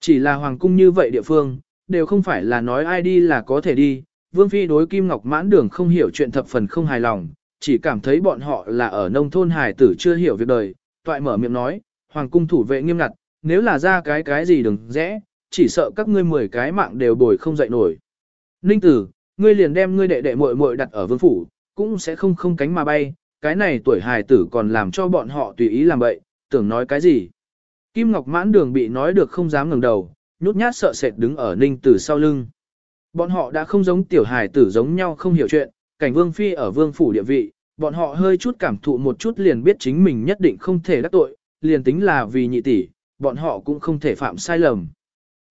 Chỉ là hoàng cung như vậy địa phương, đều không phải là nói ai đi là có thể đi, Vương Phi đối Kim Ngọc mãn đường không hiểu chuyện thập phần không hài lòng, chỉ cảm thấy bọn họ là ở nông thôn hài tử chưa hiểu việc đời, toại mở miệng nói, Hoàng cung thủ vệ nghiêm ngặt, nếu là ra cái cái gì đừng rẽ, chỉ sợ các ngươi mười cái mạng đều bồi không dậy nổi. Ninh tử, ngươi liền đem ngươi đệ đệ muội muội đặt ở vương phủ, cũng sẽ không không cánh mà bay, cái này tuổi hài tử còn làm cho bọn họ tùy ý làm vậy, tưởng nói cái gì. Kim Ngọc mãn đường bị nói được không dám ngẩng đầu, nhút nhát sợ sệt đứng ở ninh tử sau lưng. Bọn họ đã không giống tiểu hài tử giống nhau không hiểu chuyện, cảnh vương phi ở vương phủ địa vị, bọn họ hơi chút cảm thụ một chút liền biết chính mình nhất định không thể đắc tội, liền tính là vì nhị tỷ, bọn họ cũng không thể phạm sai lầm.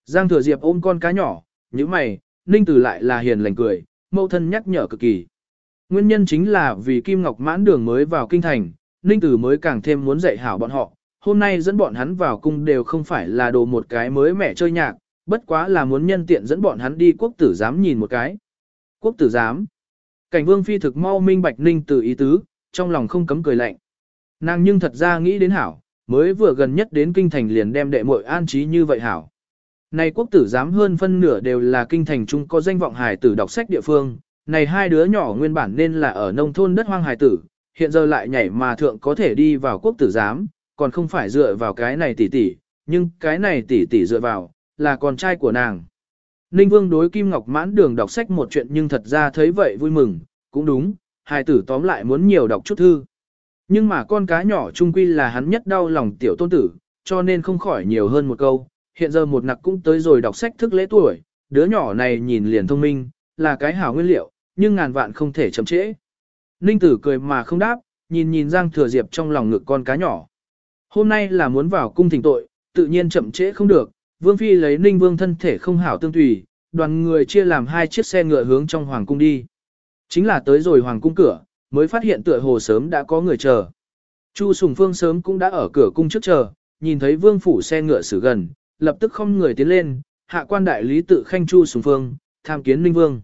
Giang Thừa Diệp ôm con cá nhỏ, như mày, Ninh Tử lại là hiền lành cười, mẫu thân nhắc nhở cực kỳ. Nguyên nhân chính là vì Kim Ngọc mãn đường mới vào kinh thành, Ninh Tử mới càng thêm muốn dạy hảo bọn họ. Hôm nay dẫn bọn hắn vào cung đều không phải là đồ một cái mới mẻ chơi nhạc, bất quá là muốn nhân tiện dẫn bọn hắn đi quốc tử giám nhìn một cái. Quốc tử giám. Cảnh vương phi thực mau minh bạch Ninh từ ý tứ, trong lòng không cấm cười lạnh. Nàng nhưng thật ra nghĩ đến hảo, mới vừa gần nhất đến kinh thành liền đem đệ muội an trí như vậy hảo. Này quốc tử giám hơn phân nửa đều là kinh thành trung có danh vọng hài tử đọc sách địa phương, này hai đứa nhỏ nguyên bản nên là ở nông thôn đất hoang hài tử, hiện giờ lại nhảy mà thượng có thể đi vào quốc tử giám, còn không phải dựa vào cái này tỷ tỷ, nhưng cái này tỷ tỷ dựa vào, là con trai của nàng. Ninh Vương đối Kim Ngọc mãn đường đọc sách một chuyện nhưng thật ra thấy vậy vui mừng, cũng đúng, hài tử tóm lại muốn nhiều đọc chút thư. Nhưng mà con cá nhỏ trung quy là hắn nhất đau lòng tiểu tôn tử, cho nên không khỏi nhiều hơn một câu, hiện giờ một nặc cũng tới rồi đọc sách thức lễ tuổi, đứa nhỏ này nhìn liền thông minh, là cái hảo nguyên liệu, nhưng ngàn vạn không thể chậm trễ. Ninh tử cười mà không đáp, nhìn nhìn Giang Thừa Diệp trong lòng ngực con cá nhỏ. Hôm nay là muốn vào cung thỉnh tội, tự nhiên chậm trễ không được, Vương Phi lấy Ninh Vương thân thể không hảo tương tùy, đoàn người chia làm hai chiếc xe ngựa hướng trong Hoàng cung đi. Chính là tới rồi Hoàng cung cửa, mới phát hiện tựa hồ sớm đã có người chờ. Chu Sùng Phương sớm cũng đã ở cửa cung trước chờ, nhìn thấy Vương Phủ xe ngựa xử gần, lập tức không người tiến lên, hạ quan đại lý tự khanh Chu Sùng Phương, tham kiến Ninh Vương.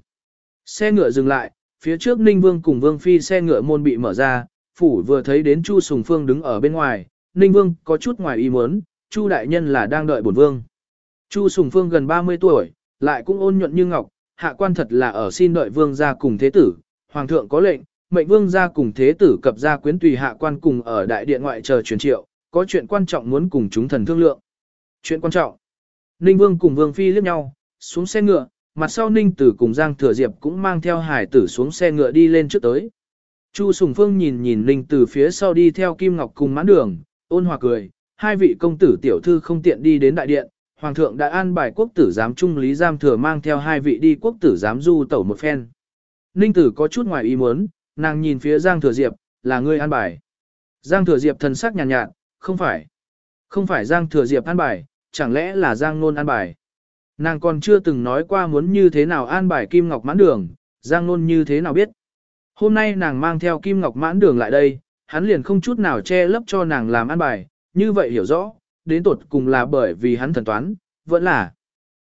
Xe ngựa dừng lại, phía trước Ninh Vương cùng Vương Phi xe ngựa môn bị mở ra, phủ vừa thấy đến Chu Sùng Phương đứng ở bên ngoài, Ninh Vương có chút ngoài ý muốn, Chu đại nhân là đang đợi bổn vương. Chu Sùng Phương gần 30 tuổi, lại cũng ôn nhuận như ngọc, hạ quan thật là ở xin đợi vương gia cùng thế tử, hoàng thượng có lệnh, mệnh vương gia cùng thế tử cập gia quyến tùy hạ quan cùng ở đại điện ngoại chờ truyền triệu, có chuyện quan trọng muốn cùng chúng thần thương lượng. Chuyện quan trọng. Ninh Vương cùng Vương Phi liếc nhau, xuống xe ngựa, mặt sau Ninh Tử cùng Giang Thừa Diệp cũng mang theo hải tử xuống xe ngựa đi lên trước tới. Chu Sùng Phương nhìn nhìn Ninh Tử phía sau đi theo Kim Ngọc cùng mãn đường, ôn hòa cười, hai vị công tử tiểu thư không tiện đi đến đại điện, Hoàng thượng đã an bài quốc tử giám trung lý giam thừa mang theo hai vị đi quốc tử giám du tẩu một phen. Ninh Tử có chút ngoài ý muốn, nàng nhìn phía Giang Thừa Diệp, là ngươi an bài. Giang Thừa Diệp thần sắc nhàn nhạt, nhạt, không phải. Không phải Giang Thừa Diệp an bài, chẳng lẽ là Giang Nôn an bài. Nàng còn chưa từng nói qua muốn như thế nào an bài Kim Ngọc mãn đường, Giang Nôn như thế nào biết. Hôm nay nàng mang theo Kim Ngọc mãn đường lại đây, hắn liền không chút nào che lấp cho nàng làm an bài, như vậy hiểu rõ, đến tột cùng là bởi vì hắn thần toán, vẫn là.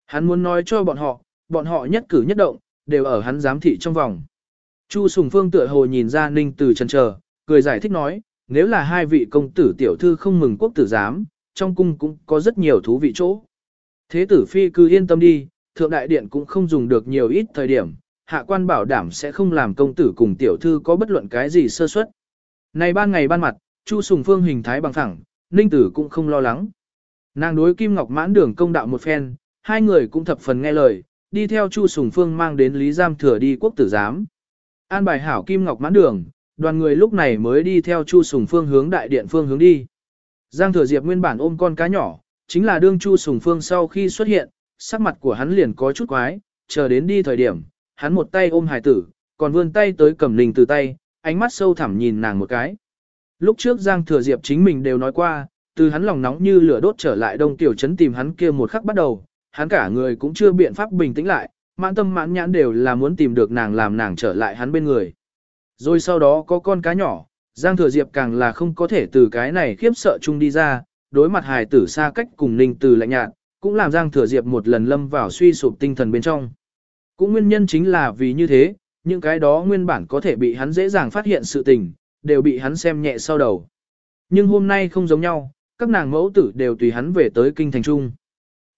Hắn muốn nói cho bọn họ, bọn họ nhất cử nhất động, đều ở hắn giám thị trong vòng. Chu Sùng Phương tựa hồ nhìn ra Ninh Từ chần chờ, cười giải thích nói, nếu là hai vị công tử tiểu thư không mừng quốc tử giám, trong cung cũng có rất nhiều thú vị chỗ. Thế tử phi cứ yên tâm đi, thượng đại điện cũng không dùng được nhiều ít thời điểm, hạ quan bảo đảm sẽ không làm công tử cùng tiểu thư có bất luận cái gì sơ suất. Này ban ngày ban mặt, Chu Sùng Phương hình thái bằng thẳng, Ninh Tử cũng không lo lắng. Nàng đối Kim Ngọc mãn đường công đạo một phen, hai người cũng thập phần nghe lời, đi theo Chu Sùng Phương mang đến Lý Giam Thừa đi quốc tử giám. An bài hảo Kim Ngọc mãn đường, đoàn người lúc này mới đi theo Chu Sùng Phương hướng đại điện phương hướng đi. Giang Thừa Diệp nguyên bản ôm con cá nhỏ, chính là đương Chu Sùng Phương sau khi xuất hiện, sắc mặt của hắn liền có chút quái, chờ đến đi thời điểm, hắn một tay ôm hài tử, còn vươn tay tới cầm linh từ tay, ánh mắt sâu thẳm nhìn nàng một cái. Lúc trước Giang Thừa Diệp chính mình đều nói qua, từ hắn lòng nóng như lửa đốt trở lại đông tiểu trấn tìm hắn kia một khắc bắt đầu, hắn cả người cũng chưa biện pháp bình tĩnh lại, mãn tâm mãn nhãn đều là muốn tìm được nàng làm nàng trở lại hắn bên người. Rồi sau đó có con cá nhỏ, Giang Thừa Diệp càng là không có thể từ cái này khiếp sợ chung đi ra, đối mặt hài tử xa cách cùng ninh từ lạnh nhạt, cũng làm Giang Thừa Diệp một lần lâm vào suy sụp tinh thần bên trong. Cũng nguyên nhân chính là vì như thế, những cái đó nguyên bản có thể bị hắn dễ dàng phát hiện sự tình, đều bị hắn xem nhẹ sau đầu. Nhưng hôm nay không giống nhau, các nàng mẫu tử đều tùy hắn về tới kinh thành trung.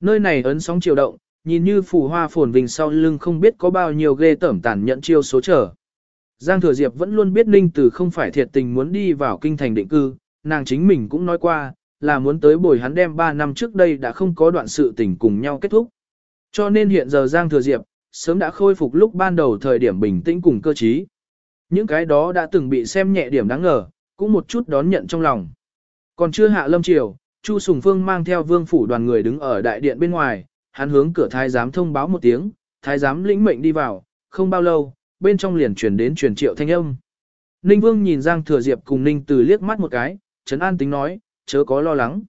Nơi này ấn sóng chiều động, nhìn như phù hoa phồn vinh sau lưng không biết có bao nhiêu ghê tởm tàn nhận chiêu số trở. Giang Thừa Diệp vẫn luôn biết Ninh Tử không phải thiệt tình muốn đi vào kinh thành định cư, nàng chính mình cũng nói qua, là muốn tới bồi hắn đem 3 năm trước đây đã không có đoạn sự tình cùng nhau kết thúc. Cho nên hiện giờ Giang Thừa Diệp, sớm đã khôi phục lúc ban đầu thời điểm bình tĩnh cùng cơ trí. Những cái đó đã từng bị xem nhẹ điểm đáng ngờ, cũng một chút đón nhận trong lòng. Còn chưa hạ lâm triều, Chu Sùng Phương mang theo vương phủ đoàn người đứng ở đại điện bên ngoài, hắn hướng cửa thái giám thông báo một tiếng, thái giám lĩnh mệnh đi vào, không bao lâu, bên trong liền truyền đến truyền triệu thanh âm. Ninh Vương nhìn Giang Thừa Diệp cùng Ninh Từ liếc mắt một cái, Trấn An tính nói, chớ có lo lắng.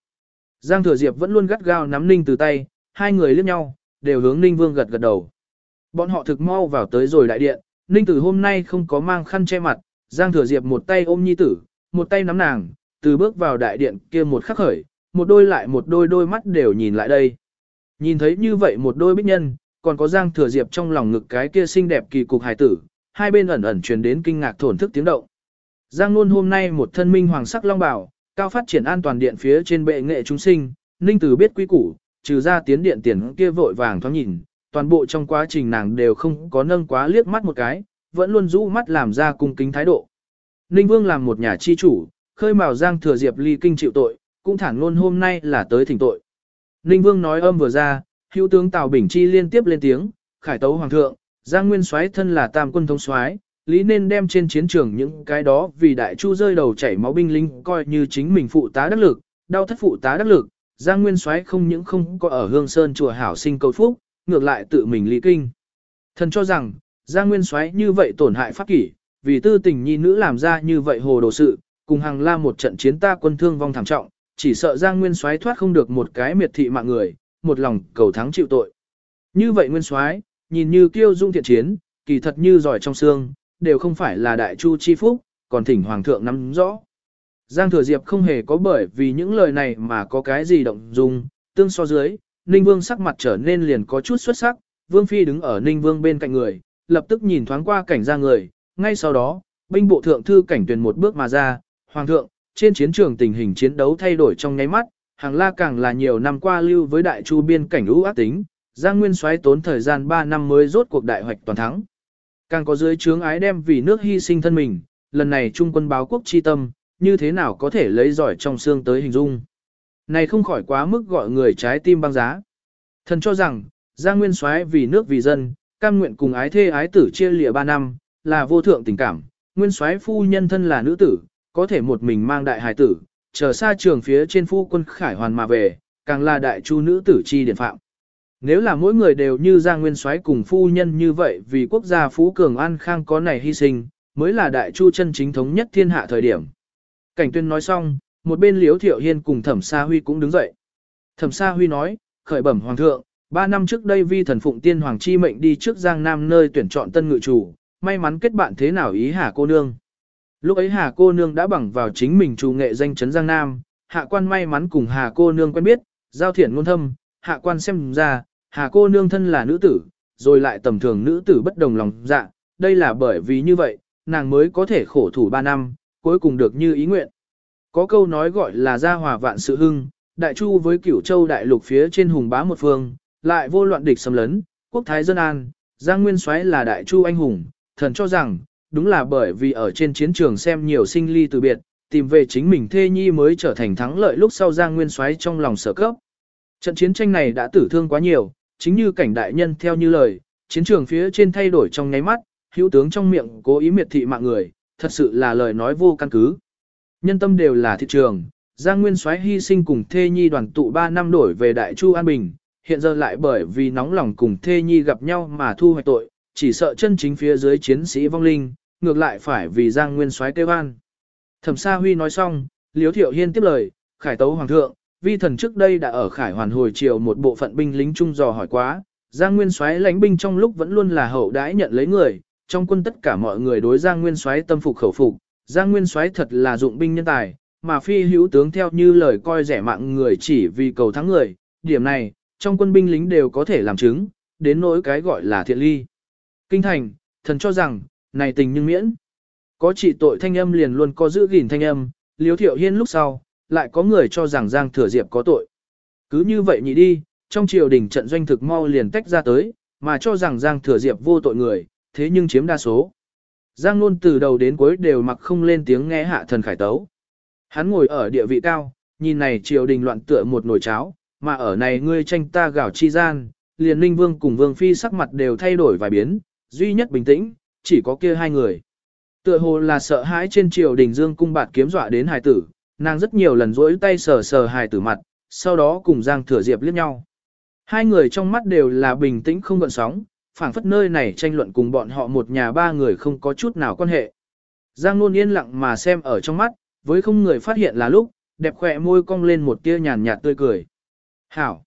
Giang Thừa Diệp vẫn luôn gắt gao nắm Ninh Từ tay, hai người liếc nhau, đều hướng Ninh Vương gật gật đầu. Bọn họ thực mau vào tới rồi đại điện, Ninh Tử hôm nay không có mang khăn che mặt, Giang Thừa Diệp một tay ôm nhi tử, một tay nắm nàng, từ bước vào đại điện kia một khắc khởi, một đôi lại một đôi đôi mắt đều nhìn lại đây. Nhìn thấy như vậy một đôi bích nhân, còn có Giang Thừa Diệp trong lòng ngực cái kia xinh đẹp kỳ cục hài tử, hai bên ẩn ẩn truyền đến kinh ngạc thổn thức tiếng động. Giang Nôn hôm nay một thân minh hoàng sắc long bảo, cao phát triển an toàn điện phía trên bệ nghệ chúng sinh, Ninh Tử biết quý củ, trừ ra tiến điện tiền kia vội vàng thoáng nhìn, toàn bộ trong quá trình nàng đều không có nâng quá liếc mắt một cái, vẫn luôn rũ mắt làm ra cung kính thái độ. Ninh Vương làm một nhà chi chủ, khơi mào Giang Thừa Diệp ly kinh chịu tội, cũng thẳng luôn hôm nay là tới thỉnh tội. Ninh Vương nói âm vừa ra, hữu tướng Tào Bình Chi liên tiếp lên tiếng, khải tấu hoàng thượng, Giang Nguyên soái thân là tam quân thống soái, lý nên đem trên chiến trường những cái đó vì đại chu rơi đầu chảy máu binh lính coi như chính mình phụ tá đắc lực, đau thất phụ tá đắc lực, Giang Nguyên soái không những không có ở Hương Sơn chùa hảo sinh cầu phúc, ngược lại tự mình lý kinh. Thần cho rằng, Giang Nguyên soái như vậy tổn hại pháp kỷ, vì tư tình nhi nữ làm ra như vậy hồ đồ sự, cùng hàng la một trận chiến ta quân thương vong thảm trọng, chỉ sợ Giang Nguyên soái thoát không được một cái miệt thị mạng người, một lòng cầu thắng chịu tội. Như vậy Nguyên soái, nhìn như kiêu dung thiện chiến, kỳ thật như giỏi trong xương, đều không phải là đại chu chi phúc, còn thỉnh hoàng thượng nắm rõ. Giang Thừa Diệp không hề có bởi vì những lời này mà có cái gì động dung, tương so dưới, Ninh Vương sắc mặt trở nên liền có chút xuất sắc, Vương Phi đứng ở Ninh Vương bên cạnh người, lập tức nhìn thoáng qua cảnh ra người, ngay sau đó, binh bộ thượng thư cảnh tuyển một bước mà ra, Hoàng thượng, trên chiến trường tình hình chiến đấu thay đổi trong nháy mắt, hàng la càng là nhiều năm qua lưu với đại chu biên cảnh ưu ác tính, Giang Nguyên xoáy tốn thời gian 3 năm mới rốt cuộc đại hoạch toàn thắng. Càng có dưới trướng ái đem vì nước hy sinh thân mình, lần này trung quân báo quốc chi tâm, như thế nào có thể lấy giỏi trong xương tới hình dung. Này không khỏi quá mức gọi người trái tim băng giá. Thần cho rằng, Giang Nguyên soái vì nước vì dân, cam nguyện cùng ái thê ái tử chia lìa 3 năm, là vô thượng tình cảm. Nguyên soái phu nhân thân là nữ tử, có thể một mình mang đại hài tử, chờ xa trường phía trên phu quân khải hoàn mà về, càng là đại chu nữ tử chi điển phạm. Nếu là mỗi người đều như Giang Nguyên soái cùng phu nhân như vậy vì quốc gia phú cường an khang có này hy sinh, mới là đại chu chân chính thống nhất thiên hạ thời điểm. Cảnh tuyên nói xong, một bên Liễu thiệu hiên cùng thẩm sa huy cũng đứng dậy. Thẩm sa huy nói, khởi bẩm hoàng thượng, ba năm trước đây vi thần phụng tiên hoàng chi mệnh đi trước giang nam nơi tuyển chọn tân ngự chủ, may mắn kết bạn thế nào ý hà cô nương. Lúc ấy hà cô nương đã bằng vào chính mình chủ nghệ danh chấn giang nam, hạ quan may mắn cùng hà cô nương quen biết, giao thiện ngôn thâm, hạ quan xem ra, hà cô nương thân là nữ tử, rồi lại tầm thường nữ tử bất đồng lòng dạ, đây là bởi vì như vậy, nàng mới có thể khổ thủ ba năm, cuối cùng được như ý nguyện. Có câu nói gọi là gia hòa vạn sự hưng, đại chu với cửu châu đại lục phía trên hùng bá một phương, lại vô loạn địch xâm lấn, quốc thái dân an, Giang Nguyên Soái là đại chu anh hùng, thần cho rằng, đúng là bởi vì ở trên chiến trường xem nhiều sinh ly từ biệt, tìm về chính mình thê nhi mới trở thành thắng lợi lúc sau Giang Nguyên Soái trong lòng sở cấp. Trận chiến tranh này đã tử thương quá nhiều, chính như cảnh đại nhân theo như lời, chiến trường phía trên thay đổi trong nháy mắt, hữu tướng trong miệng cố ý miệt thị mạng người, thật sự là lời nói vô căn cứ. Nhân tâm đều là thị trường, Giang Nguyên Soái hy sinh cùng Thê Nhi đoàn tụ 3 năm đổi về Đại Chu An Bình, hiện giờ lại bởi vì nóng lòng cùng Thê Nhi gặp nhau mà thu hoạch tội, chỉ sợ chân chính phía dưới chiến sĩ vong linh, ngược lại phải vì Giang Nguyên Soái kêu an. Thẩm Sa Huy nói xong, Liếu Thiệu Hiên tiếp lời, khải tấu hoàng thượng, vi thần trước đây đã ở khải hoàn hồi chiều một bộ phận binh lính trung dò hỏi quá, Giang Nguyên Soái lãnh binh trong lúc vẫn luôn là hậu đãi nhận lấy người, trong quân tất cả mọi người đối Giang Nguyên Soái tâm phục khẩu phục, Giang Nguyên Soái thật là dụng binh nhân tài, mà phi hữu tướng theo như lời coi rẻ mạng người chỉ vì cầu thắng người, điểm này, trong quân binh lính đều có thể làm chứng, đến nỗi cái gọi là thiện ly. Kinh thành, thần cho rằng, này tình nhưng miễn. Có trị tội thanh âm liền luôn có giữ gìn thanh âm, liếu thiệu hiên lúc sau, lại có người cho rằng Giang Thừa Diệp có tội. Cứ như vậy nhị đi, trong triều đình trận doanh thực mau liền tách ra tới, mà cho rằng Giang Thừa Diệp vô tội người, thế nhưng chiếm đa số. Giang Nôn từ đầu đến cuối đều mặc không lên tiếng nghe hạ thần khải tấu. Hắn ngồi ở địa vị cao, nhìn này triều đình loạn tựa một nồi cháo, mà ở này ngươi tranh ta gạo chi gian, liền ninh vương cùng vương phi sắc mặt đều thay đổi vài biến, duy nhất bình tĩnh, chỉ có kia hai người. Tựa hồ là sợ hãi trên triều đình dương cung bạt kiếm dọa đến hài tử, nàng rất nhiều lần rỗi tay sờ sờ hài tử mặt, sau đó cùng Giang Thừa Diệp liếc nhau. Hai người trong mắt đều là bình tĩnh không gợn sóng, phảng phất nơi này tranh luận cùng bọn họ một nhà ba người không có chút nào quan hệ. Giang Nôn yên lặng mà xem ở trong mắt, với không người phát hiện là lúc, đẹp khỏe môi cong lên một tia nhàn nhạt tươi cười. Hảo!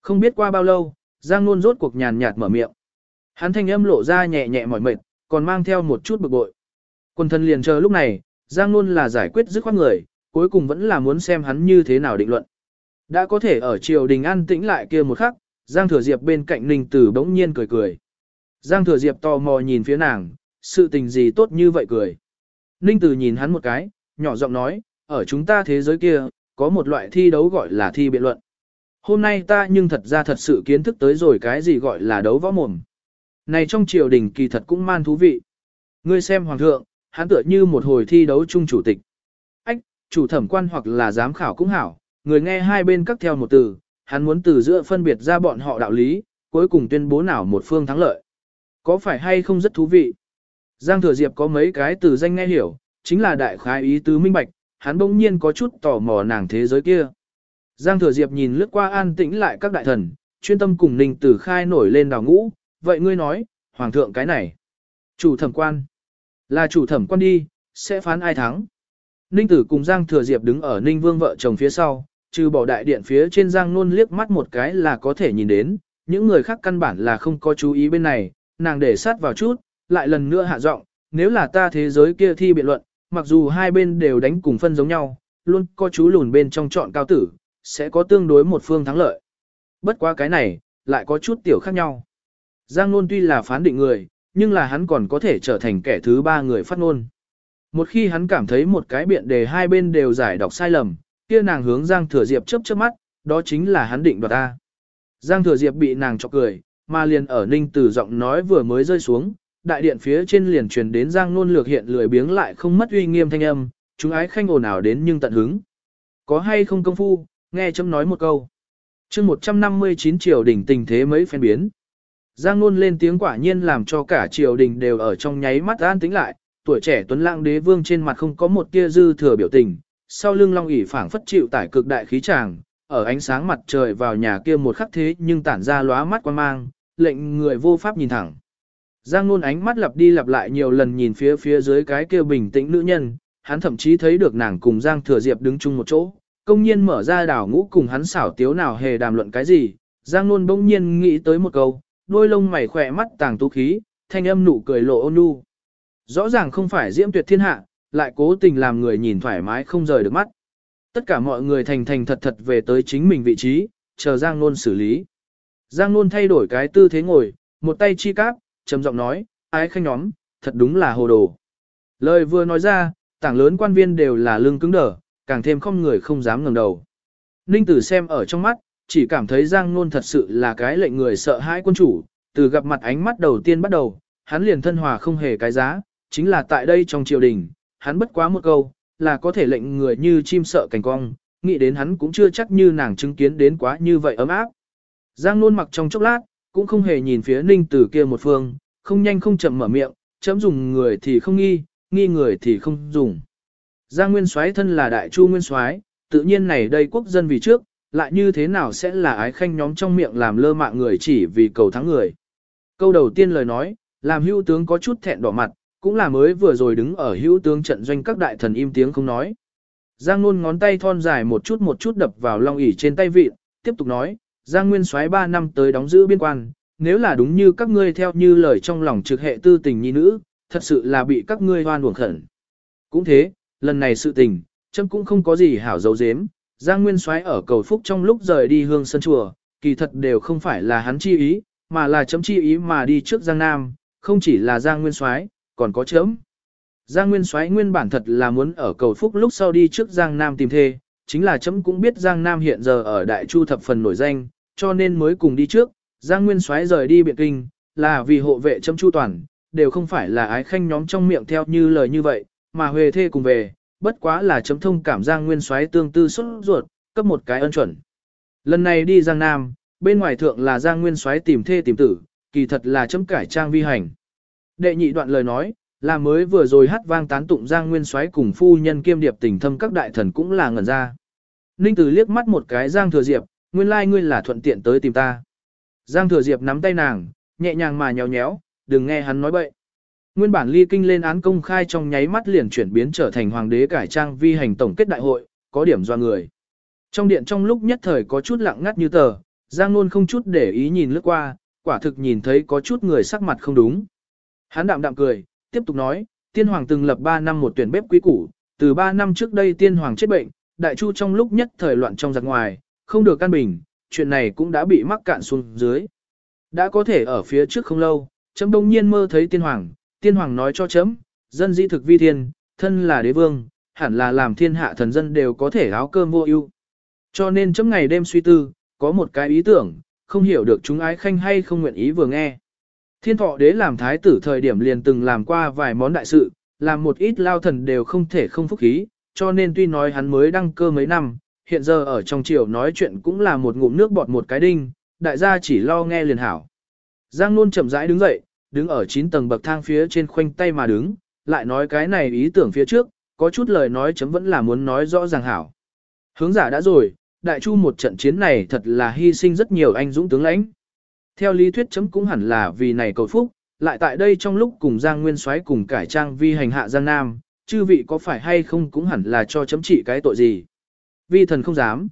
Không biết qua bao lâu, Giang Nôn rốt cuộc nhàn nhạt mở miệng. Hắn thanh âm lộ ra nhẹ nhẹ mỏi mệt, còn mang theo một chút bực bội. Quân thân liền chờ lúc này, Giang Nôn là giải quyết dứt khoát người, cuối cùng vẫn là muốn xem hắn như thế nào định luận. Đã có thể ở triều đình an tĩnh lại kia một khắc, Giang Thừa Diệp bên cạnh Ninh Tử bỗng nhiên cười cười. Giang Thừa Diệp tò mò nhìn phía nàng, sự tình gì tốt như vậy cười. Ninh Tử nhìn hắn một cái, nhỏ giọng nói, ở chúng ta thế giới kia, có một loại thi đấu gọi là thi biện luận. Hôm nay ta nhưng thật ra thật sự kiến thức tới rồi cái gì gọi là đấu võ mồm. Này trong triều đình kỳ thật cũng man thú vị. Ngươi xem hoàng thượng, hắn tựa như một hồi thi đấu chung chủ tịch. Ách, chủ thẩm quan hoặc là giám khảo cũng hảo, người nghe hai bên cắt theo một từ, hắn muốn từ giữa phân biệt ra bọn họ đạo lý, cuối cùng tuyên bố nào một phương thắng lợi. Có phải hay không rất thú vị? Giang Thừa Diệp có mấy cái từ danh nghe hiểu, chính là đại khái ý tứ minh bạch, hắn bỗng nhiên có chút tò mò nàng thế giới kia. Giang Thừa Diệp nhìn lướt qua an tĩnh lại các đại thần, chuyên tâm cùng Ninh Tử Khai nổi lên đào ngũ, vậy ngươi nói, Hoàng thượng cái này. Chủ thẩm quan. Là chủ thẩm quan đi, sẽ phán ai thắng. Ninh Tử cùng Giang Thừa Diệp đứng ở Ninh Vương vợ chồng phía sau, trừ bỏ đại điện phía trên Giang Nôn liếc mắt một cái là có thể nhìn đến, những người khác căn bản là không có chú ý bên này, nàng để sát vào chút, lại lần nữa hạ giọng, nếu là ta thế giới kia thi biện luận, mặc dù hai bên đều đánh cùng phân giống nhau, luôn có chú lùn bên trong chọn cao tử, sẽ có tương đối một phương thắng lợi. Bất quá cái này, lại có chút tiểu khác nhau. Giang Nôn tuy là phán định người, nhưng là hắn còn có thể trở thành kẻ thứ ba người phát ngôn. Một khi hắn cảm thấy một cái biện đề hai bên đều giải đọc sai lầm, kia nàng hướng Giang Thừa Diệp chớp chớp mắt, đó chính là hắn định đoạt ta. Giang Thừa Diệp bị nàng chọc cười, mà liền ở ninh Tử giọng nói vừa mới rơi xuống, đại điện phía trên liền truyền đến Giang Nôn lược hiện lười biếng lại không mất uy nghiêm thanh âm, chúng ái khanh ồn ào đến nhưng tận hứng. Có hay không công phu, nghe chấm nói một câu. chương 159 triều đỉnh tình thế mấy phen biến. Giang Nôn lên tiếng quả nhiên làm cho cả triều đình đều ở trong nháy mắt an tĩnh lại, tuổi trẻ tuấn lãng đế vương trên mặt không có một tia dư thừa biểu tình, sau lưng long ỷ phảng phất chịu tải cực đại khí tràng, ở ánh sáng mặt trời vào nhà kia một khắc thế nhưng tản ra lóa mắt quan mang, lệnh người vô pháp nhìn thẳng. Giang Nôn ánh mắt lặp đi lặp lại nhiều lần nhìn phía phía dưới cái kia bình tĩnh nữ nhân, hắn thậm chí thấy được nàng cùng Giang Thừa Diệp đứng chung một chỗ, công nhiên mở ra đảo ngũ cùng hắn xảo tiếu nào hề đàm luận cái gì, Giang Nôn bỗng nhiên nghĩ tới một câu, đôi lông mày khỏe mắt tàng tú khí, thanh âm nụ cười lộ ôn nhu. Rõ ràng không phải diễm tuyệt thiên hạ, lại cố tình làm người nhìn thoải mái không rời được mắt. Tất cả mọi người thành thành thật thật về tới chính mình vị trí, chờ Giang Nôn xử lý. Giang Nôn thay đổi cái tư thế ngồi, một tay chi cáp, trầm giọng nói, ái khanh nhóm, thật đúng là hồ đồ. Lời vừa nói ra, tảng lớn quan viên đều là lưng cứng đờ, càng thêm không người không dám ngẩng đầu. Ninh tử xem ở trong mắt, chỉ cảm thấy Giang Nôn thật sự là cái lệnh người sợ hãi quân chủ, từ gặp mặt ánh mắt đầu tiên bắt đầu, hắn liền thân hòa không hề cái giá, chính là tại đây trong triều đình, hắn bất quá một câu, là có thể lệnh người như chim sợ cảnh cong, nghĩ đến hắn cũng chưa chắc như nàng chứng kiến đến quá như vậy ấm áp. Giang Nôn mặc trong chốc lát, cũng không hề nhìn phía Ninh Tử kia một phương, không nhanh không chậm mở miệng, chấm dùng người thì không nghi, nghi người thì không dùng. Giang Nguyên Soái thân là đại chu Nguyên Soái, tự nhiên này đây quốc dân vì trước, lại như thế nào sẽ là ái khanh nhóm trong miệng làm lơ mạng người chỉ vì cầu thắng người. Câu đầu tiên lời nói, làm hưu tướng có chút thẹn đỏ mặt, cũng là mới vừa rồi đứng ở hữu tướng trận doanh các đại thần im tiếng không nói. Giang Nôn ngón tay thon dài một chút một chút đập vào long ỷ trên tay vịt, tiếp tục nói, Giang Nguyên soái 3 năm tới đóng giữ biên quan, nếu là đúng như các ngươi theo như lời trong lòng trực hệ tư tình nhi nữ, thật sự là bị các ngươi hoan uổng khẩn. Cũng thế, lần này sự tình, chấm cũng không có gì hảo dấu dếm, Giang Nguyên soái ở cầu phúc trong lúc rời đi hương sân chùa, kỳ thật đều không phải là hắn chi ý, mà là chấm chi ý mà đi trước Giang Nam, không chỉ là Giang Nguyên soái, còn có chấm. Giang Nguyên soái nguyên bản thật là muốn ở cầu phúc lúc sau đi trước Giang Nam tìm thê, chính là chấm cũng biết Giang Nam hiện giờ ở Đại Chu thập phần nổi danh, cho nên mới cùng đi trước, Giang Nguyên soái rời đi biện kinh, là vì hộ vệ chấm chu toàn, đều không phải là ái khanh nhóm trong miệng theo như lời như vậy, mà huề thê cùng về, bất quá là chấm thông cảm Giang Nguyên soái tương tư xuất ruột, cấp một cái ân chuẩn. Lần này đi Giang Nam, bên ngoài thượng là Giang Nguyên soái tìm thê tìm tử, kỳ thật là chấm cải trang vi hành. Đệ nhị đoạn lời nói, là mới vừa rồi hát vang tán tụng Giang Nguyên soái cùng phu nhân kiêm điệp tình thâm các đại thần cũng là ngẩn ra. Ninh Tử liếc mắt một cái Giang Thừa Diệp, nguyên lai like ngươi là thuận tiện tới tìm ta. Giang Thừa Diệp nắm tay nàng, nhẹ nhàng mà nhéo nhéo, đừng nghe hắn nói bậy. Nguyên bản ly kinh lên án công khai trong nháy mắt liền chuyển biến trở thành hoàng đế cải trang vi hành tổng kết đại hội, có điểm do người. Trong điện trong lúc nhất thời có chút lặng ngắt như tờ, Giang Nôn không chút để ý nhìn lướt qua, quả thực nhìn thấy có chút người sắc mặt không đúng. Hắn đạm đạm cười, tiếp tục nói, tiên hoàng từng lập 3 năm một tuyển bếp quý củ, từ 3 năm trước đây tiên hoàng chết bệnh, đại chu trong lúc nhất thời loạn trong giặc ngoài, không được căn bình, chuyện này cũng đã bị mắc cạn xuống dưới. Đã có thể ở phía trước không lâu, chấm đông nhiên mơ thấy tiên hoàng, tiên hoàng nói cho chấm, dân dĩ thực vi thiên, thân là đế vương, hẳn là làm thiên hạ thần dân đều có thể áo cơm vô ưu. Cho nên chấm ngày đêm suy tư, có một cái ý tưởng, không hiểu được chúng ái khanh hay không nguyện ý vừa nghe. Thiên thọ đế làm thái tử thời điểm liền từng làm qua vài món đại sự, làm một ít lao thần đều không thể không phúc khí, cho nên tuy nói hắn mới đăng cơ mấy năm, hiện giờ ở trong triều nói chuyện cũng là một ngụm nước bọt một cái đinh, đại gia chỉ lo nghe liền hảo. Giang Nôn chậm rãi đứng dậy, đứng ở 9 tầng bậc thang phía trên khoanh tay mà đứng, lại nói cái này ý tưởng phía trước, có chút lời nói chấm vẫn là muốn nói rõ ràng hảo. Hướng giả đã rồi, đại chu một trận chiến này thật là hy sinh rất nhiều anh dũng tướng lãnh. Theo lý thuyết chấm cũng hẳn là vì này cầu phúc, lại tại đây trong lúc cùng Giang Nguyên Soái cùng cải trang vi hành hạ Giang Nam, chư vị có phải hay không cũng hẳn là cho chấm trị cái tội gì. Vi thần không dám.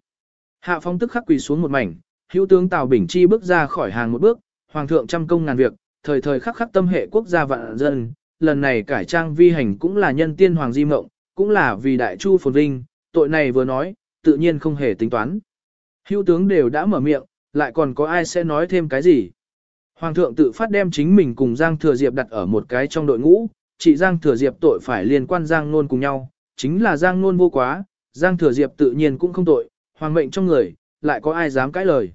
Hạ phong tức khắc quỳ xuống một mảnh, hữu tướng Tào Bình Chi bước ra khỏi hàng một bước, hoàng thượng trăm công ngàn việc, thời thời khắc khắc tâm hệ quốc gia vạn dân, lần này cải trang vi hành cũng là nhân tiên hoàng di mộng, cũng là vì đại chu phồn vinh, tội này vừa nói, tự nhiên không hề tính toán. Hữu tướng đều đã mở miệng, lại còn có ai sẽ nói thêm cái gì. Hoàng thượng tự phát đem chính mình cùng Giang Thừa Diệp đặt ở một cái trong đội ngũ, chỉ Giang Thừa Diệp tội phải liên quan Giang Nôn cùng nhau, chính là Giang Nôn vô quá, Giang Thừa Diệp tự nhiên cũng không tội, hoàng mệnh trong người, lại có ai dám cãi lời.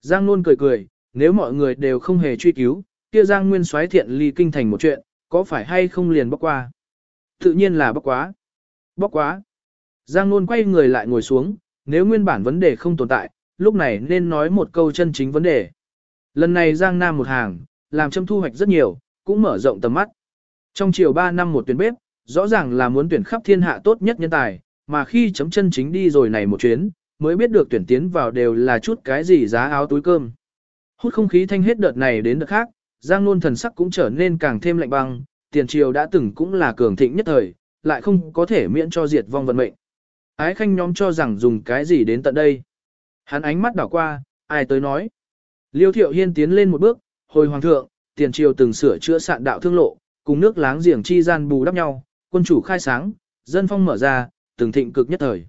Giang Nôn cười cười, nếu mọi người đều không hề truy cứu, kia Giang Nguyên xoáy thiện ly kinh thành một chuyện, có phải hay không liền bóc qua? Tự nhiên là bóc quá. Bóc quá. Giang Nôn quay người lại ngồi xuống, nếu nguyên bản vấn đề không tồn tại, lúc này nên nói một câu chân chính vấn đề. Lần này Giang Nam một hàng, làm châm thu hoạch rất nhiều, cũng mở rộng tầm mắt. Trong chiều 3 năm một tuyển bếp, rõ ràng là muốn tuyển khắp thiên hạ tốt nhất nhân tài, mà khi chấm chân chính đi rồi này một chuyến, mới biết được tuyển tiến vào đều là chút cái gì giá áo túi cơm. Hút không khí thanh hết đợt này đến đợt khác, Giang Nôn thần sắc cũng trở nên càng thêm lạnh băng, tiền triều đã từng cũng là cường thịnh nhất thời, lại không có thể miễn cho diệt vong vận mệnh. Ái khanh nhóm cho rằng dùng cái gì đến tận đây. Hắn ánh mắt đảo qua, ai tới nói. Liêu thiệu hiên tiến lên một bước, hồi hoàng thượng, tiền triều từng sửa chữa sạn đạo thương lộ, cùng nước láng giềng chi gian bù đắp nhau, quân chủ khai sáng, dân phong mở ra, từng thịnh cực nhất thời.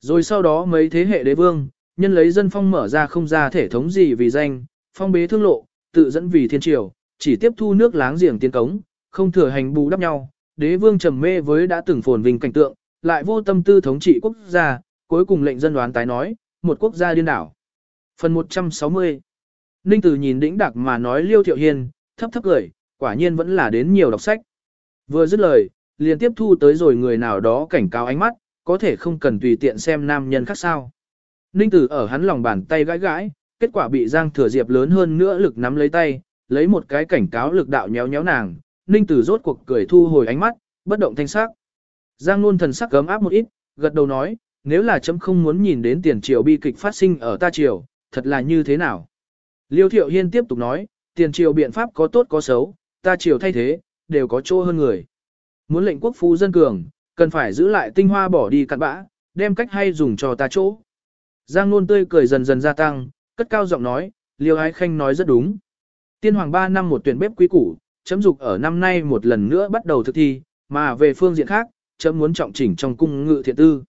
Rồi sau đó mấy thế hệ đế vương, nhân lấy dân phong mở ra không ra thể thống gì vì danh, phong bế thương lộ, tự dẫn vì thiên triều, chỉ tiếp thu nước láng giềng tiến cống, không thừa hành bù đắp nhau, đế vương trầm mê với đã từng phồn vinh cảnh tượng, lại vô tâm tư thống trị quốc gia, cuối cùng lệnh dân đoán tái nói, một quốc gia điên đảo. Phần 160 Ninh Tử nhìn đĩnh đặc mà nói Liêu Thiệu Hiên, thấp thấp cười, quả nhiên vẫn là đến nhiều đọc sách. Vừa dứt lời, liền tiếp thu tới rồi người nào đó cảnh cáo ánh mắt, có thể không cần tùy tiện xem nam nhân khác sao. Ninh Tử ở hắn lòng bàn tay gãi gãi, kết quả bị Giang Thừa Diệp lớn hơn nữa lực nắm lấy tay, lấy một cái cảnh cáo lực đạo nhéo nhéo nàng, Ninh Tử rốt cuộc cười thu hồi ánh mắt, bất động thanh sắc. Giang luôn thần sắc cấm áp một ít, gật đầu nói, nếu là chấm không muốn nhìn đến tiền triều bi kịch phát sinh ở ta triều, thật là như thế nào? Liêu Thiệu Hiên tiếp tục nói, tiền triều biện pháp có tốt có xấu, ta triều thay thế, đều có chỗ hơn người. Muốn lệnh quốc phu dân cường, cần phải giữ lại tinh hoa bỏ đi cặn bã, đem cách hay dùng cho ta chỗ. Giang Nôn tươi cười dần dần gia tăng, cất cao giọng nói, Liêu Ái Khanh nói rất đúng. Tiên hoàng 3 năm một tuyển bếp quý củ, chấm dục ở năm nay một lần nữa bắt đầu thực thi, mà về phương diện khác, chấm muốn trọng chỉnh trong cung ngự thiện tư.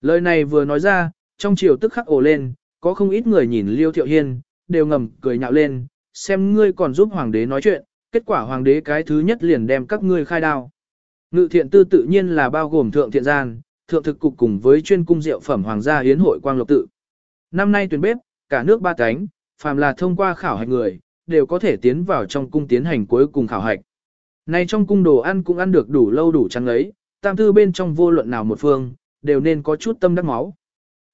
Lời này vừa nói ra, trong triều tức khắc ổ lên, có không ít người nhìn Liêu Thiệu Hiên, đều ngầm cười nhạo lên, xem ngươi còn giúp hoàng đế nói chuyện, kết quả hoàng đế cái thứ nhất liền đem các ngươi khai đao. Ngự thiện tư tự nhiên là bao gồm thượng thiện gian, thượng thực cục cùng với chuyên cung rượu phẩm hoàng gia hiến hội quang lộc tự. Năm nay tuyển bếp, cả nước ba cánh, phàm là thông qua khảo hạch người, đều có thể tiến vào trong cung tiến hành cuối cùng khảo hạch. Nay trong cung đồ ăn cũng ăn được đủ lâu đủ trắng ấy, tam tư bên trong vô luận nào một phương, đều nên có chút tâm đắc máu.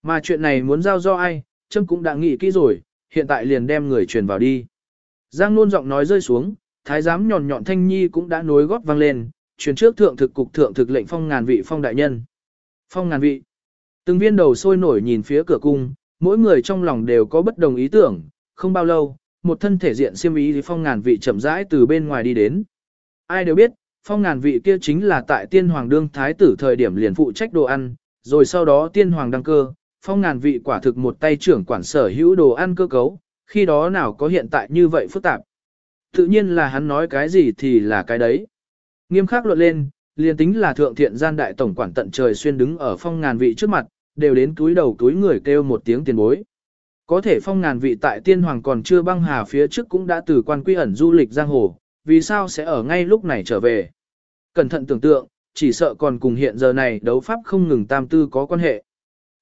Mà chuyện này muốn giao do ai, trâm cũng đã nghĩ kỹ rồi, hiện tại liền đem người truyền vào đi. Giang luôn giọng nói rơi xuống, thái giám nhọn nhọn thanh nhi cũng đã nối góp vang lên, truyền trước thượng thực cục thượng thực lệnh phong ngàn vị phong đại nhân. Phong ngàn vị. Từng viên đầu sôi nổi nhìn phía cửa cung, mỗi người trong lòng đều có bất đồng ý tưởng, không bao lâu, một thân thể diện siêm ý thì phong ngàn vị chậm rãi từ bên ngoài đi đến. ai đều biết, phong ngàn vị kia chính là tại tiên hoàng đương thái tử thời điểm liền phụ trách đồ ăn, rồi sau đó tiên hoàng đăng cơ, phong ngàn vị quả thực một tay trưởng quản sở hữu đồ ăn cơ cấu, khi đó nào có hiện tại như vậy phức tạp. Tự nhiên là hắn nói cái gì thì là cái đấy. Nghiêm khắc luận lên, liền tính là thượng thiện gian đại tổng quản tận trời xuyên đứng ở phong ngàn vị trước mặt, đều đến túi đầu túi người kêu một tiếng tiền bối. Có thể phong ngàn vị tại tiên hoàng còn chưa băng hà phía trước cũng đã từ quan quy ẩn du lịch giang hồ, vì sao sẽ ở ngay lúc này trở về. Cẩn thận tưởng tượng, chỉ sợ còn cùng hiện giờ này đấu pháp không ngừng tam tư có quan hệ.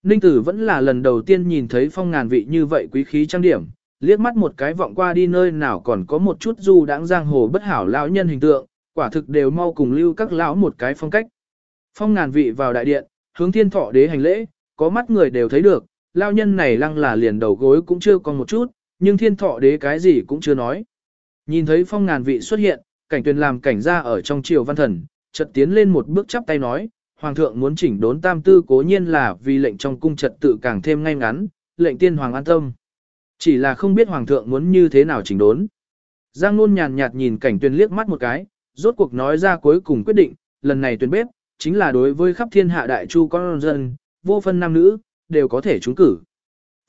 Ninh tử vẫn là lần đầu tiên nhìn thấy phong ngàn vị như vậy quý khí trang điểm, liếc mắt một cái vọng qua đi nơi nào còn có một chút du đãng giang hồ bất hảo lão nhân hình tượng, quả thực đều mau cùng lưu các lão một cái phong cách. Phong ngàn vị vào đại điện, hướng thiên thọ đế hành lễ, có mắt người đều thấy được, lão nhân này lăng là liền đầu gối cũng chưa còn một chút, nhưng thiên thọ đế cái gì cũng chưa nói. Nhìn thấy phong ngàn vị xuất hiện, cảnh tuyền làm cảnh ra ở trong triều văn thần, chợt tiến lên một bước chắp tay nói, hoàng thượng muốn chỉnh đốn tam tư cố nhiên là vì lệnh trong cung trật tự càng thêm ngay ngắn, lệnh tiên hoàng an tâm. Chỉ là không biết hoàng thượng muốn như thế nào chỉnh đốn. Giang nôn nhàn nhạt nhìn cảnh tuyền liếc mắt một cái, rốt cuộc nói ra cuối cùng quyết định, lần này tuyên bếp, chính là đối với khắp thiên hạ đại chu con dân, vô phân nam nữ, đều có thể trúng cử.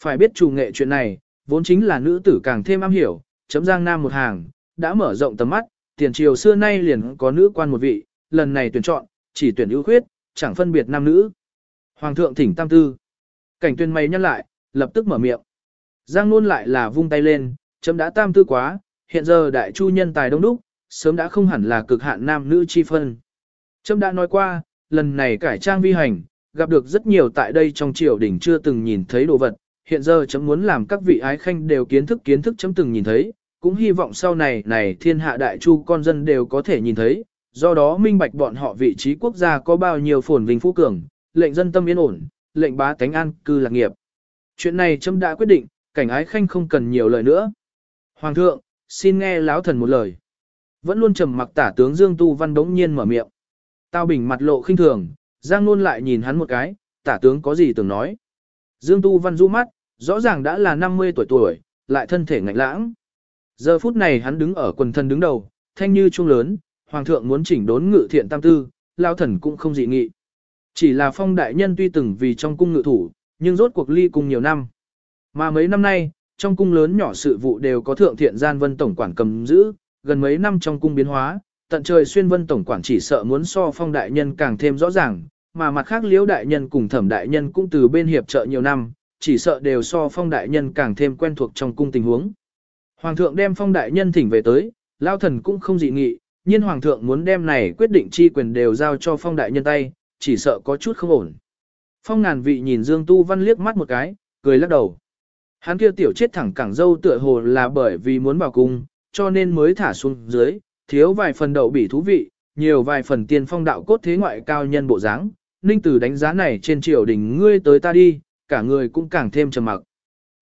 Phải biết chủ nghệ chuyện này, vốn chính là nữ tử càng thêm am hiểu, chấm giang nam một hàng, đã mở rộng tầm mắt, tiền triều xưa nay liền có nữ quan một vị, lần này tuyển chọn, chỉ tuyển ưu khuyết, chẳng phân biệt nam nữ. Hoàng thượng thỉnh tam tư. Cảnh tuyên mày nhăn lại, lập tức mở miệng. Giang nôn lại là vung tay lên, chấm đã tam tư quá, hiện giờ đại chu nhân tài đông đúc, sớm đã không hẳn là cực hạn nam nữ chi phân. Trâm đã nói qua, lần này cải trang vi hành, gặp được rất nhiều tại đây trong triều đình chưa từng nhìn thấy đồ vật, hiện giờ chấm muốn làm các vị ái khanh đều kiến thức kiến thức chấm từng nhìn thấy, cũng hy vọng sau này này thiên hạ đại chu con dân đều có thể nhìn thấy, do đó minh bạch bọn họ vị trí quốc gia có bao nhiêu phồn vinh phú cường, lệnh dân tâm yên ổn, lệnh bá tánh an cư lạc nghiệp. Chuyện này chấm đã quyết định, cảnh ái khanh không cần nhiều lời nữa. Hoàng thượng, xin nghe lão thần một lời. Vẫn luôn trầm mặc tả tướng Dương Tu Văn đống nhiên mở miệng. Tao bình mặt lộ khinh thường, Giang Nôn lại nhìn hắn một cái, tả tướng có gì tưởng nói. Dương Tu Văn du mắt, rõ ràng đã là 50 tuổi tuổi, lại thân thể ngạnh lãng. Giờ phút này hắn đứng ở quần thân đứng đầu, thanh như trung lớn, hoàng thượng muốn chỉnh đốn ngự thiện tam tư, lao thần cũng không dị nghị. Chỉ là phong đại nhân tuy từng vì trong cung ngự thủ, nhưng rốt cuộc ly cung nhiều năm. Mà mấy năm nay, trong cung lớn nhỏ sự vụ đều có thượng thiện gian vân tổng quản cầm giữ, gần mấy năm trong cung biến hóa, tận trời xuyên vân tổng quản chỉ sợ muốn so phong đại nhân càng thêm rõ ràng, mà mặt khác liễu đại nhân cùng thẩm đại nhân cũng từ bên hiệp trợ nhiều năm, chỉ sợ đều so phong đại nhân càng thêm quen thuộc trong cung tình huống. Hoàng thượng đem phong đại nhân thỉnh về tới, lao thần cũng không dị nghị, nhưng hoàng thượng muốn đem này quyết định chi quyền đều giao cho phong đại nhân tay, chỉ sợ có chút không ổn. Phong ngàn vị nhìn Dương Tu Văn liếc mắt một cái, cười lắc đầu. Hắn kia tiểu chết thẳng cẳng dâu tựa hồ là bởi vì muốn vào cung, cho nên mới thả xuống dưới, thiếu vài phần đậu bỉ thú vị, nhiều vài phần tiên phong đạo cốt thế ngoại cao nhân bộ dáng. Ninh Tử đánh giá này trên triều đình ngươi tới ta đi, cả người cũng càng thêm trầm mặc.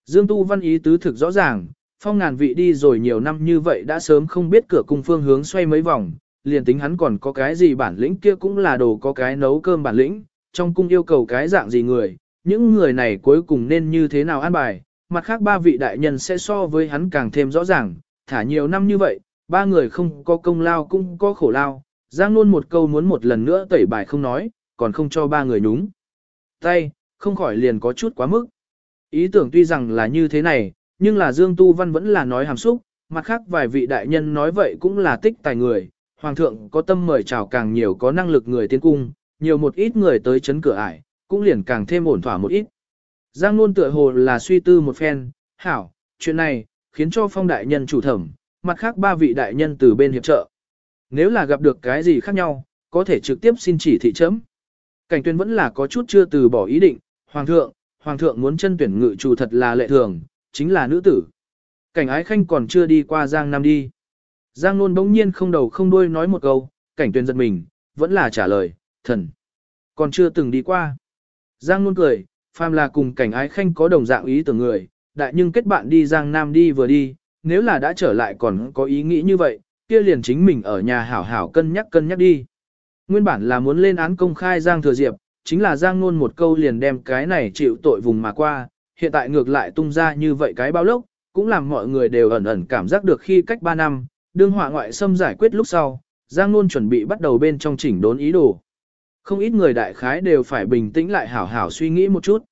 Dương Tu Văn ý tứ thực rõ ràng, phong ngàn vị đi rồi nhiều năm như vậy đã sớm không biết cửa cung phương hướng xoay mấy vòng, liền tính hắn còn có cái gì bản lĩnh kia cũng là đồ có cái nấu cơm bản lĩnh, trong cung yêu cầu cái dạng gì người, những người này cuối cùng nên như thế nào an bài, mặt khác ba vị đại nhân sẽ so với hắn càng thêm rõ ràng, thả nhiều năm như vậy, ba người không có công lao cũng có khổ lao, Giang luôn một câu muốn một lần nữa tẩy bài không nói, còn không cho ba người nhúng. Tay, không khỏi liền có chút quá mức. Ý tưởng tuy rằng là như thế này, nhưng là Dương Tu Văn vẫn là nói hàm xúc, mặt khác vài vị đại nhân nói vậy cũng là tích tài người, Hoàng thượng có tâm mời chào càng nhiều có năng lực người tiến cung, nhiều một ít người tới chấn cửa ải, cũng liền càng thêm ổn thỏa một ít. Giang Nôn tựa hồ là suy tư một phen, hảo, chuyện này, khiến cho phong đại nhân chủ thẩm, mặt khác ba vị đại nhân từ bên hiệp trợ. Nếu là gặp được cái gì khác nhau, có thể trực tiếp xin chỉ thị chấm. Cảnh tuyên vẫn là có chút chưa từ bỏ ý định, Hoàng thượng, Hoàng thượng muốn chân tuyển ngự chủ thật là lệ thường, chính là nữ tử. Cảnh ái khanh còn chưa đi qua Giang Nam đi. Giang Nôn bỗng nhiên không đầu không đuôi nói một câu, cảnh tuyên giật mình, vẫn là trả lời, thần. Còn chưa từng đi qua. Giang Nôn cười, phàm là cùng cảnh ái khanh có đồng dạng ý tưởng người, đại nhưng kết bạn đi Giang Nam đi vừa đi, nếu là đã trở lại còn có ý nghĩ như vậy, kia liền chính mình ở nhà hảo hảo cân nhắc cân nhắc đi. Nguyên bản là muốn lên án công khai Giang Thừa Diệp, chính là Giang Nôn một câu liền đem cái này chịu tội vùng mà qua, hiện tại ngược lại tung ra như vậy cái bao lốc, cũng làm mọi người đều ẩn ẩn cảm giác được khi cách 3 năm, đương họa ngoại xâm giải quyết lúc sau, Giang Nôn chuẩn bị bắt đầu bên trong chỉnh đốn ý đồ. Không ít người đại khái đều phải bình tĩnh lại hảo hảo suy nghĩ một chút.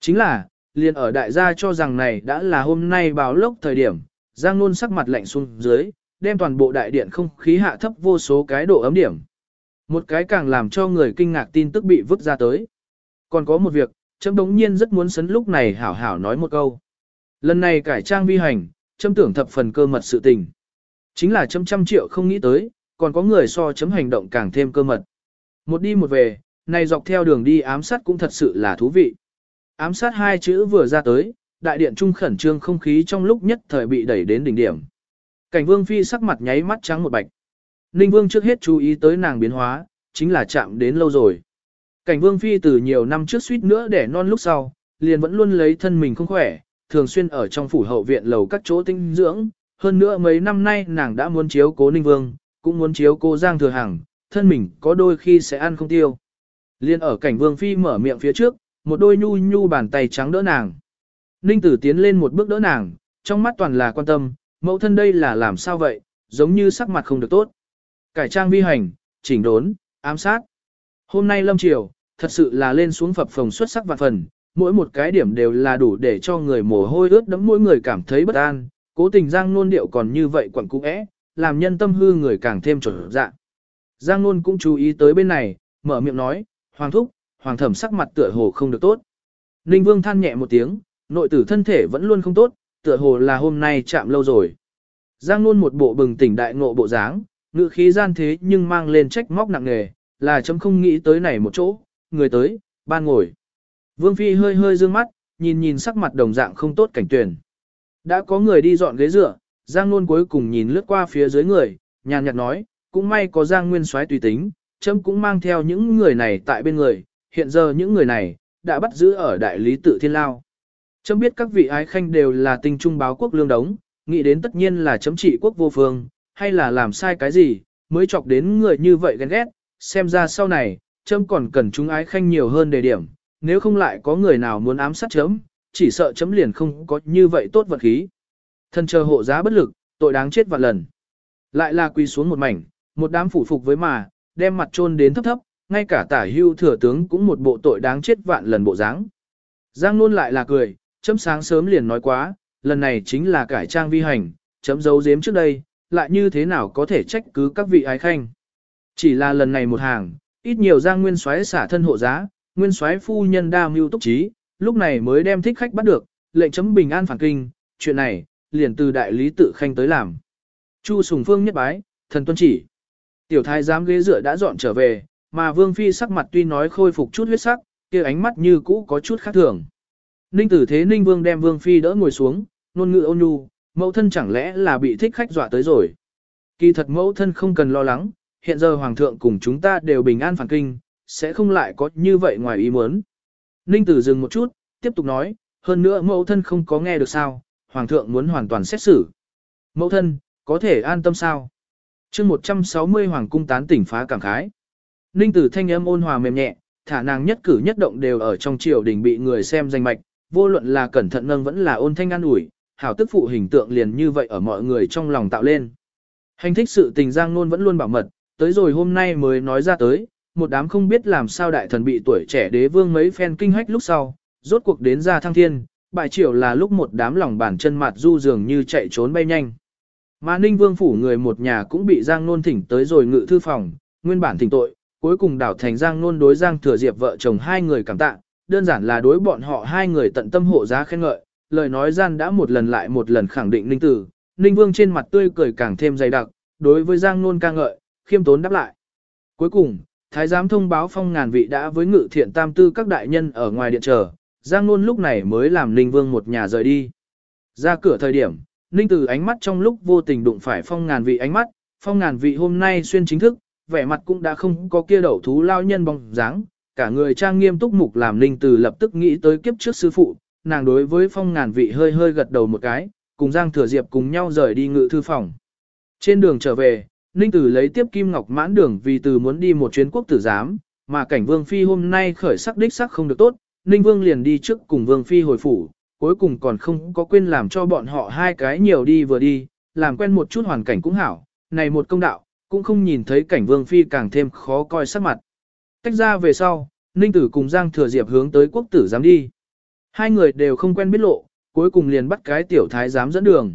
Chính là, liền ở đại gia cho rằng này đã là hôm nay báo lốc thời điểm, Giang Nôn sắc mặt lạnh xuống dưới, đem toàn bộ đại điện không khí hạ thấp vô số cái độ ấm điểm. Một cái càng làm cho người kinh ngạc tin tức bị vứt ra tới. Còn có một việc, chấm đống nhiên rất muốn sấn lúc này hảo hảo nói một câu. Lần này cải trang vi hành, chấm tưởng thập phần cơ mật sự tình. Chính là chấm trăm triệu không nghĩ tới, còn có người so chấm hành động càng thêm cơ mật. Một đi một về, này dọc theo đường đi ám sát cũng thật sự là thú vị. Ám sát hai chữ vừa ra tới, đại điện trung khẩn trương không khí trong lúc nhất thời bị đẩy đến đỉnh điểm. Cảnh vương phi sắc mặt nháy mắt trắng một bạch. Ninh vương trước hết chú ý tới nàng biến hóa, chính là chạm đến lâu rồi. Cảnh vương phi từ nhiều năm trước suýt nữa để non lúc sau, liền vẫn luôn lấy thân mình không khỏe, thường xuyên ở trong phủ hậu viện lầu các chỗ tinh dưỡng. Hơn nữa mấy năm nay nàng đã muốn chiếu cố Ninh vương, cũng muốn chiếu cố Giang Thừa Hằng, thân mình có đôi khi sẽ ăn không tiêu. Liên ở cảnh vương phi mở miệng phía trước, một đôi nhu nhu bàn tay trắng đỡ nàng. Ninh tử tiến lên một bước đỡ nàng, trong mắt toàn là quan tâm, mẫu thân đây là làm sao vậy, giống như sắc mặt không được tốt. Cải trang vi hành, chỉnh đốn, ám sát. Hôm nay lâm triều, thật sự là lên xuống phập phồng xuất sắc vạn phần, mỗi một cái điểm đều là đủ để cho người mồ hôi ướt đẫm mỗi người cảm thấy bất an, cố tình Giang Nôn điệu còn như vậy quẩn cũng é, làm nhân tâm hư người càng thêm trở dạ. Giang Nôn cũng chú ý tới bên này, mở miệng nói, Hoàng thúc, Hoàng thẩm sắc mặt tựa hồ không được tốt. Ninh Vương than nhẹ một tiếng, nội tử thân thể vẫn luôn không tốt, tựa hồ là hôm nay chạm lâu rồi. Giang Nôn một bộ bừng tỉnh đại ngộ bộ dáng, ngự khí gian thế nhưng mang lên trách móc nặng nề, là chấm không nghĩ tới này một chỗ, người tới, ban ngồi. Vương Phi hơi hơi dương mắt, nhìn nhìn sắc mặt đồng dạng không tốt cảnh tuyển. Đã có người đi dọn ghế dựa, Giang Nôn cuối cùng nhìn lướt qua phía dưới người, nhàn nhạt nói, cũng may có Giang Nguyên soái tùy tính, chấm cũng mang theo những người này tại bên người, hiện giờ những người này, đã bắt giữ ở đại lý tự thiên lao. Chấm biết các vị ái khanh đều là tinh trung báo quốc lương đống, nghĩ đến tất nhiên là chấm trị quốc vô phương, hay là làm sai cái gì, mới chọc đến người như vậy ghen ghét, xem ra sau này, chấm còn cần chúng ái khanh nhiều hơn đề điểm, nếu không lại có người nào muốn ám sát chấm, chỉ sợ chấm liền không có như vậy tốt vật khí. Thân chờ hộ giá bất lực, tội đáng chết vạn lần. Lại là quỳ xuống một mảnh, một đám phủ phục với mà, đem mặt trôn đến thấp thấp, ngay cả tả hưu thừa tướng cũng một bộ tội đáng chết vạn lần bộ dáng. Giang luôn lại là cười, chấm sáng sớm liền nói quá, lần này chính là cải trang vi hành, chấm giấu giếm trước đây, lại như thế nào có thể trách cứ các vị ái khanh. Chỉ là lần này một hàng, ít nhiều ra nguyên soái xả thân hộ giá, nguyên soái phu nhân đa mưu túc trí, lúc này mới đem thích khách bắt được, lệnh chấm bình an phản kinh, chuyện này, liền từ đại lý tự khanh tới làm. Chu Sùng Phương nhất bái, thần tuân chỉ. Tiểu thái giám ghế dựa đã dọn trở về, mà Vương Phi sắc mặt tuy nói khôi phục chút huyết sắc, kia ánh mắt như cũ có chút khác thường. Ninh tử thế Ninh Vương đem Vương Phi đỡ ngồi xuống, nôn ngự ôn nhu, mẫu thân chẳng lẽ là bị thích khách dọa tới rồi. Kỳ thật mẫu thân không cần lo lắng, hiện giờ Hoàng thượng cùng chúng ta đều bình an phản kinh, sẽ không lại có như vậy ngoài ý muốn. Ninh tử dừng một chút, tiếp tục nói, hơn nữa mẫu thân không có nghe được sao, Hoàng thượng muốn hoàn toàn xét xử. Mẫu thân, có thể an tâm sao? chương 160 Hoàng cung tán tỉnh phá cảm khái. Ninh tử thanh âm ôn hòa mềm nhẹ, thả nàng nhất cử nhất động đều ở trong triều đình bị người xem danh mạch, vô luận là cẩn thận nâng vẫn là ôn thanh an ủi, hảo tức phụ hình tượng liền như vậy ở mọi người trong lòng tạo lên. Hành thích sự tình giang nôn vẫn luôn bảo mật, tới rồi hôm nay mới nói ra tới, một đám không biết làm sao đại thần bị tuổi trẻ đế vương mấy phen kinh hách lúc sau, rốt cuộc đến ra thăng thiên, bại triều là lúc một đám lòng bàn chân mặt du dường như chạy trốn bay nhanh. Mà ninh vương phủ người một nhà cũng bị giang nôn thỉnh tới rồi ngự thư phòng, nguyên bản thỉnh tội, cuối cùng đảo thành giang nôn đối giang thừa diệp vợ chồng hai người cảm tạ, đơn giản là đối bọn họ hai người tận tâm hộ giá khen ngợi, lời nói gian đã một lần lại một lần khẳng định Ninh Tử, Ninh Vương trên mặt tươi cười càng thêm dày đặc, đối với Giang Nôn ca ngợi, khiêm tốn đáp lại. Cuối cùng, Thái giám thông báo phong ngàn vị đã với ngự thiện tam tư các đại nhân ở ngoài điện chờ, Giang Nôn lúc này mới làm Ninh Vương một nhà rời đi. Ra cửa thời điểm, Ninh Tử ánh mắt trong lúc vô tình đụng phải phong ngàn vị ánh mắt, phong ngàn vị hôm nay xuyên chính thức, vẻ mặt cũng đã không có kia đậu thú lao nhân bóng dáng, cả người trang nghiêm túc mục làm Ninh Từ lập tức nghĩ tới kiếp trước sư phụ, nàng đối với phong ngàn vị hơi hơi gật đầu một cái, cùng Giang Thừa Diệp cùng nhau rời đi ngự thư phòng. Trên đường trở về, Ninh Tử lấy tiếp Kim Ngọc mãn đường vì từ muốn đi một chuyến quốc tử giám, mà cảnh Vương Phi hôm nay khởi sắc đích sắc không được tốt, Ninh Vương liền đi trước cùng Vương Phi hồi phủ, cuối cùng còn không có quên làm cho bọn họ hai cái nhiều đi vừa đi, làm quen một chút hoàn cảnh cũng hảo, này một công đạo, cũng không nhìn thấy cảnh vương phi càng thêm khó coi sắc mặt. Tách ra về sau, Ninh Tử cùng Giang Thừa Diệp hướng tới quốc tử giám đi. Hai người đều không quen biết lộ, cuối cùng liền bắt cái tiểu thái giám dẫn đường.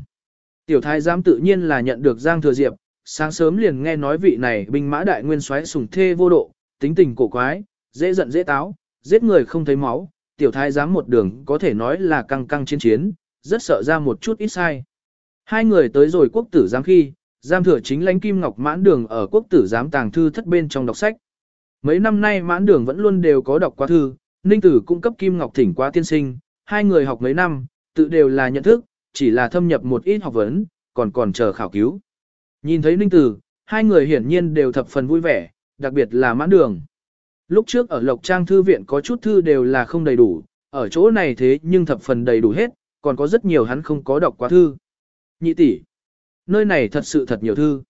Tiểu thái giám tự nhiên là nhận được Giang Thừa Diệp, sáng sớm liền nghe nói vị này binh mã đại nguyên soái sủng thê vô độ, tính tình cổ quái, dễ giận dễ táo, giết người không thấy máu, tiểu thái giám một đường có thể nói là căng căng chiến chiến, rất sợ ra một chút ít sai. Hai người tới rồi quốc tử giám khi, giam thừa chính lãnh kim ngọc mãn đường ở quốc tử giám tàng thư thất bên trong đọc sách. Mấy năm nay mãn đường vẫn luôn đều có đọc qua thư, ninh tử cung cấp kim ngọc thỉnh qua tiên sinh, hai người học mấy năm, tự đều là nhận thức, chỉ là thâm nhập một ít học vấn, còn còn chờ khảo cứu. Nhìn thấy ninh tử, hai người hiển nhiên đều thập phần vui vẻ, đặc biệt là mãn đường. Lúc trước ở Lộc Trang Thư viện có chút thư đều là không đầy đủ, ở chỗ này thế nhưng thập phần đầy đủ hết, còn có rất nhiều hắn không có đọc qua thư. Nhị tỷ, nơi này thật sự thật nhiều thư.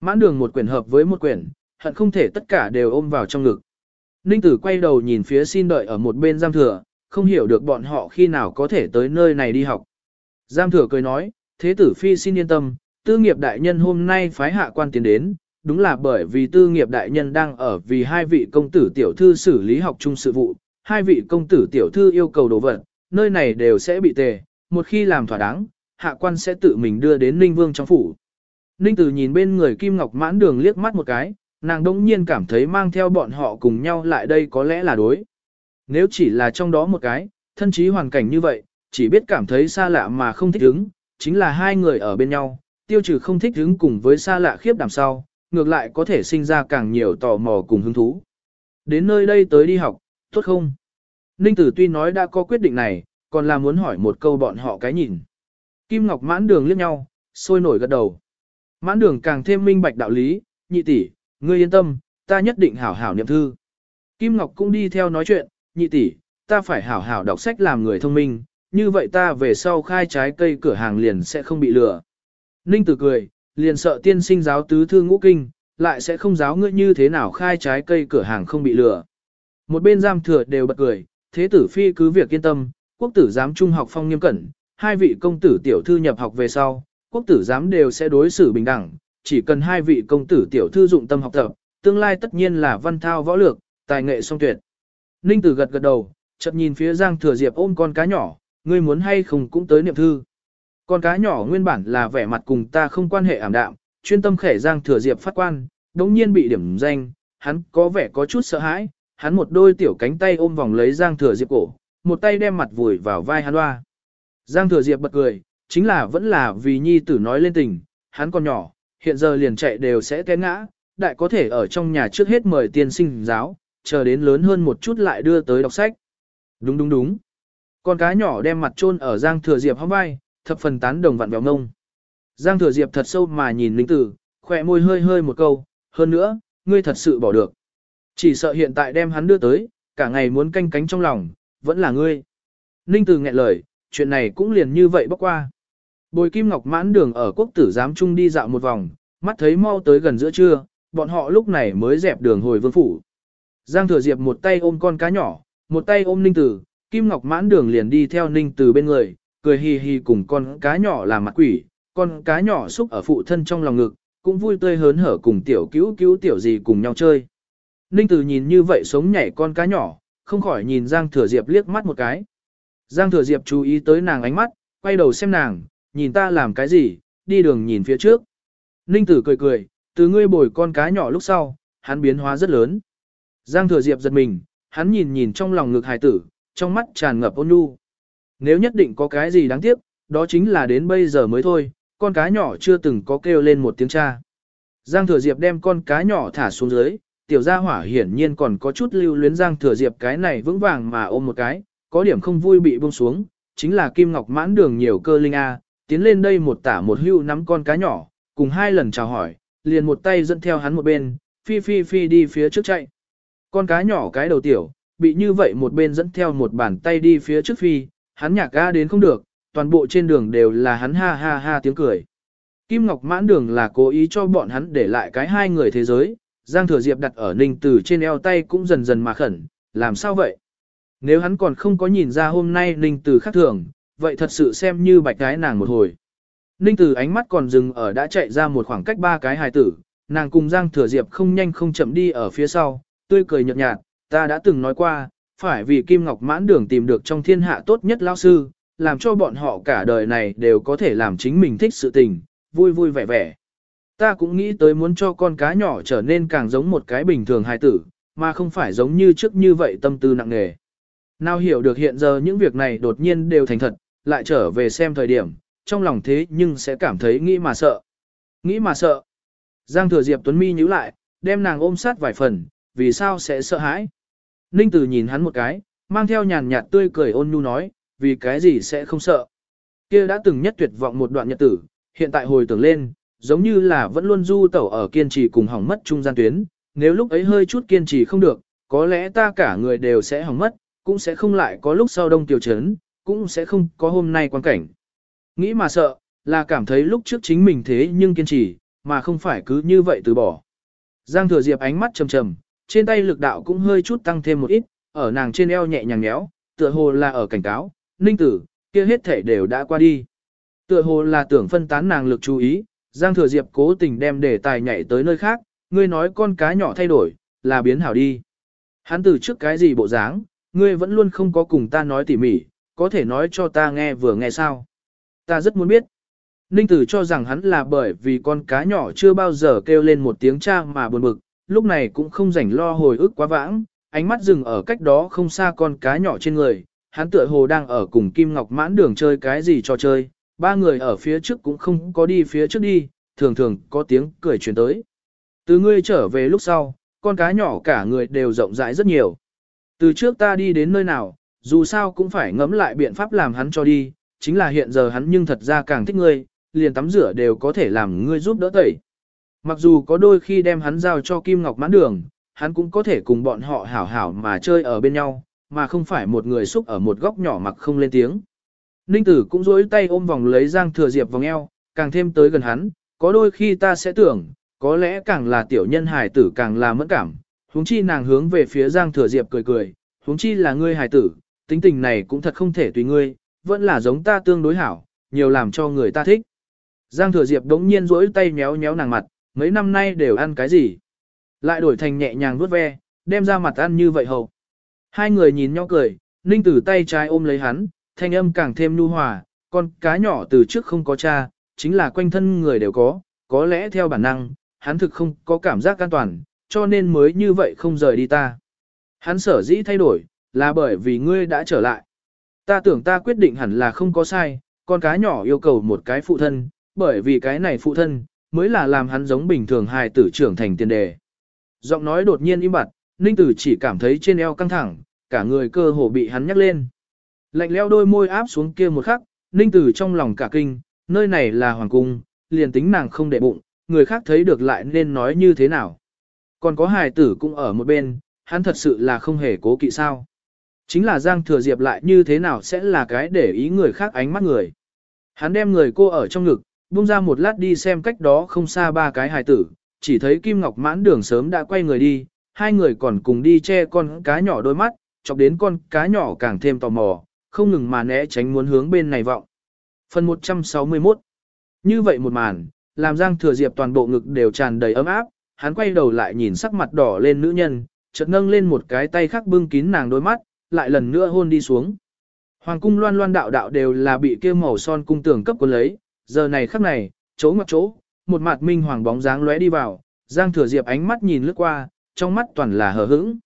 Mãn đường một quyển hợp với một quyển, hận không thể tất cả đều ôm vào trong ngực. Ninh tử quay đầu nhìn phía xin đợi ở một bên giam thừa, không hiểu được bọn họ khi nào có thể tới nơi này đi học. Giam thừa cười nói, thế tử phi xin yên tâm, tư nghiệp đại nhân hôm nay phái hạ quan tiến đến, đúng là bởi vì tư nghiệp đại nhân đang ở vì hai vị công tử tiểu thư xử lý học chung sự vụ, hai vị công tử tiểu thư yêu cầu đồ vật, nơi này đều sẽ bị tề, một khi làm thỏa đáng, hạ quan sẽ tự mình đưa đến Ninh Vương trong phủ. Ninh Tử nhìn bên người Kim Ngọc mãn đường liếc mắt một cái, nàng đông nhiên cảm thấy mang theo bọn họ cùng nhau lại đây có lẽ là đối. Nếu chỉ là trong đó một cái, thân chí hoàn cảnh như vậy, chỉ biết cảm thấy xa lạ mà không thích ứng, chính là hai người ở bên nhau, tiêu trừ không thích hứng cùng với xa lạ khiếp đảm sau, ngược lại có thể sinh ra càng nhiều tò mò cùng hứng thú. Đến nơi đây tới đi học, tốt không? Ninh tử tuy nói đã có quyết định này, còn là muốn hỏi một câu bọn họ cái nhìn. Kim Ngọc mãn đường liếc nhau, sôi nổi gật đầu. Mãn đường càng thêm minh bạch đạo lý, nhị tỷ, ngươi yên tâm, ta nhất định hảo hảo niệm thư. Kim Ngọc cũng đi theo nói chuyện, nhị tỷ, ta phải hảo hảo đọc sách làm người thông minh, như vậy ta về sau khai trái cây cửa hàng liền sẽ không bị lừa. Ninh tử cười, liền sợ tiên sinh giáo tứ thư ngũ kinh, lại sẽ không giáo ngươi như thế nào khai trái cây cửa hàng không bị lừa. Một bên giam thừa đều bật cười, thế tử phi cứ việc yên tâm, quốc tử giám trung học phong nghiêm cẩn, hai vị công tử tiểu thư nhập học về sau, quốc tử giám đều sẽ đối xử bình đẳng, chỉ cần hai vị công tử tiểu thư dụng tâm học tập, tương lai tất nhiên là văn thao võ lược, tài nghệ song tuyệt. Ninh tử gật gật đầu, chợt nhìn phía Giang Thừa Diệp ôm con cá nhỏ, ngươi muốn hay không cũng tới niệm thư. Con cá nhỏ nguyên bản là vẻ mặt cùng ta không quan hệ ảm đạm, chuyên tâm khẻ Giang Thừa Diệp phát quan, đống nhiên bị điểm danh, hắn có vẻ có chút sợ hãi, hắn một đôi tiểu cánh tay ôm vòng lấy Giang Thừa Diệp cổ, một tay đem mặt vùi vào vai hắn loa. Giang Thừa Diệp bật cười, chính là vẫn là vì nhi tử nói lên tình, hắn còn nhỏ, hiện giờ liền chạy đều sẽ té ngã, đại có thể ở trong nhà trước hết mời tiên sinh giáo, chờ đến lớn hơn một chút lại đưa tới đọc sách. Đúng đúng đúng. Con cá nhỏ đem mặt chôn ở Giang Thừa Diệp hông vai, thập phần tán đồng vặn vẹo ngông. Giang Thừa Diệp thật sâu mà nhìn Linh Tử, khỏe môi hơi hơi một câu, hơn nữa, ngươi thật sự bỏ được. Chỉ sợ hiện tại đem hắn đưa tới, cả ngày muốn canh cánh trong lòng, vẫn là ngươi. Ninh Tử nghẹn lời, chuyện này cũng liền như vậy bóc qua. Bồi Kim Ngọc mãn đường ở quốc tử giám trung đi dạo một vòng, mắt thấy mau tới gần giữa trưa, bọn họ lúc này mới dẹp đường hồi vương phủ. Giang Thừa Diệp một tay ôm con cá nhỏ, một tay ôm Ninh Tử, Kim Ngọc mãn đường liền đi theo Ninh Tử bên người, cười hì hì cùng con cá nhỏ làm mặt quỷ, con cá nhỏ xúc ở phụ thân trong lòng ngực, cũng vui tươi hớn hở cùng tiểu cứu cứu tiểu gì cùng nhau chơi. Ninh Tử nhìn như vậy sống nhảy con cá nhỏ, không khỏi nhìn Giang Thừa Diệp liếc mắt một cái. Giang Thừa Diệp chú ý tới nàng ánh mắt, quay đầu xem nàng, nhìn ta làm cái gì, đi đường nhìn phía trước. Ninh Tử cười cười, từ ngươi bồi con cá nhỏ lúc sau, hắn biến hóa rất lớn. Giang Thừa Diệp giật mình, hắn nhìn nhìn trong lòng ngực hài tử, trong mắt tràn ngập ôn nhu. Nếu nhất định có cái gì đáng tiếc, đó chính là đến bây giờ mới thôi, con cá nhỏ chưa từng có kêu lên một tiếng cha. Giang Thừa Diệp đem con cá nhỏ thả xuống dưới, tiểu gia hỏa hiển nhiên còn có chút lưu luyến Giang Thừa Diệp cái này vững vàng mà ôm một cái, có điểm không vui bị buông xuống, chính là Kim Ngọc mãn đường nhiều cơ linh A, tiến lên đây một tả một hưu nắm con cá nhỏ, cùng hai lần chào hỏi, liền một tay dẫn theo hắn một bên, phi phi phi đi phía trước chạy. Con cá nhỏ cái đầu tiểu, bị như vậy một bên dẫn theo một bàn tay đi phía trước phi, hắn nhạc ga đến không được, toàn bộ trên đường đều là hắn ha ha ha tiếng cười. Kim Ngọc mãn đường là cố ý cho bọn hắn để lại cái hai người thế giới, Giang Thừa Diệp đặt ở ninh tử trên eo tay cũng dần dần mà khẩn, làm sao vậy? Nếu hắn còn không có nhìn ra hôm nay ninh tử khác thường, vậy thật sự xem như bạch cái nàng một hồi. Ninh tử ánh mắt còn dừng ở đã chạy ra một khoảng cách ba cái hài tử, nàng cùng Giang Thừa Diệp không nhanh không chậm đi ở phía sau, tươi cười nhợt nhạt, ta đã từng nói qua, phải vì Kim Ngọc mãn đường tìm được trong thiên hạ tốt nhất lao sư, làm cho bọn họ cả đời này đều có thể làm chính mình thích sự tình, vui vui vẻ vẻ. Ta cũng nghĩ tới muốn cho con cá nhỏ trở nên càng giống một cái bình thường hài tử, mà không phải giống như trước như vậy tâm tư nặng nề. Nào hiểu được hiện giờ những việc này đột nhiên đều thành thật, lại trở về xem thời điểm, trong lòng thế nhưng sẽ cảm thấy nghĩ mà sợ. Nghĩ mà sợ. Giang thừa Diệp Tuấn Mi nhíu lại, đem nàng ôm sát vài phần, vì sao sẽ sợ hãi. Ninh Tử nhìn hắn một cái, mang theo nhàn nhạt tươi cười ôn nhu nói, vì cái gì sẽ không sợ. Kia đã từng nhất tuyệt vọng một đoạn nhật tử, hiện tại hồi tưởng lên, giống như là vẫn luôn du tẩu ở kiên trì cùng hỏng mất trung gian tuyến, nếu lúc ấy hơi chút kiên trì không được, có lẽ ta cả người đều sẽ hỏng mất, cũng sẽ không lại có lúc sau đông tiểu trấn, cũng sẽ không có hôm nay quan cảnh. Nghĩ mà sợ, là cảm thấy lúc trước chính mình thế nhưng kiên trì, mà không phải cứ như vậy từ bỏ. Giang thừa diệp ánh mắt trầm trầm, trên tay lực đạo cũng hơi chút tăng thêm một ít, ở nàng trên eo nhẹ nhàng nhéo, tựa hồ là ở cảnh cáo, ninh tử, kia hết thể đều đã qua đi. Tựa hồ là tưởng phân tán nàng lực chú ý, Giang thừa diệp cố tình đem đề tài nhảy tới nơi khác, ngươi nói con cá nhỏ thay đổi, là biến hảo đi. Hắn từ trước cái gì bộ dáng, ngươi vẫn luôn không có cùng ta nói tỉ mỉ, có thể nói cho ta nghe vừa nghe sao. Ta rất muốn biết. Ninh tử cho rằng hắn là bởi vì con cá nhỏ chưa bao giờ kêu lên một tiếng cha mà buồn bực, lúc này cũng không rảnh lo hồi ức quá vãng, ánh mắt dừng ở cách đó không xa con cá nhỏ trên người, hắn tựa hồ đang ở cùng Kim Ngọc mãn đường chơi cái gì cho chơi, ba người ở phía trước cũng không có đi phía trước đi, thường thường có tiếng cười truyền tới. Từ ngươi trở về lúc sau, con cá nhỏ cả người đều rộng rãi rất nhiều. Từ trước ta đi đến nơi nào, dù sao cũng phải ngẫm lại biện pháp làm hắn cho đi, chính là hiện giờ hắn nhưng thật ra càng thích ngươi, liền tắm rửa đều có thể làm ngươi giúp đỡ tẩy. Mặc dù có đôi khi đem hắn giao cho Kim Ngọc mãn đường, hắn cũng có thể cùng bọn họ hảo hảo mà chơi ở bên nhau, mà không phải một người xúc ở một góc nhỏ mặc không lên tiếng. Ninh tử cũng dối tay ôm vòng lấy Giang Thừa Diệp vòng eo, càng thêm tới gần hắn, có đôi khi ta sẽ tưởng, có lẽ càng là tiểu nhân hài tử càng là mẫn cảm, huống chi nàng hướng về phía Giang Thừa Diệp cười cười, huống chi là ngươi hài tử, tính tình này cũng thật không thể tùy ngươi, vẫn là giống ta tương đối hảo, nhiều làm cho người ta thích. Giang Thừa Diệp đống nhiên rỗi tay méo méo nàng mặt, mấy năm nay đều ăn cái gì? Lại đổi thành nhẹ nhàng vuốt ve, đem ra mặt ăn như vậy hầu. Hai người nhìn nhau cười, Ninh Tử tay trái ôm lấy hắn, thanh âm càng thêm nhu hòa, con cá nhỏ từ trước không có cha, chính là quanh thân người đều có, có lẽ theo bản năng, hắn thực không có cảm giác an toàn, cho nên mới như vậy không rời đi ta. Hắn sở dĩ thay đổi, là bởi vì ngươi đã trở lại. Ta tưởng ta quyết định hẳn là không có sai, con cá nhỏ yêu cầu một cái phụ thân, bởi vì cái này phụ thân, mới là làm hắn giống bình thường hài tử trưởng thành tiền đề. Giọng nói đột nhiên im bặt, Ninh Tử chỉ cảm thấy trên eo căng thẳng, cả người cơ hồ bị hắn nhắc lên. Lạnh leo đôi môi áp xuống kia một khắc, Ninh Tử trong lòng cả kinh, nơi này là hoàng cung, liền tính nàng không để bụng, người khác thấy được lại nên nói như thế nào. Còn có hài tử cũng ở một bên, hắn thật sự là không hề cố kỵ sao. Chính là Giang Thừa Diệp lại như thế nào sẽ là cái để ý người khác ánh mắt người. Hắn đem người cô ở trong ngực, buông ra một lát đi xem cách đó không xa ba cái hài tử, chỉ thấy Kim Ngọc mãn đường sớm đã quay người đi, hai người còn cùng đi che con cá nhỏ đôi mắt, chọc đến con cá nhỏ càng thêm tò mò, không ngừng mà né tránh muốn hướng bên này vọng. Phần 161 Như vậy một màn, làm Giang Thừa Diệp toàn bộ ngực đều tràn đầy ấm áp, hắn quay đầu lại nhìn sắc mặt đỏ lên nữ nhân, chợt nâng lên một cái tay khác bưng kín nàng đôi mắt, lại lần nữa hôn đi xuống. Hoàng cung loan loan đạo đạo đều là bị kia màu son cung tường cấp của lấy, giờ này khắc này, chỗ ngoặt chỗ, một mặt minh hoàng bóng dáng lóe đi vào, Giang Thừa Diệp ánh mắt nhìn lướt qua, trong mắt toàn là hờ hững.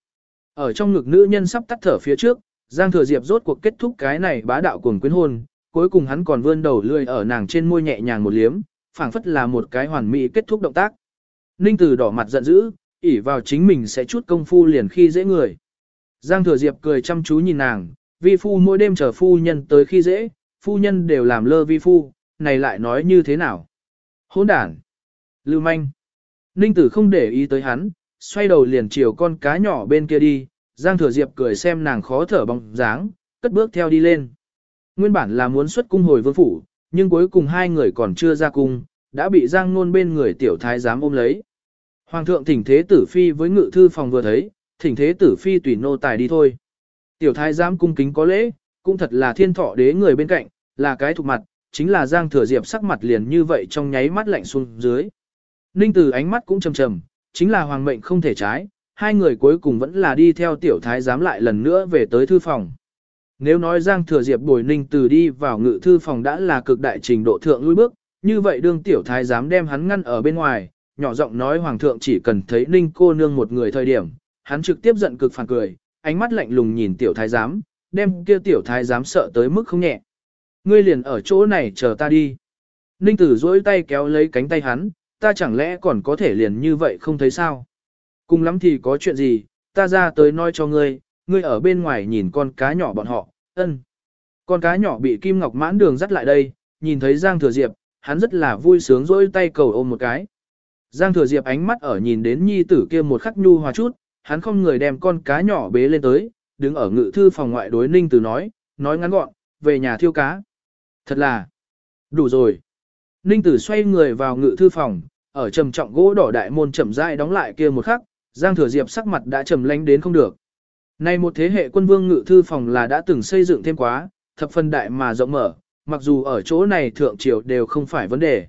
Ở trong ngực nữ nhân sắp tắt thở phía trước, Giang Thừa Diệp rốt cuộc kết thúc cái này bá đạo cuồng quyến hôn, cuối cùng hắn còn vươn đầu lươi ở nàng trên môi nhẹ nhàng một liếm, phảng phất là một cái hoàn mỹ kết thúc động tác. Ninh Tử đỏ mặt giận dữ, ỉ vào chính mình sẽ chút công phu liền khi dễ người. Giang Thừa Diệp cười chăm chú nhìn nàng, vi phu mỗi đêm chờ phu nhân tới khi dễ, phu nhân đều làm lơ vi phu, này lại nói như thế nào? Hỗn đản! Lưu manh! Ninh Tử không để ý tới hắn, xoay đầu liền chiều con cá nhỏ bên kia đi, Giang Thừa Diệp cười xem nàng khó thở bóng dáng, cất bước theo đi lên. Nguyên bản là muốn xuất cung hồi vương phủ, nhưng cuối cùng hai người còn chưa ra cung, đã bị Giang Nôn bên người tiểu thái giám ôm lấy. Hoàng thượng thỉnh thế tử phi với ngự thư phòng vừa thấy, thỉnh thế tử phi tùy nô tài đi thôi. Tiểu thái giám cung kính có lễ, cũng thật là thiên thọ đế người bên cạnh, là cái thuộc mặt, chính là Giang Thừa Diệp sắc mặt liền như vậy trong nháy mắt lạnh xuống dưới. Ninh Tử ánh mắt cũng trầm trầm, chính là hoàng mệnh không thể trái, hai người cuối cùng vẫn là đi theo tiểu thái giám lại lần nữa về tới thư phòng. Nếu nói Giang Thừa Diệp bồi Ninh Tử đi vào ngự thư phòng đã là cực đại trình độ thượng lui bước, như vậy đương tiểu thái giám đem hắn ngăn ở bên ngoài, nhỏ giọng nói hoàng thượng chỉ cần thấy Ninh cô nương một người thời điểm, hắn trực tiếp giận cực phản cười, ánh mắt lạnh lùng nhìn tiểu thái giám, đem kia tiểu thái giám sợ tới mức không nhẹ. Ngươi liền ở chỗ này chờ ta đi. Ninh tử duỗi tay kéo lấy cánh tay hắn, ta chẳng lẽ còn có thể liền như vậy không thấy sao? Cùng lắm thì có chuyện gì, ta ra tới nói cho ngươi, ngươi ở bên ngoài nhìn con cá nhỏ bọn họ, ân. Con cá nhỏ bị Kim Ngọc mãn đường dắt lại đây, nhìn thấy Giang Thừa Diệp, hắn rất là vui sướng duỗi tay cầu ôm một cái. Giang Thừa Diệp ánh mắt ở nhìn đến nhi tử kia một khắc nhu hòa chút, hắn không người đem con cá nhỏ bế lên tới, đứng ở ngự thư phòng ngoại đối ninh tử nói, nói ngắn gọn, về nhà thiêu cá. Thật là, đủ rồi. Ninh tử xoay người vào ngự thư phòng, ở trầm trọng gỗ đỏ đại môn chậm rãi đóng lại kia một khắc, Giang Thừa Diệp sắc mặt đã trầm lánh đến không được. Nay một thế hệ quân vương ngự thư phòng là đã từng xây dựng thêm quá, thập phân đại mà rộng mở, mặc dù ở chỗ này thượng triều đều không phải vấn đề.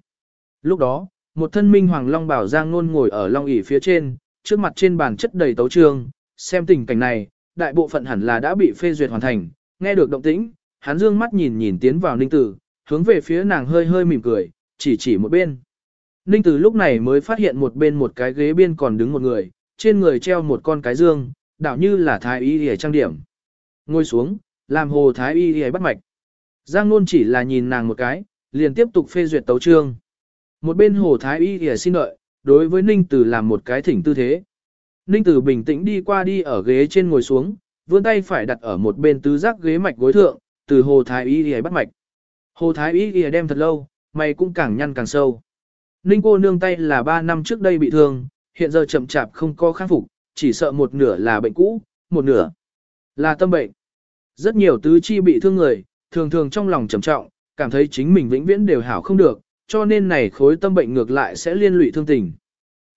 Lúc đó, một thân minh hoàng long bảo Giang Nôn ngồi ở long ỷ phía trên, trước mặt trên bàn chất đầy tấu trương, xem tình cảnh này, đại bộ phận hẳn là đã bị phê duyệt hoàn thành, nghe được động tĩnh, hắn dương mắt nhìn nhìn tiến vào Ninh Tử, hướng về phía nàng hơi hơi mỉm cười, chỉ chỉ một bên. Ninh Tử lúc này mới phát hiện một bên một cái ghế biên còn đứng một người, trên người treo một con cái dương, đảo như là thái y hề trang điểm. Ngồi xuống, làm hồ thái y hề bắt mạch. Giang Nôn chỉ là nhìn nàng một cái, liền tiếp tục phê duyệt tấu trương. Một bên hồ thái y hề xin đợi, đối với Ninh Tử làm một cái thỉnh tư thế. Ninh Tử bình tĩnh đi qua đi ở ghế trên ngồi xuống, vươn tay phải đặt ở một bên tứ giác ghế mạch gối thượng, từ Hồ Thái Y Y bắt mạch. Hồ Thái Y Y đem thật lâu, mày cũng càng nhăn càng sâu. Ninh cô nương tay là 3 năm trước đây bị thương, hiện giờ chậm chạp không có khắc phục, chỉ sợ một nửa là bệnh cũ, một nửa là tâm bệnh. Rất nhiều tứ chi bị thương người, thường thường trong lòng trầm trọng, cảm thấy chính mình vĩnh viễn đều hảo không được, cho nên này khối tâm bệnh ngược lại sẽ liên lụy thương tình.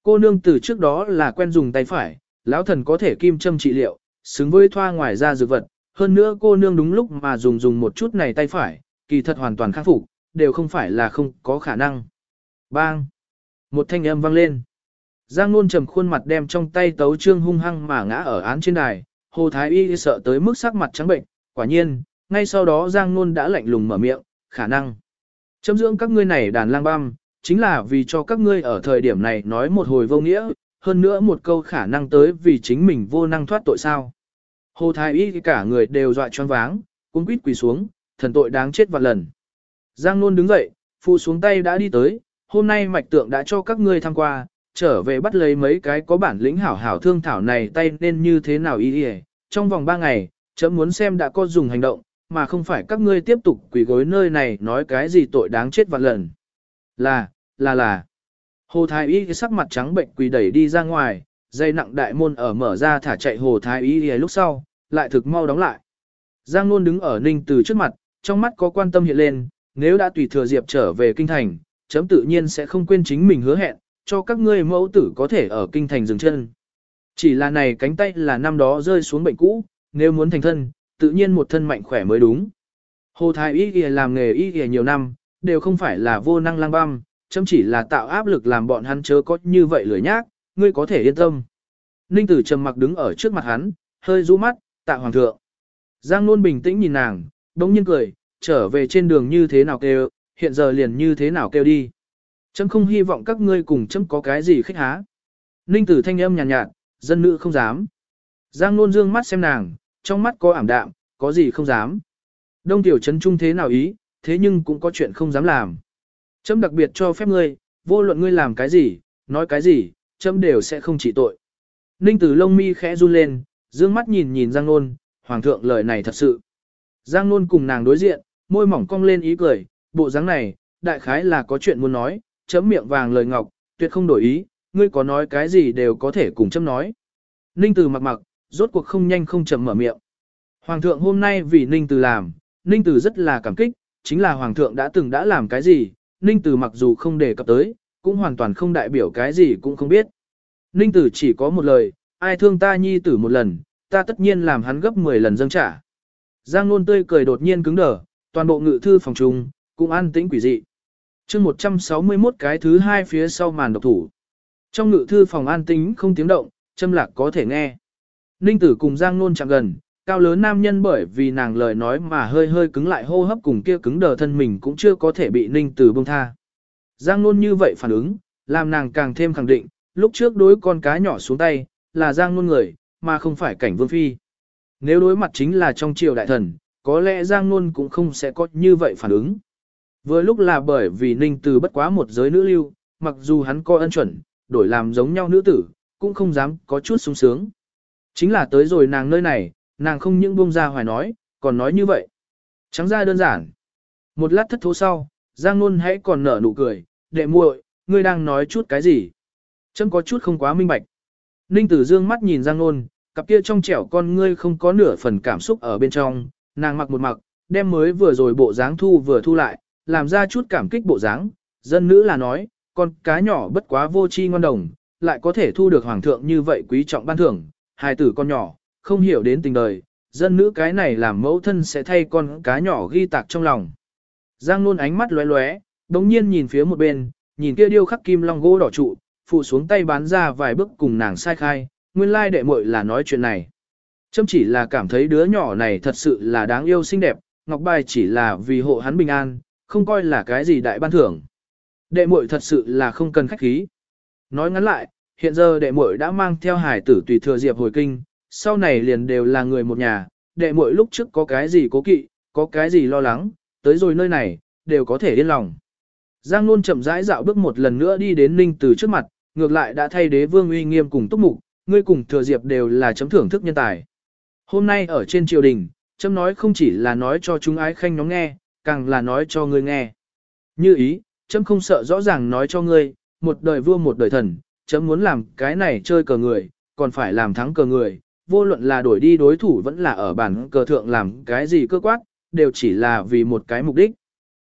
Cô nương từ trước đó là quen dùng tay phải, lão thần có thể kim châm trị liệu, xứng với thoa ngoài ra dược vật, hơn nữa cô nương đúng lúc mà dùng dùng một chút này tay phải, kỳ thật hoàn toàn khắc phục, đều không phải là không có khả năng. Bang! Một thanh âm vang lên. Giang Nôn trầm khuôn mặt đem trong tay tấu trương hung hăng mà ngã ở án trên đài, Hồ Thái Y sợ tới mức sắc mặt trắng bệnh, quả nhiên, ngay sau đó Giang Nôn đã lạnh lùng mở miệng, khả năng. Châm dưỡng các ngươi này đàn lang băm, chính là vì cho các ngươi ở thời điểm này nói một hồi vô nghĩa, hơn nữa một câu khả năng tới vì chính mình vô năng thoát tội sao. Hồ Thái Y cả người đều dọa choáng váng, cuống quýt quỳ xuống, thần tội đáng chết vạn lần. Giang Nôn đứng dậy, phụ xuống tay đã đi tới, hôm nay mạch tượng đã cho các ngươi tham qua, trở về bắt lấy mấy cái có bản lĩnh hảo hảo thương thảo này tay nên như thế nào y y trong vòng 3 ngày, chấm muốn xem đã có dùng hành động, mà không phải các ngươi tiếp tục quỳ gối nơi này nói cái gì tội đáng chết vạn lần. Là, là là. Hồ Thái Y sắc mặt trắng bệnh quỳ đẩy đi ra ngoài, dây nặng đại môn ở mở ra thả chạy Hồ Thái Y lúc sau, lại thực mau đóng lại. Giang Nôn đứng ở Ninh Từ trước mặt, trong mắt có quan tâm hiện lên, nếu đã tùy thừa Diệp trở về kinh thành, chấm tự nhiên sẽ không quên chính mình hứa hẹn, cho các ngươi mẫu tử có thể ở kinh thành dừng chân. Chỉ là này cánh tay là năm đó rơi xuống bệnh cũ, nếu muốn thành thân, tự nhiên một thân mạnh khỏe mới đúng. Hồ Thái Y Y làm nghề y y nhiều năm, đều không phải là vô năng lang băm, chấm chỉ là tạo áp lực làm bọn hắn chớ có như vậy lười nhác, ngươi có thể yên tâm. Ninh tử trầm mặc đứng ở trước mặt hắn, hơi rũ mắt, tạ hoàng thượng. Giang Nôn bình tĩnh nhìn nàng, đống nhiên cười, trở về trên đường như thế nào kêu, hiện giờ liền như thế nào kêu đi. Chấm không hy vọng các ngươi cùng chấm có cái gì khách há. Ninh tử thanh âm nhàn nhạt, nhạt, dân nữ không dám. Giang Nôn dương mắt xem nàng, trong mắt có ảm đạm, có gì không dám. Đông tiểu trấn trung thế nào ý, thế nhưng cũng có chuyện không dám làm. Chấm đặc biệt cho phép ngươi, vô luận ngươi làm cái gì, nói cái gì, chấm đều sẽ không trị tội. Ninh tử lông mi khẽ run lên, dương mắt nhìn nhìn Giang Nôn, hoàng thượng lời này thật sự. Giang Nôn cùng nàng đối diện, môi mỏng cong lên ý cười, bộ dáng này, đại khái là có chuyện muốn nói, chấm miệng vàng lời ngọc, tuyệt không đổi ý, ngươi có nói cái gì đều có thể cùng chấm nói. Ninh Tử mặc mặc, rốt cuộc không nhanh không chậm mở miệng. Hoàng thượng hôm nay vì Ninh Tử làm, Ninh Tử rất là cảm kích, chính là Hoàng thượng đã từng đã làm cái gì, Ninh Tử mặc dù không đề cập tới, cũng hoàn toàn không đại biểu cái gì cũng không biết. Ninh Tử chỉ có một lời, ai thương ta nhi tử một lần, ta tất nhiên làm hắn gấp 10 lần dâng trả. Giang Nôn tươi cười đột nhiên cứng đờ, toàn bộ ngự thư phòng trùng, cũng an tĩnh quỷ dị. chương 161 cái thứ hai phía sau màn độc thủ. Trong ngự thư phòng an tĩnh không tiếng động, châm lạc có thể nghe. Ninh tử cùng Giang Nôn chạm gần, cao lớn nam nhân bởi vì nàng lời nói mà hơi hơi cứng lại hô hấp cùng kia cứng đờ thân mình cũng chưa có thể bị Ninh tử bông tha. Giang Nôn như vậy phản ứng, làm nàng càng thêm khẳng định, lúc trước đối con cá nhỏ xuống tay, là Giang Nôn người, mà không phải cảnh vương phi. Nếu đối mặt chính là trong triều đại thần, có lẽ Giang Nôn cũng không sẽ có như vậy phản ứng. Vừa lúc là bởi vì Ninh Từ bất quá một giới nữ lưu, mặc dù hắn coi ân chuẩn, đổi làm giống nhau nữ tử, cũng không dám có chút sung sướng. Chính là tới rồi nàng nơi này, nàng không những buông ra hoài nói, còn nói như vậy. Trắng ra đơn giản. Một lát thất thố sau, Giang Nôn hãy còn nở nụ cười, đệ muội, ngươi đang nói chút cái gì? Chấm có chút không quá minh bạch. Ninh Tử Dương mắt nhìn Giang Nôn, cặp kia trong trẻo con ngươi không có nửa phần cảm xúc ở bên trong, nàng mặc một mặc, đem mới vừa rồi bộ dáng thu vừa thu lại, làm ra chút cảm kích bộ dáng, dân nữ là nói, con cá nhỏ bất quá vô chi ngon đồng, lại có thể thu được hoàng thượng như vậy quý trọng ban thưởng, hài tử con nhỏ, không hiểu đến tình đời, dân nữ cái này làm mẫu thân sẽ thay con cá nhỏ ghi tạc trong lòng. Giang luôn ánh mắt lóe lóe, đống nhiên nhìn phía một bên, nhìn kia điêu khắc kim long gỗ đỏ trụ, phụ xuống tay bán ra vài bước cùng nàng sai khai, nguyên lai đệ muội là nói chuyện này. Châm chỉ là cảm thấy đứa nhỏ này thật sự là đáng yêu xinh đẹp, ngọc bài chỉ là vì hộ hắn bình an, không coi là cái gì đại ban thưởng. Đệ muội thật sự là không cần khách khí. Nói ngắn lại, hiện giờ đệ muội đã mang theo hải tử tùy thừa diệp hồi kinh, sau này liền đều là người một nhà, đệ muội lúc trước có cái gì cố kỵ, có cái gì lo lắng, tới rồi nơi này, đều có thể yên lòng. Giang Nôn chậm rãi dạo bước một lần nữa đi đến Ninh Từ trước mặt, ngược lại đã thay đế vương uy nghiêm cùng túc mục, ngươi cùng thừa diệp đều là chấm thưởng thức nhân tài. Hôm nay ở trên triều đình, chấm nói không chỉ là nói cho chúng ái khanh nhóm nghe, càng là nói cho ngươi nghe. Như ý, chấm không sợ rõ ràng nói cho ngươi, một đời vua một đời thần, chấm muốn làm cái này chơi cờ người, còn phải làm thắng cờ người, vô luận là đổi đi đối thủ vẫn là ở bản cờ thượng làm cái gì cơ quát, đều chỉ là vì một cái mục đích.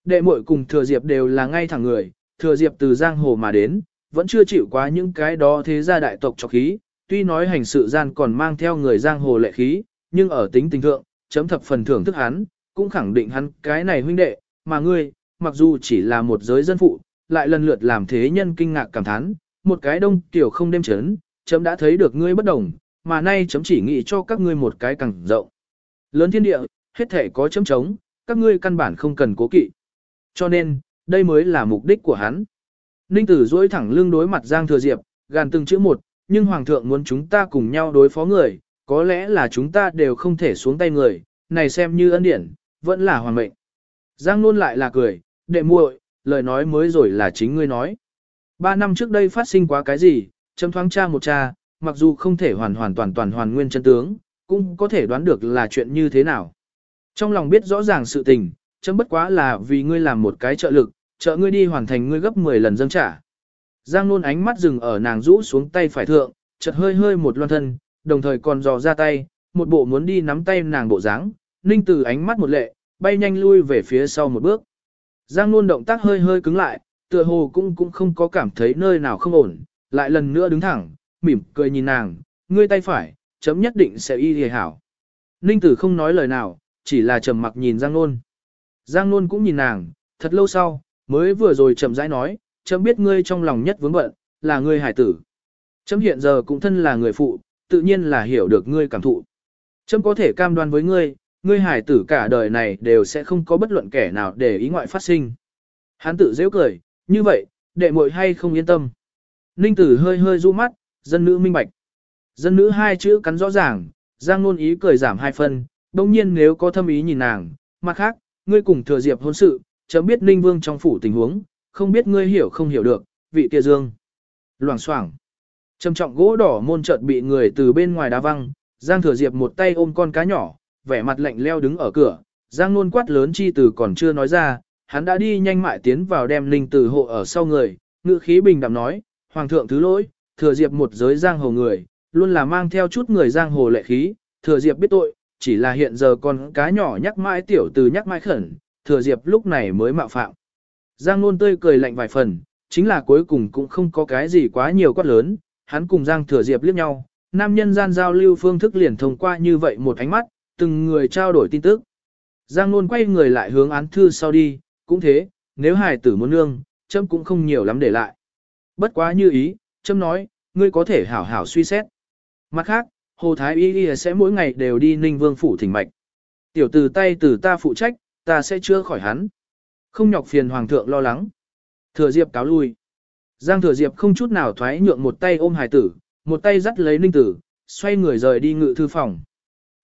Đệ muội cùng thừa diệp đều là ngay thẳng người, thừa diệp từ giang hồ mà đến, vẫn chưa chịu quá những cái đó thế gia đại tộc cho khí, tuy nói hành sự gian còn mang theo người giang hồ lệ khí, nhưng ở tính tình thượng, chấm thập phần thưởng thức hắn, cũng khẳng định hắn cái này huynh đệ, mà ngươi, mặc dù chỉ là một giới dân phụ, lại lần lượt làm thế nhân kinh ngạc cảm thán, một cái đông tiểu không đêm chấn, chấm đã thấy được ngươi bất đồng, mà nay chấm chỉ nghĩ cho các ngươi một cái càng rộng. Lớn thiên địa, hết thể có chấm trống, các ngươi căn bản không cần cố kỵ. Cho nên, đây mới là mục đích của hắn. Ninh tử dối thẳng lưng đối mặt Giang Thừa Diệp, gàn từng chữ một, nhưng Hoàng thượng muốn chúng ta cùng nhau đối phó người, có lẽ là chúng ta đều không thể xuống tay người, này xem như ân điển, vẫn là hoàn mệnh. Giang Nôn lại là cười, đệ muội, lời nói mới rồi là chính ngươi nói. Ba năm trước đây phát sinh quá cái gì, chấm thoáng cha một cha, mặc dù không thể hoàn hoàn toàn toàn hoàn nguyên chân tướng, cũng có thể đoán được là chuyện như thế nào. Trong lòng biết rõ ràng sự tình, chấm bất quá là vì ngươi làm một cái trợ lực, trợ ngươi đi hoàn thành ngươi gấp 10 lần dâng trả. Giang Nôn ánh mắt dừng ở nàng rũ xuống tay phải thượng, chợt hơi hơi một loan thân, đồng thời còn dò ra tay, một bộ muốn đi nắm tay nàng bộ dáng, ninh Tử ánh mắt một lệ, bay nhanh lui về phía sau một bước. Giang Nôn động tác hơi hơi cứng lại, tựa hồ cũng cũng không có cảm thấy nơi nào không ổn, lại lần nữa đứng thẳng, mỉm cười nhìn nàng, ngươi tay phải, chấm nhất định sẽ y hề hảo. Ninh tử không nói lời nào, chỉ là trầm mặc nhìn Giang Nôn. Giang Nôn cũng nhìn nàng, thật lâu sau, mới vừa rồi chậm rãi nói, chấm biết ngươi trong lòng nhất vướng bận, là ngươi hải tử. Chấm hiện giờ cũng thân là người phụ, tự nhiên là hiểu được ngươi cảm thụ. Chấm có thể cam đoan với ngươi, ngươi hải tử cả đời này đều sẽ không có bất luận kẻ nào để ý ngoại phát sinh. Hắn tự dễ cười, như vậy, đệ muội hay không yên tâm. Ninh tử hơi hơi du mắt, dân nữ minh bạch. Dân nữ hai chữ cắn rõ ràng, giang nôn ý cười giảm hai phân, đông nhiên nếu có thâm ý nhìn nàng, mặt khác, ngươi cùng thừa diệp hôn sự, chấm biết Ninh Vương trong phủ tình huống, không biết ngươi hiểu không hiểu được, vị kia dương. Loảng xoảng Trầm trọng gỗ đỏ môn chợt bị người từ bên ngoài đá văng, Giang Thừa Diệp một tay ôm con cá nhỏ, vẻ mặt lạnh leo đứng ở cửa, Giang luôn quát lớn chi từ còn chưa nói ra, hắn đã đi nhanh mại tiến vào đem linh tử hộ ở sau người, ngữ khí bình đạm nói, Hoàng thượng thứ lỗi, Thừa Diệp một giới giang hồ người, luôn là mang theo chút người giang hồ lệ khí, Thừa Diệp biết tội, chỉ là hiện giờ con cá nhỏ nhắc mãi tiểu từ nhắc mãi khẩn, Thừa Diệp lúc này mới mạo phạm. Giang nôn tươi cười lạnh vài phần, chính là cuối cùng cũng không có cái gì quá nhiều quát lớn, hắn cùng Giang Thừa Diệp liếc nhau, nam nhân gian giao lưu phương thức liền thông qua như vậy một ánh mắt, từng người trao đổi tin tức. Giang Nôn quay người lại hướng án thư sau đi, cũng thế, nếu hài tử muốn nương, châm cũng không nhiều lắm để lại. Bất quá như ý, châm nói, ngươi có thể hảo hảo suy xét. Mặt khác, Hồ Thái Y Y sẽ mỗi ngày đều đi Ninh Vương phủ thỉnh mạch. Tiểu từ tay từ ta phụ trách, ta sẽ chữa khỏi hắn. Không nhọc phiền hoàng thượng lo lắng. Thừa Diệp cáo lui. Giang Thừa Diệp không chút nào thoái nhượng một tay ôm hài tử, một tay dắt lấy Ninh Tử, xoay người rời đi ngự thư phòng.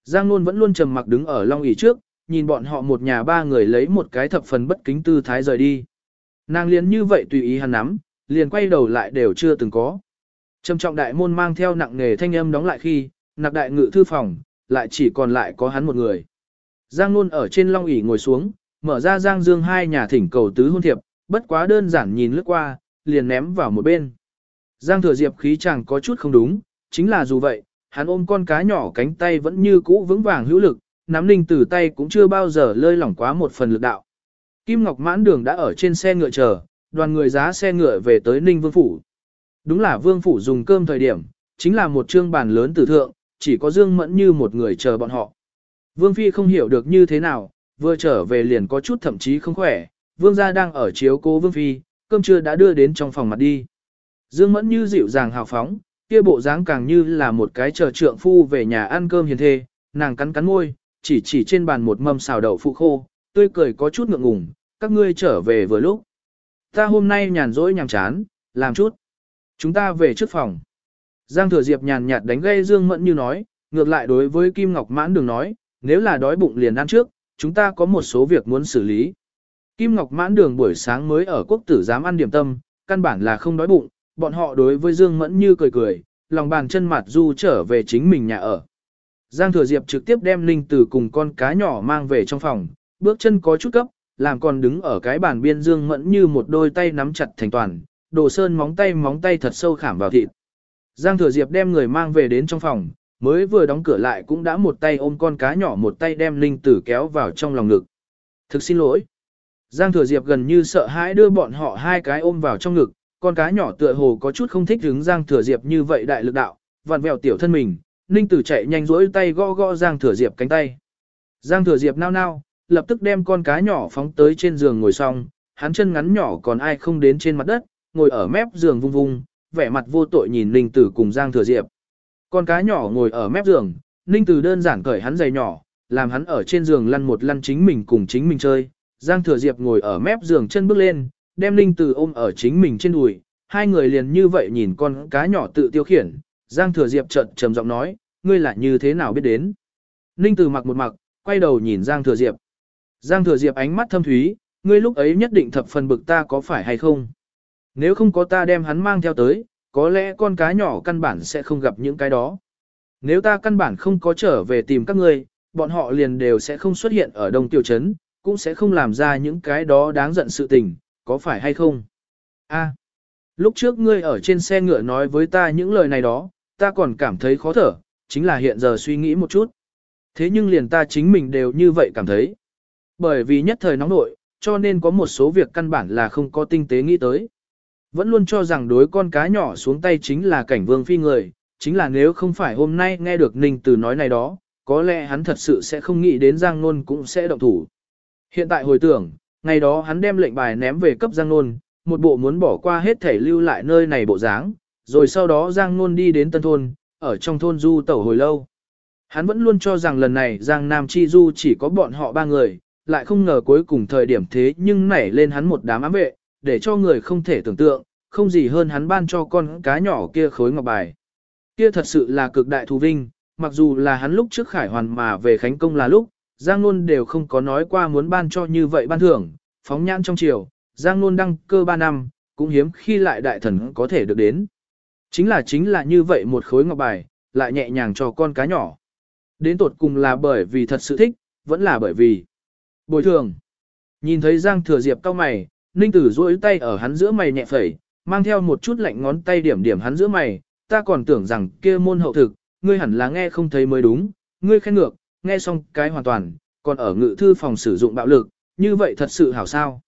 Giang Nôn vẫn luôn trầm mặc đứng ở long ỷ trước, nhìn bọn họ một nhà ba người lấy một cái thập phần bất kính tư thái rời đi. Nàng liền như vậy tùy ý hắn nắm, liền quay đầu lại đều chưa từng có. Trầm trọng đại môn mang theo nặng nghề thanh âm đóng lại khi, nạc đại ngự thư phòng, lại chỉ còn lại có hắn một người. Giang Nôn ở trên long ỷ ngồi xuống, mở ra Giang Dương hai nhà thỉnh cầu tứ hôn thiệp, bất quá đơn giản nhìn lướt qua, liền ném vào một bên. Giang Thừa Diệp khí chẳng có chút không đúng, chính là dù vậy, hắn ôm con cá nhỏ cánh tay vẫn như cũ vững vàng hữu lực, nắm ninh từ tay cũng chưa bao giờ lơi lỏng quá một phần lực đạo. Kim Ngọc mãn đường đã ở trên xe ngựa chờ, đoàn người giá xe ngựa về tới Ninh Vương Phủ. Đúng là Vương Phủ dùng cơm thời điểm, chính là một trương bàn lớn tử thượng, chỉ có Dương Mẫn như một người chờ bọn họ. Vương Phi không hiểu được như thế nào, vừa trở về liền có chút thậm chí không khỏe, Vương gia đang ở chiếu cố Vương Phi, cơm trưa đã đưa đến trong phòng mặt đi. Dương Mẫn như dịu dàng hào phóng, kia bộ dáng càng như là một cái chờ trượng phu về nhà ăn cơm hiền thê, nàng cắn cắn môi, chỉ chỉ trên bàn một mâm xào đậu phụ khô, tươi cười có chút ngượng ngùng, các ngươi trở về vừa lúc. Ta hôm nay nhàn rỗi nhàm chán, làm chút. Chúng ta về trước phòng. Giang Thừa Diệp nhàn nhạt đánh gây Dương Mẫn như nói, ngược lại đối với Kim Ngọc Mãn đừng nói, nếu là đói bụng liền ăn trước, chúng ta có một số việc muốn xử lý. Kim Ngọc Mãn đường buổi sáng mới ở quốc tử Giám ăn điểm tâm, căn bản là không đói bụng, bọn họ đối với Dương Mẫn như cười cười, lòng bàn chân mặt du trở về chính mình nhà ở. Giang Thừa Diệp trực tiếp đem Linh Tử cùng con cá nhỏ mang về trong phòng, bước chân có chút cấp, làm còn đứng ở cái bàn biên Dương Mẫn như một đôi tay nắm chặt thành toàn, đồ sơn móng tay móng tay thật sâu khảm vào thịt. Giang Thừa Diệp đem người mang về đến trong phòng, mới vừa đóng cửa lại cũng đã một tay ôm con cá nhỏ một tay đem Linh Tử kéo vào trong lòng ngực. Thực xin lỗi. Giang Thừa Diệp gần như sợ hãi đưa bọn họ hai cái ôm vào trong ngực, con cá nhỏ tựa hồ có chút không thích hứng Giang Thừa Diệp như vậy đại lực đạo, vặn vẹo tiểu thân mình, Ninh Tử chạy nhanh rỗi tay gõ gõ Giang Thừa Diệp cánh tay. Giang Thừa Diệp nao nao, lập tức đem con cá nhỏ phóng tới trên giường ngồi xong, hắn chân ngắn nhỏ còn ai không đến trên mặt đất, ngồi ở mép giường vung vung, vẻ mặt vô tội nhìn Ninh Tử cùng Giang Thừa Diệp. Con cá nhỏ ngồi ở mép giường, Ninh Tử đơn giản cởi hắn giày nhỏ, làm hắn ở trên giường lăn một lăn chính mình cùng chính mình chơi. Giang Thừa Diệp ngồi ở mép giường chân bước lên, đem Ninh Tử ôm ở chính mình trên đùi, hai người liền như vậy nhìn con cá nhỏ tự tiêu khiển. Giang Thừa Diệp chợt trầm giọng nói, ngươi là như thế nào biết đến? Ninh Tử mặc một mặc, quay đầu nhìn Giang Thừa Diệp. Giang Thừa Diệp ánh mắt thâm thúy, ngươi lúc ấy nhất định thập phần bực ta có phải hay không? Nếu không có ta đem hắn mang theo tới, có lẽ con cá nhỏ căn bản sẽ không gặp những cái đó. Nếu ta căn bản không có trở về tìm các ngươi, bọn họ liền đều sẽ không xuất hiện ở Đông Tiêu Trấn, cũng sẽ không làm ra những cái đó đáng giận sự tình, có phải hay không? A, lúc trước ngươi ở trên xe ngựa nói với ta những lời này đó, ta còn cảm thấy khó thở, chính là hiện giờ suy nghĩ một chút. Thế nhưng liền ta chính mình đều như vậy cảm thấy. Bởi vì nhất thời nóng nội, cho nên có một số việc căn bản là không có tinh tế nghĩ tới. Vẫn luôn cho rằng đối con cá nhỏ xuống tay chính là cảnh vương phi người, chính là nếu không phải hôm nay nghe được Ninh Từ nói này đó, có lẽ hắn thật sự sẽ không nghĩ đến Giang Nôn cũng sẽ động thủ. Hiện tại hồi tưởng, ngày đó hắn đem lệnh bài ném về cấp Giang Nôn, một bộ muốn bỏ qua hết thể lưu lại nơi này bộ dáng, rồi sau đó Giang Nôn đi đến Tân Thôn, ở trong thôn du tẩu hồi lâu. Hắn vẫn luôn cho rằng lần này Giang Nam Chi Du chỉ có bọn họ ba người, lại không ngờ cuối cùng thời điểm thế nhưng nảy lên hắn một đám ám vệ, để cho người không thể tưởng tượng, không gì hơn hắn ban cho con cá nhỏ kia khối ngọc bài. Kia thật sự là cực đại thù vinh, mặc dù là hắn lúc trước khải hoàn mà về Khánh Công là lúc, Giang Nôn đều không có nói qua muốn ban cho như vậy ban thưởng, phóng nhãn trong chiều, Giang Nôn đăng cơ 3 năm, cũng hiếm khi lại đại thần có thể được đến. Chính là chính là như vậy một khối ngọc bài, lại nhẹ nhàng cho con cá nhỏ. Đến tột cùng là bởi vì thật sự thích, vẫn là bởi vì bồi thường. Nhìn thấy Giang Thừa Diệp cao mày, Ninh Tử duỗi tay ở hắn giữa mày nhẹ phẩy, mang theo một chút lạnh ngón tay điểm điểm hắn giữa mày, ta còn tưởng rằng kia môn hậu thực, ngươi hẳn là nghe không thấy mới đúng, ngươi khen ngược, nghe xong cái hoàn toàn, còn ở ngự thư phòng sử dụng bạo lực, như vậy thật sự hảo sao.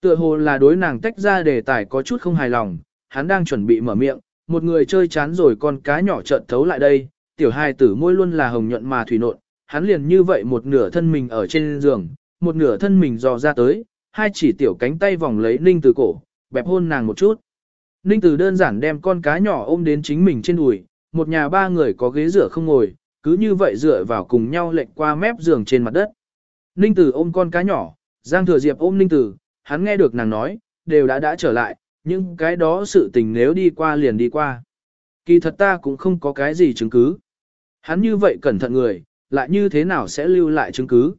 Tựa hồ là đối nàng tách ra đề tài có chút không hài lòng, hắn đang chuẩn bị mở miệng, một người chơi chán rồi con cá nhỏ trợn thấu lại đây, tiểu hài tử môi luôn là hồng nhuận mà thủy nộn, hắn liền như vậy một nửa thân mình ở trên giường, một nửa thân mình dò ra tới, hai chỉ tiểu cánh tay vòng lấy Ninh Từ cổ, bẹp hôn nàng một chút. Ninh Từ đơn giản đem con cá nhỏ ôm đến chính mình trên đùi, một nhà ba người có ghế rửa không ngồi, cứ như vậy dựa vào cùng nhau lệch qua mép giường trên mặt đất. Ninh Tử ôm con cá nhỏ, Giang Thừa Diệp ôm Ninh Tử, hắn nghe được nàng nói, đều đã đã trở lại, nhưng cái đó sự tình nếu đi qua liền đi qua. Kỳ thật ta cũng không có cái gì chứng cứ. Hắn như vậy cẩn thận người, lại như thế nào sẽ lưu lại chứng cứ.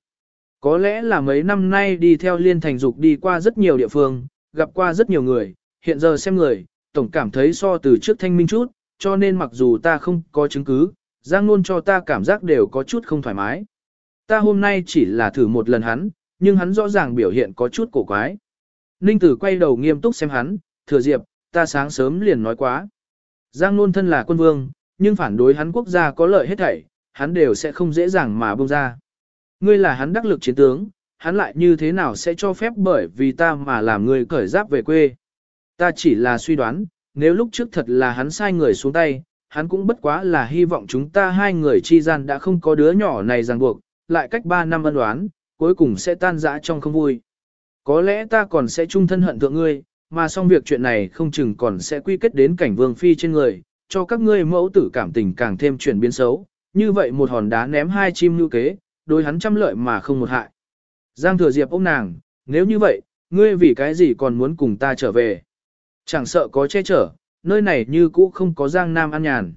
Có lẽ là mấy năm nay đi theo liên thành dục đi qua rất nhiều địa phương, gặp qua rất nhiều người, hiện giờ xem người, tổng cảm thấy so từ trước thanh minh chút, cho nên mặc dù ta không có chứng cứ, Giang Nôn cho ta cảm giác đều có chút không thoải mái. Ta hôm nay chỉ là thử một lần hắn, nhưng hắn rõ ràng biểu hiện có chút cổ quái. Ninh Tử quay đầu nghiêm túc xem hắn, thừa diệp, ta sáng sớm liền nói quá. Giang Nôn thân là quân vương, nhưng phản đối hắn quốc gia có lợi hết thảy, hắn đều sẽ không dễ dàng mà bông ra. Ngươi là hắn đắc lực chiến tướng, hắn lại như thế nào sẽ cho phép bởi vì ta mà làm ngươi cởi giáp về quê. Ta chỉ là suy đoán, nếu lúc trước thật là hắn sai người xuống tay, hắn cũng bất quá là hy vọng chúng ta hai người chi gian đã không có đứa nhỏ này ràng buộc, lại cách ba năm ân đoán, cuối cùng sẽ tan rã trong không vui. Có lẽ ta còn sẽ chung thân hận thượng ngươi, mà xong việc chuyện này không chừng còn sẽ quy kết đến cảnh vương phi trên người, cho các ngươi mẫu tử cảm tình càng thêm chuyển biến xấu, như vậy một hòn đá ném hai chim như kế, đối hắn trăm lợi mà không một hại. Giang thừa diệp ôm nàng, nếu như vậy, ngươi vì cái gì còn muốn cùng ta trở về? Chẳng sợ có che chở, nơi này như cũ không có giang nam an nhàn.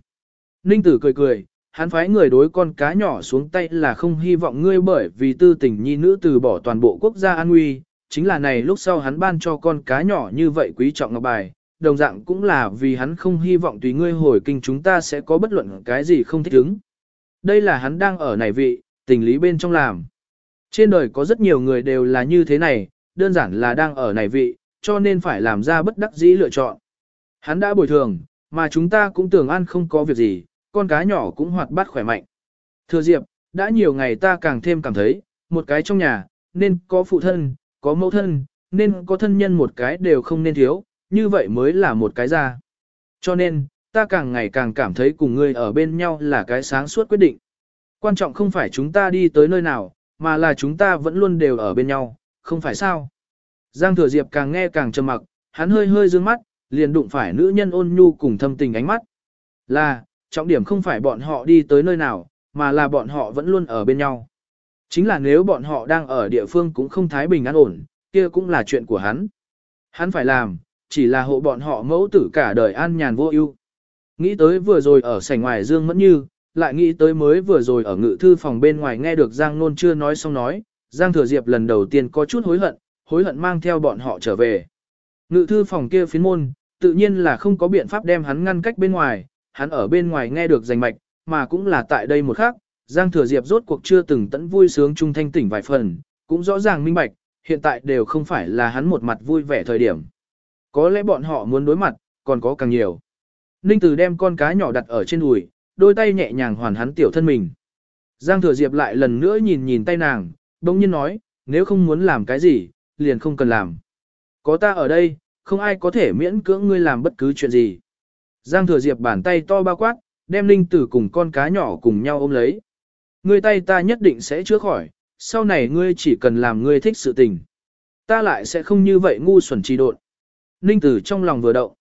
Ninh tử cười cười, hắn phái người đối con cá nhỏ xuống tay là không hy vọng ngươi bởi vì tư tình nhi nữ từ bỏ toàn bộ quốc gia an nguy, chính là này lúc sau hắn ban cho con cá nhỏ như vậy quý trọng ngọc bài, đồng dạng cũng là vì hắn không hy vọng tùy ngươi hồi kinh chúng ta sẽ có bất luận cái gì không thích ứng. Đây là hắn đang ở này vị, tình lý bên trong làm. Trên đời có rất nhiều người đều là như thế này, đơn giản là đang ở này vị, cho nên phải làm ra bất đắc dĩ lựa chọn. Hắn đã bồi thường, mà chúng ta cũng tưởng ăn không có việc gì, con cá nhỏ cũng hoạt bát khỏe mạnh. Thừa Diệp, đã nhiều ngày ta càng thêm cảm thấy, một cái trong nhà, nên có phụ thân, có mẫu thân, nên có thân nhân một cái đều không nên thiếu, như vậy mới là một cái ra. Cho nên, ta càng ngày càng cảm thấy cùng ngươi ở bên nhau là cái sáng suốt quyết định. Quan trọng không phải chúng ta đi tới nơi nào, mà là chúng ta vẫn luôn đều ở bên nhau, không phải sao. Giang Thừa Diệp càng nghe càng trầm mặc, hắn hơi hơi dương mắt, liền đụng phải nữ nhân ôn nhu cùng thâm tình ánh mắt. Là, trọng điểm không phải bọn họ đi tới nơi nào, mà là bọn họ vẫn luôn ở bên nhau. Chính là nếu bọn họ đang ở địa phương cũng không thái bình an ổn, kia cũng là chuyện của hắn. Hắn phải làm, chỉ là hộ bọn họ mẫu tử cả đời an nhàn vô ưu. Nghĩ tới vừa rồi ở sảnh ngoài Dương Mẫn Như, lại nghĩ tới mới vừa rồi ở ngự thư phòng bên ngoài nghe được Giang Nôn chưa nói xong nói, Giang Thừa Diệp lần đầu tiên có chút hối hận, hối hận mang theo bọn họ trở về. Ngự thư phòng kia phiến môn, tự nhiên là không có biện pháp đem hắn ngăn cách bên ngoài, hắn ở bên ngoài nghe được rành mạch, mà cũng là tại đây một khắc, Giang Thừa Diệp rốt cuộc chưa từng tận vui sướng trung thanh tỉnh vài phần, cũng rõ ràng minh bạch, hiện tại đều không phải là hắn một mặt vui vẻ thời điểm. Có lẽ bọn họ muốn đối mặt, còn có càng nhiều. Ninh Tử đem con cá nhỏ đặt ở trên đùi, đôi tay nhẹ nhàng hoàn hắn tiểu thân mình. Giang Thừa Diệp lại lần nữa nhìn nhìn tay nàng, bỗng nhiên nói, nếu không muốn làm cái gì, liền không cần làm. Có ta ở đây, không ai có thể miễn cưỡng ngươi làm bất cứ chuyện gì. Giang Thừa Diệp bàn tay to bao quát, đem Linh Tử cùng con cá nhỏ cùng nhau ôm lấy. Ngươi tay ta nhất định sẽ chữa khỏi, sau này ngươi chỉ cần làm ngươi thích sự tình. Ta lại sẽ không như vậy ngu xuẩn trì độn. Ninh Tử trong lòng vừa động.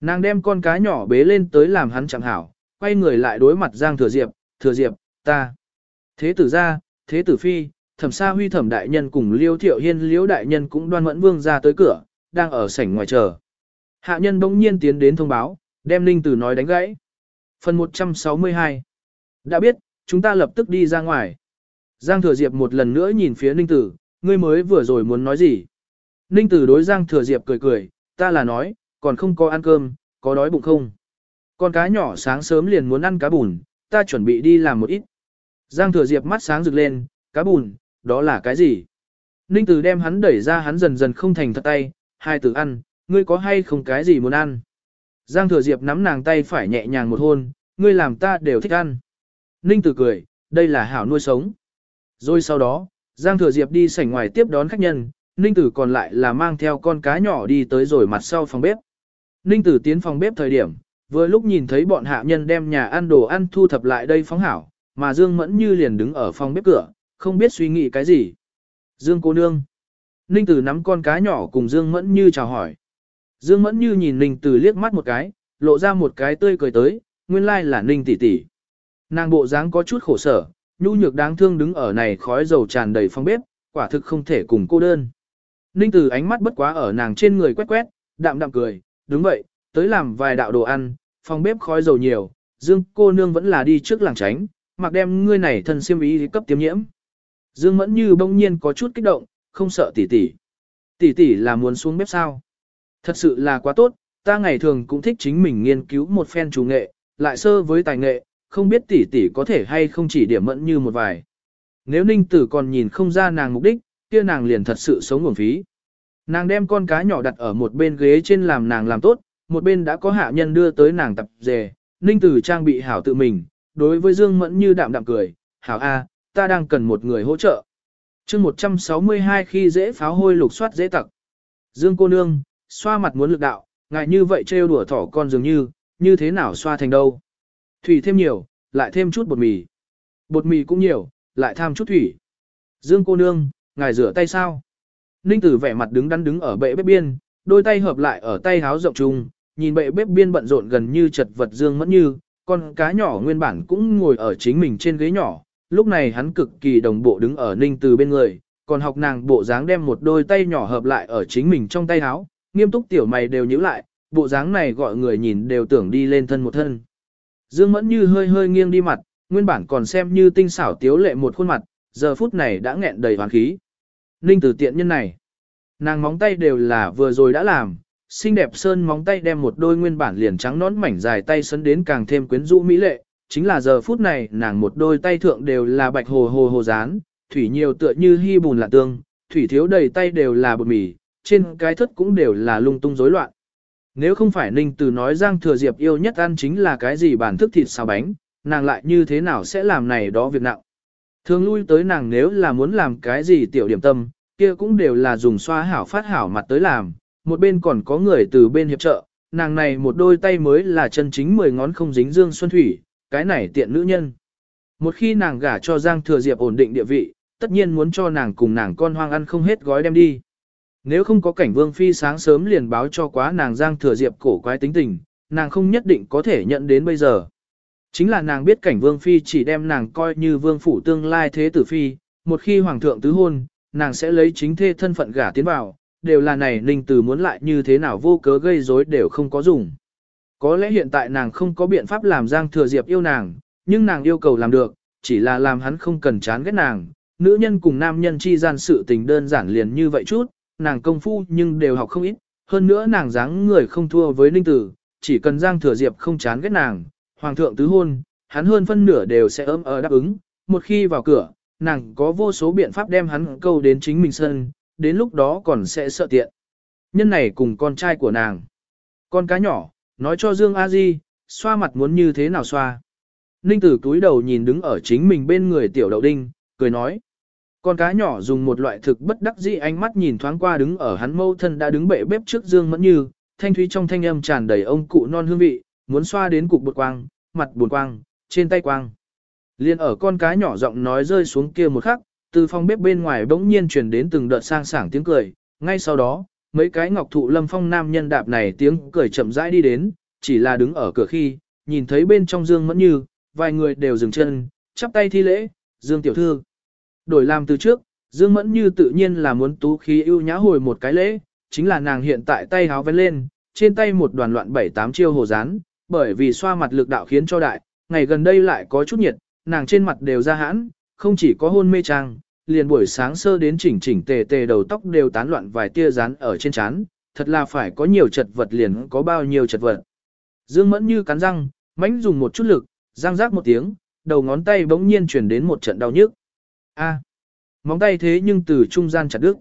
Nàng đem con cá nhỏ bế lên tới làm hắn chẳng hảo, quay người lại đối mặt Giang Thừa Diệp, Thừa Diệp, ta. Thế tử ra, thế tử phi, thẩm sa huy thẩm đại nhân cùng liêu thiệu hiên liễu đại nhân cũng đoan mẫn vương ra tới cửa, đang ở sảnh ngoài chờ. Hạ nhân bỗng nhiên tiến đến thông báo, đem Ninh Tử nói đánh gãy. Phần 162 Đã biết, chúng ta lập tức đi ra ngoài. Giang Thừa Diệp một lần nữa nhìn phía Ninh Tử, ngươi mới vừa rồi muốn nói gì? Ninh Tử đối Giang Thừa Diệp cười cười, ta là nói, còn không có ăn cơm, có đói bụng không? Con cá nhỏ sáng sớm liền muốn ăn cá bùn, ta chuẩn bị đi làm một ít. Giang Thừa Diệp mắt sáng rực lên, cá bùn, đó là cái gì? Ninh Tử đem hắn đẩy ra hắn dần dần không thành thật tay, hai từ ăn, ngươi có hay không cái gì muốn ăn? Giang Thừa Diệp nắm nàng tay phải nhẹ nhàng một hôn, ngươi làm ta đều thích ăn. Ninh Tử cười, đây là hảo nuôi sống. Rồi sau đó, Giang Thừa Diệp đi sảnh ngoài tiếp đón khách nhân, Ninh Tử còn lại là mang theo con cá nhỏ đi tới rồi mặt sau phòng bếp. Ninh Tử tiến phòng bếp thời điểm, vừa lúc nhìn thấy bọn hạ nhân đem nhà ăn đồ ăn thu thập lại đây phóng hảo, mà Dương Mẫn Như liền đứng ở phòng bếp cửa, không biết suy nghĩ cái gì. Dương cô nương. Ninh Tử nắm con cá nhỏ cùng Dương Mẫn Như chào hỏi. Dương Mẫn Như nhìn Ninh Tử liếc mắt một cái, lộ ra một cái tươi cười tới, nguyên lai là Ninh tỷ tỷ. Nàng bộ dáng có chút khổ sở, nhu nhược đáng thương đứng ở này khói dầu tràn đầy phòng bếp, quả thực không thể cùng cô đơn. Ninh Tử ánh mắt bất quá ở nàng trên người quét quét, đạm đạm cười, đúng vậy, tới làm vài đạo đồ ăn, phòng bếp khói dầu nhiều, Dương cô nương vẫn là đi trước làng tránh, mặc đem ngươi này thân siêm ý cấp tiêm nhiễm. Dương Mẫn Như bỗng nhiên có chút kích động, không sợ tỷ tỷ. Tỷ tỷ là muốn xuống bếp sao? Thật sự là quá tốt, ta ngày thường cũng thích chính mình nghiên cứu một phen chủ nghệ, lại sơ với tài nghệ, không biết tỷ tỷ có thể hay không chỉ điểm Mẫn Như một vài. Nếu Ninh Tử còn nhìn không ra nàng mục đích, kia nàng liền thật sự sống nguồn phí. Nàng đem con cá nhỏ đặt ở một bên ghế trên làm nàng làm tốt, một bên đã có hạ nhân đưa tới nàng tập dề, Ninh Tử trang bị hảo tự mình, đối với Dương Mẫn như đạm đạm cười, hảo A, ta đang cần một người hỗ trợ. chương 162 khi dễ pháo hôi lục soát dễ tặc. Dương cô nương, xoa mặt muốn lực đạo, ngại như vậy trêu đùa thỏ con dường như, như thế nào xoa thành đâu. Thủy thêm nhiều, lại thêm chút bột mì. Bột mì cũng nhiều, lại tham chút thủy. Dương cô nương, ngài rửa tay sao? Ninh tử vẻ mặt đứng đắn đứng ở bệ bếp biên, đôi tay hợp lại ở tay háo rộng trùng nhìn bệ bếp biên bận rộn gần như chật vật dương mẫn như, con cá nhỏ nguyên bản cũng ngồi ở chính mình trên ghế nhỏ, lúc này hắn cực kỳ đồng bộ đứng ở ninh từ bên người, còn học nàng bộ dáng đem một đôi tay nhỏ hợp lại ở chính mình trong tay áo, nghiêm túc tiểu mày đều nhíu lại, bộ dáng này gọi người nhìn đều tưởng đi lên thân một thân. Dương Mẫn Như hơi hơi nghiêng đi mặt, nguyên bản còn xem như tinh xảo tiếu lệ một khuôn mặt, giờ phút này đã nghẹn đầy hoàn khí. Ninh từ tiện nhân này, nàng móng tay đều là vừa rồi đã làm, xinh đẹp sơn móng tay đem một đôi nguyên bản liền trắng nón mảnh dài tay sấn đến càng thêm quyến rũ mỹ lệ, chính là giờ phút này nàng một đôi tay thượng đều là bạch hồ hồ hồ dán, thủy nhiều tựa như hy bùn lạ tương, thủy thiếu đầy tay đều là bột mì, trên cái thất cũng đều là lung tung rối loạn. Nếu không phải Ninh Từ nói Giang Thừa Diệp yêu nhất ăn chính là cái gì bản thức thịt xào bánh, nàng lại như thế nào sẽ làm này đó việc nặng. Thường lui tới nàng nếu là muốn làm cái gì tiểu điểm tâm, kia cũng đều là dùng xoa hảo phát hảo mặt tới làm, một bên còn có người từ bên hiệp trợ, nàng này một đôi tay mới là chân chính mười ngón không dính dương xuân thủy, cái này tiện nữ nhân. Một khi nàng gả cho Giang Thừa Diệp ổn định địa vị, tất nhiên muốn cho nàng cùng nàng con hoang ăn không hết gói đem đi. Nếu không có cảnh vương phi sáng sớm liền báo cho quá nàng Giang Thừa Diệp cổ quái tính tình, nàng không nhất định có thể nhận đến bây giờ. Chính là nàng biết cảnh vương phi chỉ đem nàng coi như vương phủ tương lai thế tử phi, một khi hoàng thượng tứ hôn, nàng sẽ lấy chính thê thân phận gả tiến vào, đều là này ninh từ muốn lại như thế nào vô cớ gây rối đều không có dùng. Có lẽ hiện tại nàng không có biện pháp làm Giang Thừa Diệp yêu nàng, nhưng nàng yêu cầu làm được, chỉ là làm hắn không cần chán ghét nàng. Nữ nhân cùng nam nhân chi gian sự tình đơn giản liền như vậy chút, nàng công phu nhưng đều học không ít, hơn nữa nàng dáng người không thua với Ninh Tử, chỉ cần Giang Thừa Diệp không chán ghét nàng, hoàng thượng tứ hôn, hắn hơn phân nửa đều sẽ ấm ở đáp ứng, một khi vào cửa, nàng có vô số biện pháp đem hắn câu đến chính mình sân, đến lúc đó còn sẽ sợ tiện. Nhân này cùng con trai của nàng. Con cá nhỏ, nói cho Dương A Di, xoa mặt muốn như thế nào xoa. Ninh tử túi đầu nhìn đứng ở chính mình bên người tiểu đậu đinh, cười nói. Con cá nhỏ dùng một loại thực bất đắc dĩ ánh mắt nhìn thoáng qua đứng ở hắn mâu thân đã đứng bệ bếp trước Dương Mẫn Như, thanh thúy trong thanh âm tràn đầy ông cụ non hương vị, muốn xoa đến cục bột quang, mặt buồn quang, trên tay quang. Liên ở con cá nhỏ giọng nói rơi xuống kia một khắc, từ phòng bếp bên ngoài bỗng nhiên truyền đến từng đợt sang sảng tiếng cười, ngay sau đó, mấy cái ngọc thụ lâm phong nam nhân đạp này tiếng cười chậm rãi đi đến, chỉ là đứng ở cửa khi, nhìn thấy bên trong Dương Mẫn Như, vài người đều dừng chân, chắp tay thi lễ, Dương tiểu thư. Đổi làm từ trước, Dương Mẫn Như tự nhiên là muốn tú khí ưu nhã hồi một cái lễ, chính là nàng hiện tại tay háo vén lên, trên tay một đoàn loạn bảy tám chiêu hồ rán, bởi vì xoa mặt lực đạo khiến cho đại, ngày gần đây lại có chút nhiệt, nàng trên mặt đều ra hãn, không chỉ có hôn mê trang, liền buổi sáng sơ đến chỉnh chỉnh tề tề đầu tóc đều tán loạn vài tia rán ở trên trán, thật là phải có nhiều chật vật liền có bao nhiêu chật vật. Dương Mẫn như cắn răng, mãnh dùng một chút lực, răng rác một tiếng, đầu ngón tay bỗng nhiên chuyển đến một trận đau nhức. A, móng tay thế nhưng từ trung gian chặt đứt.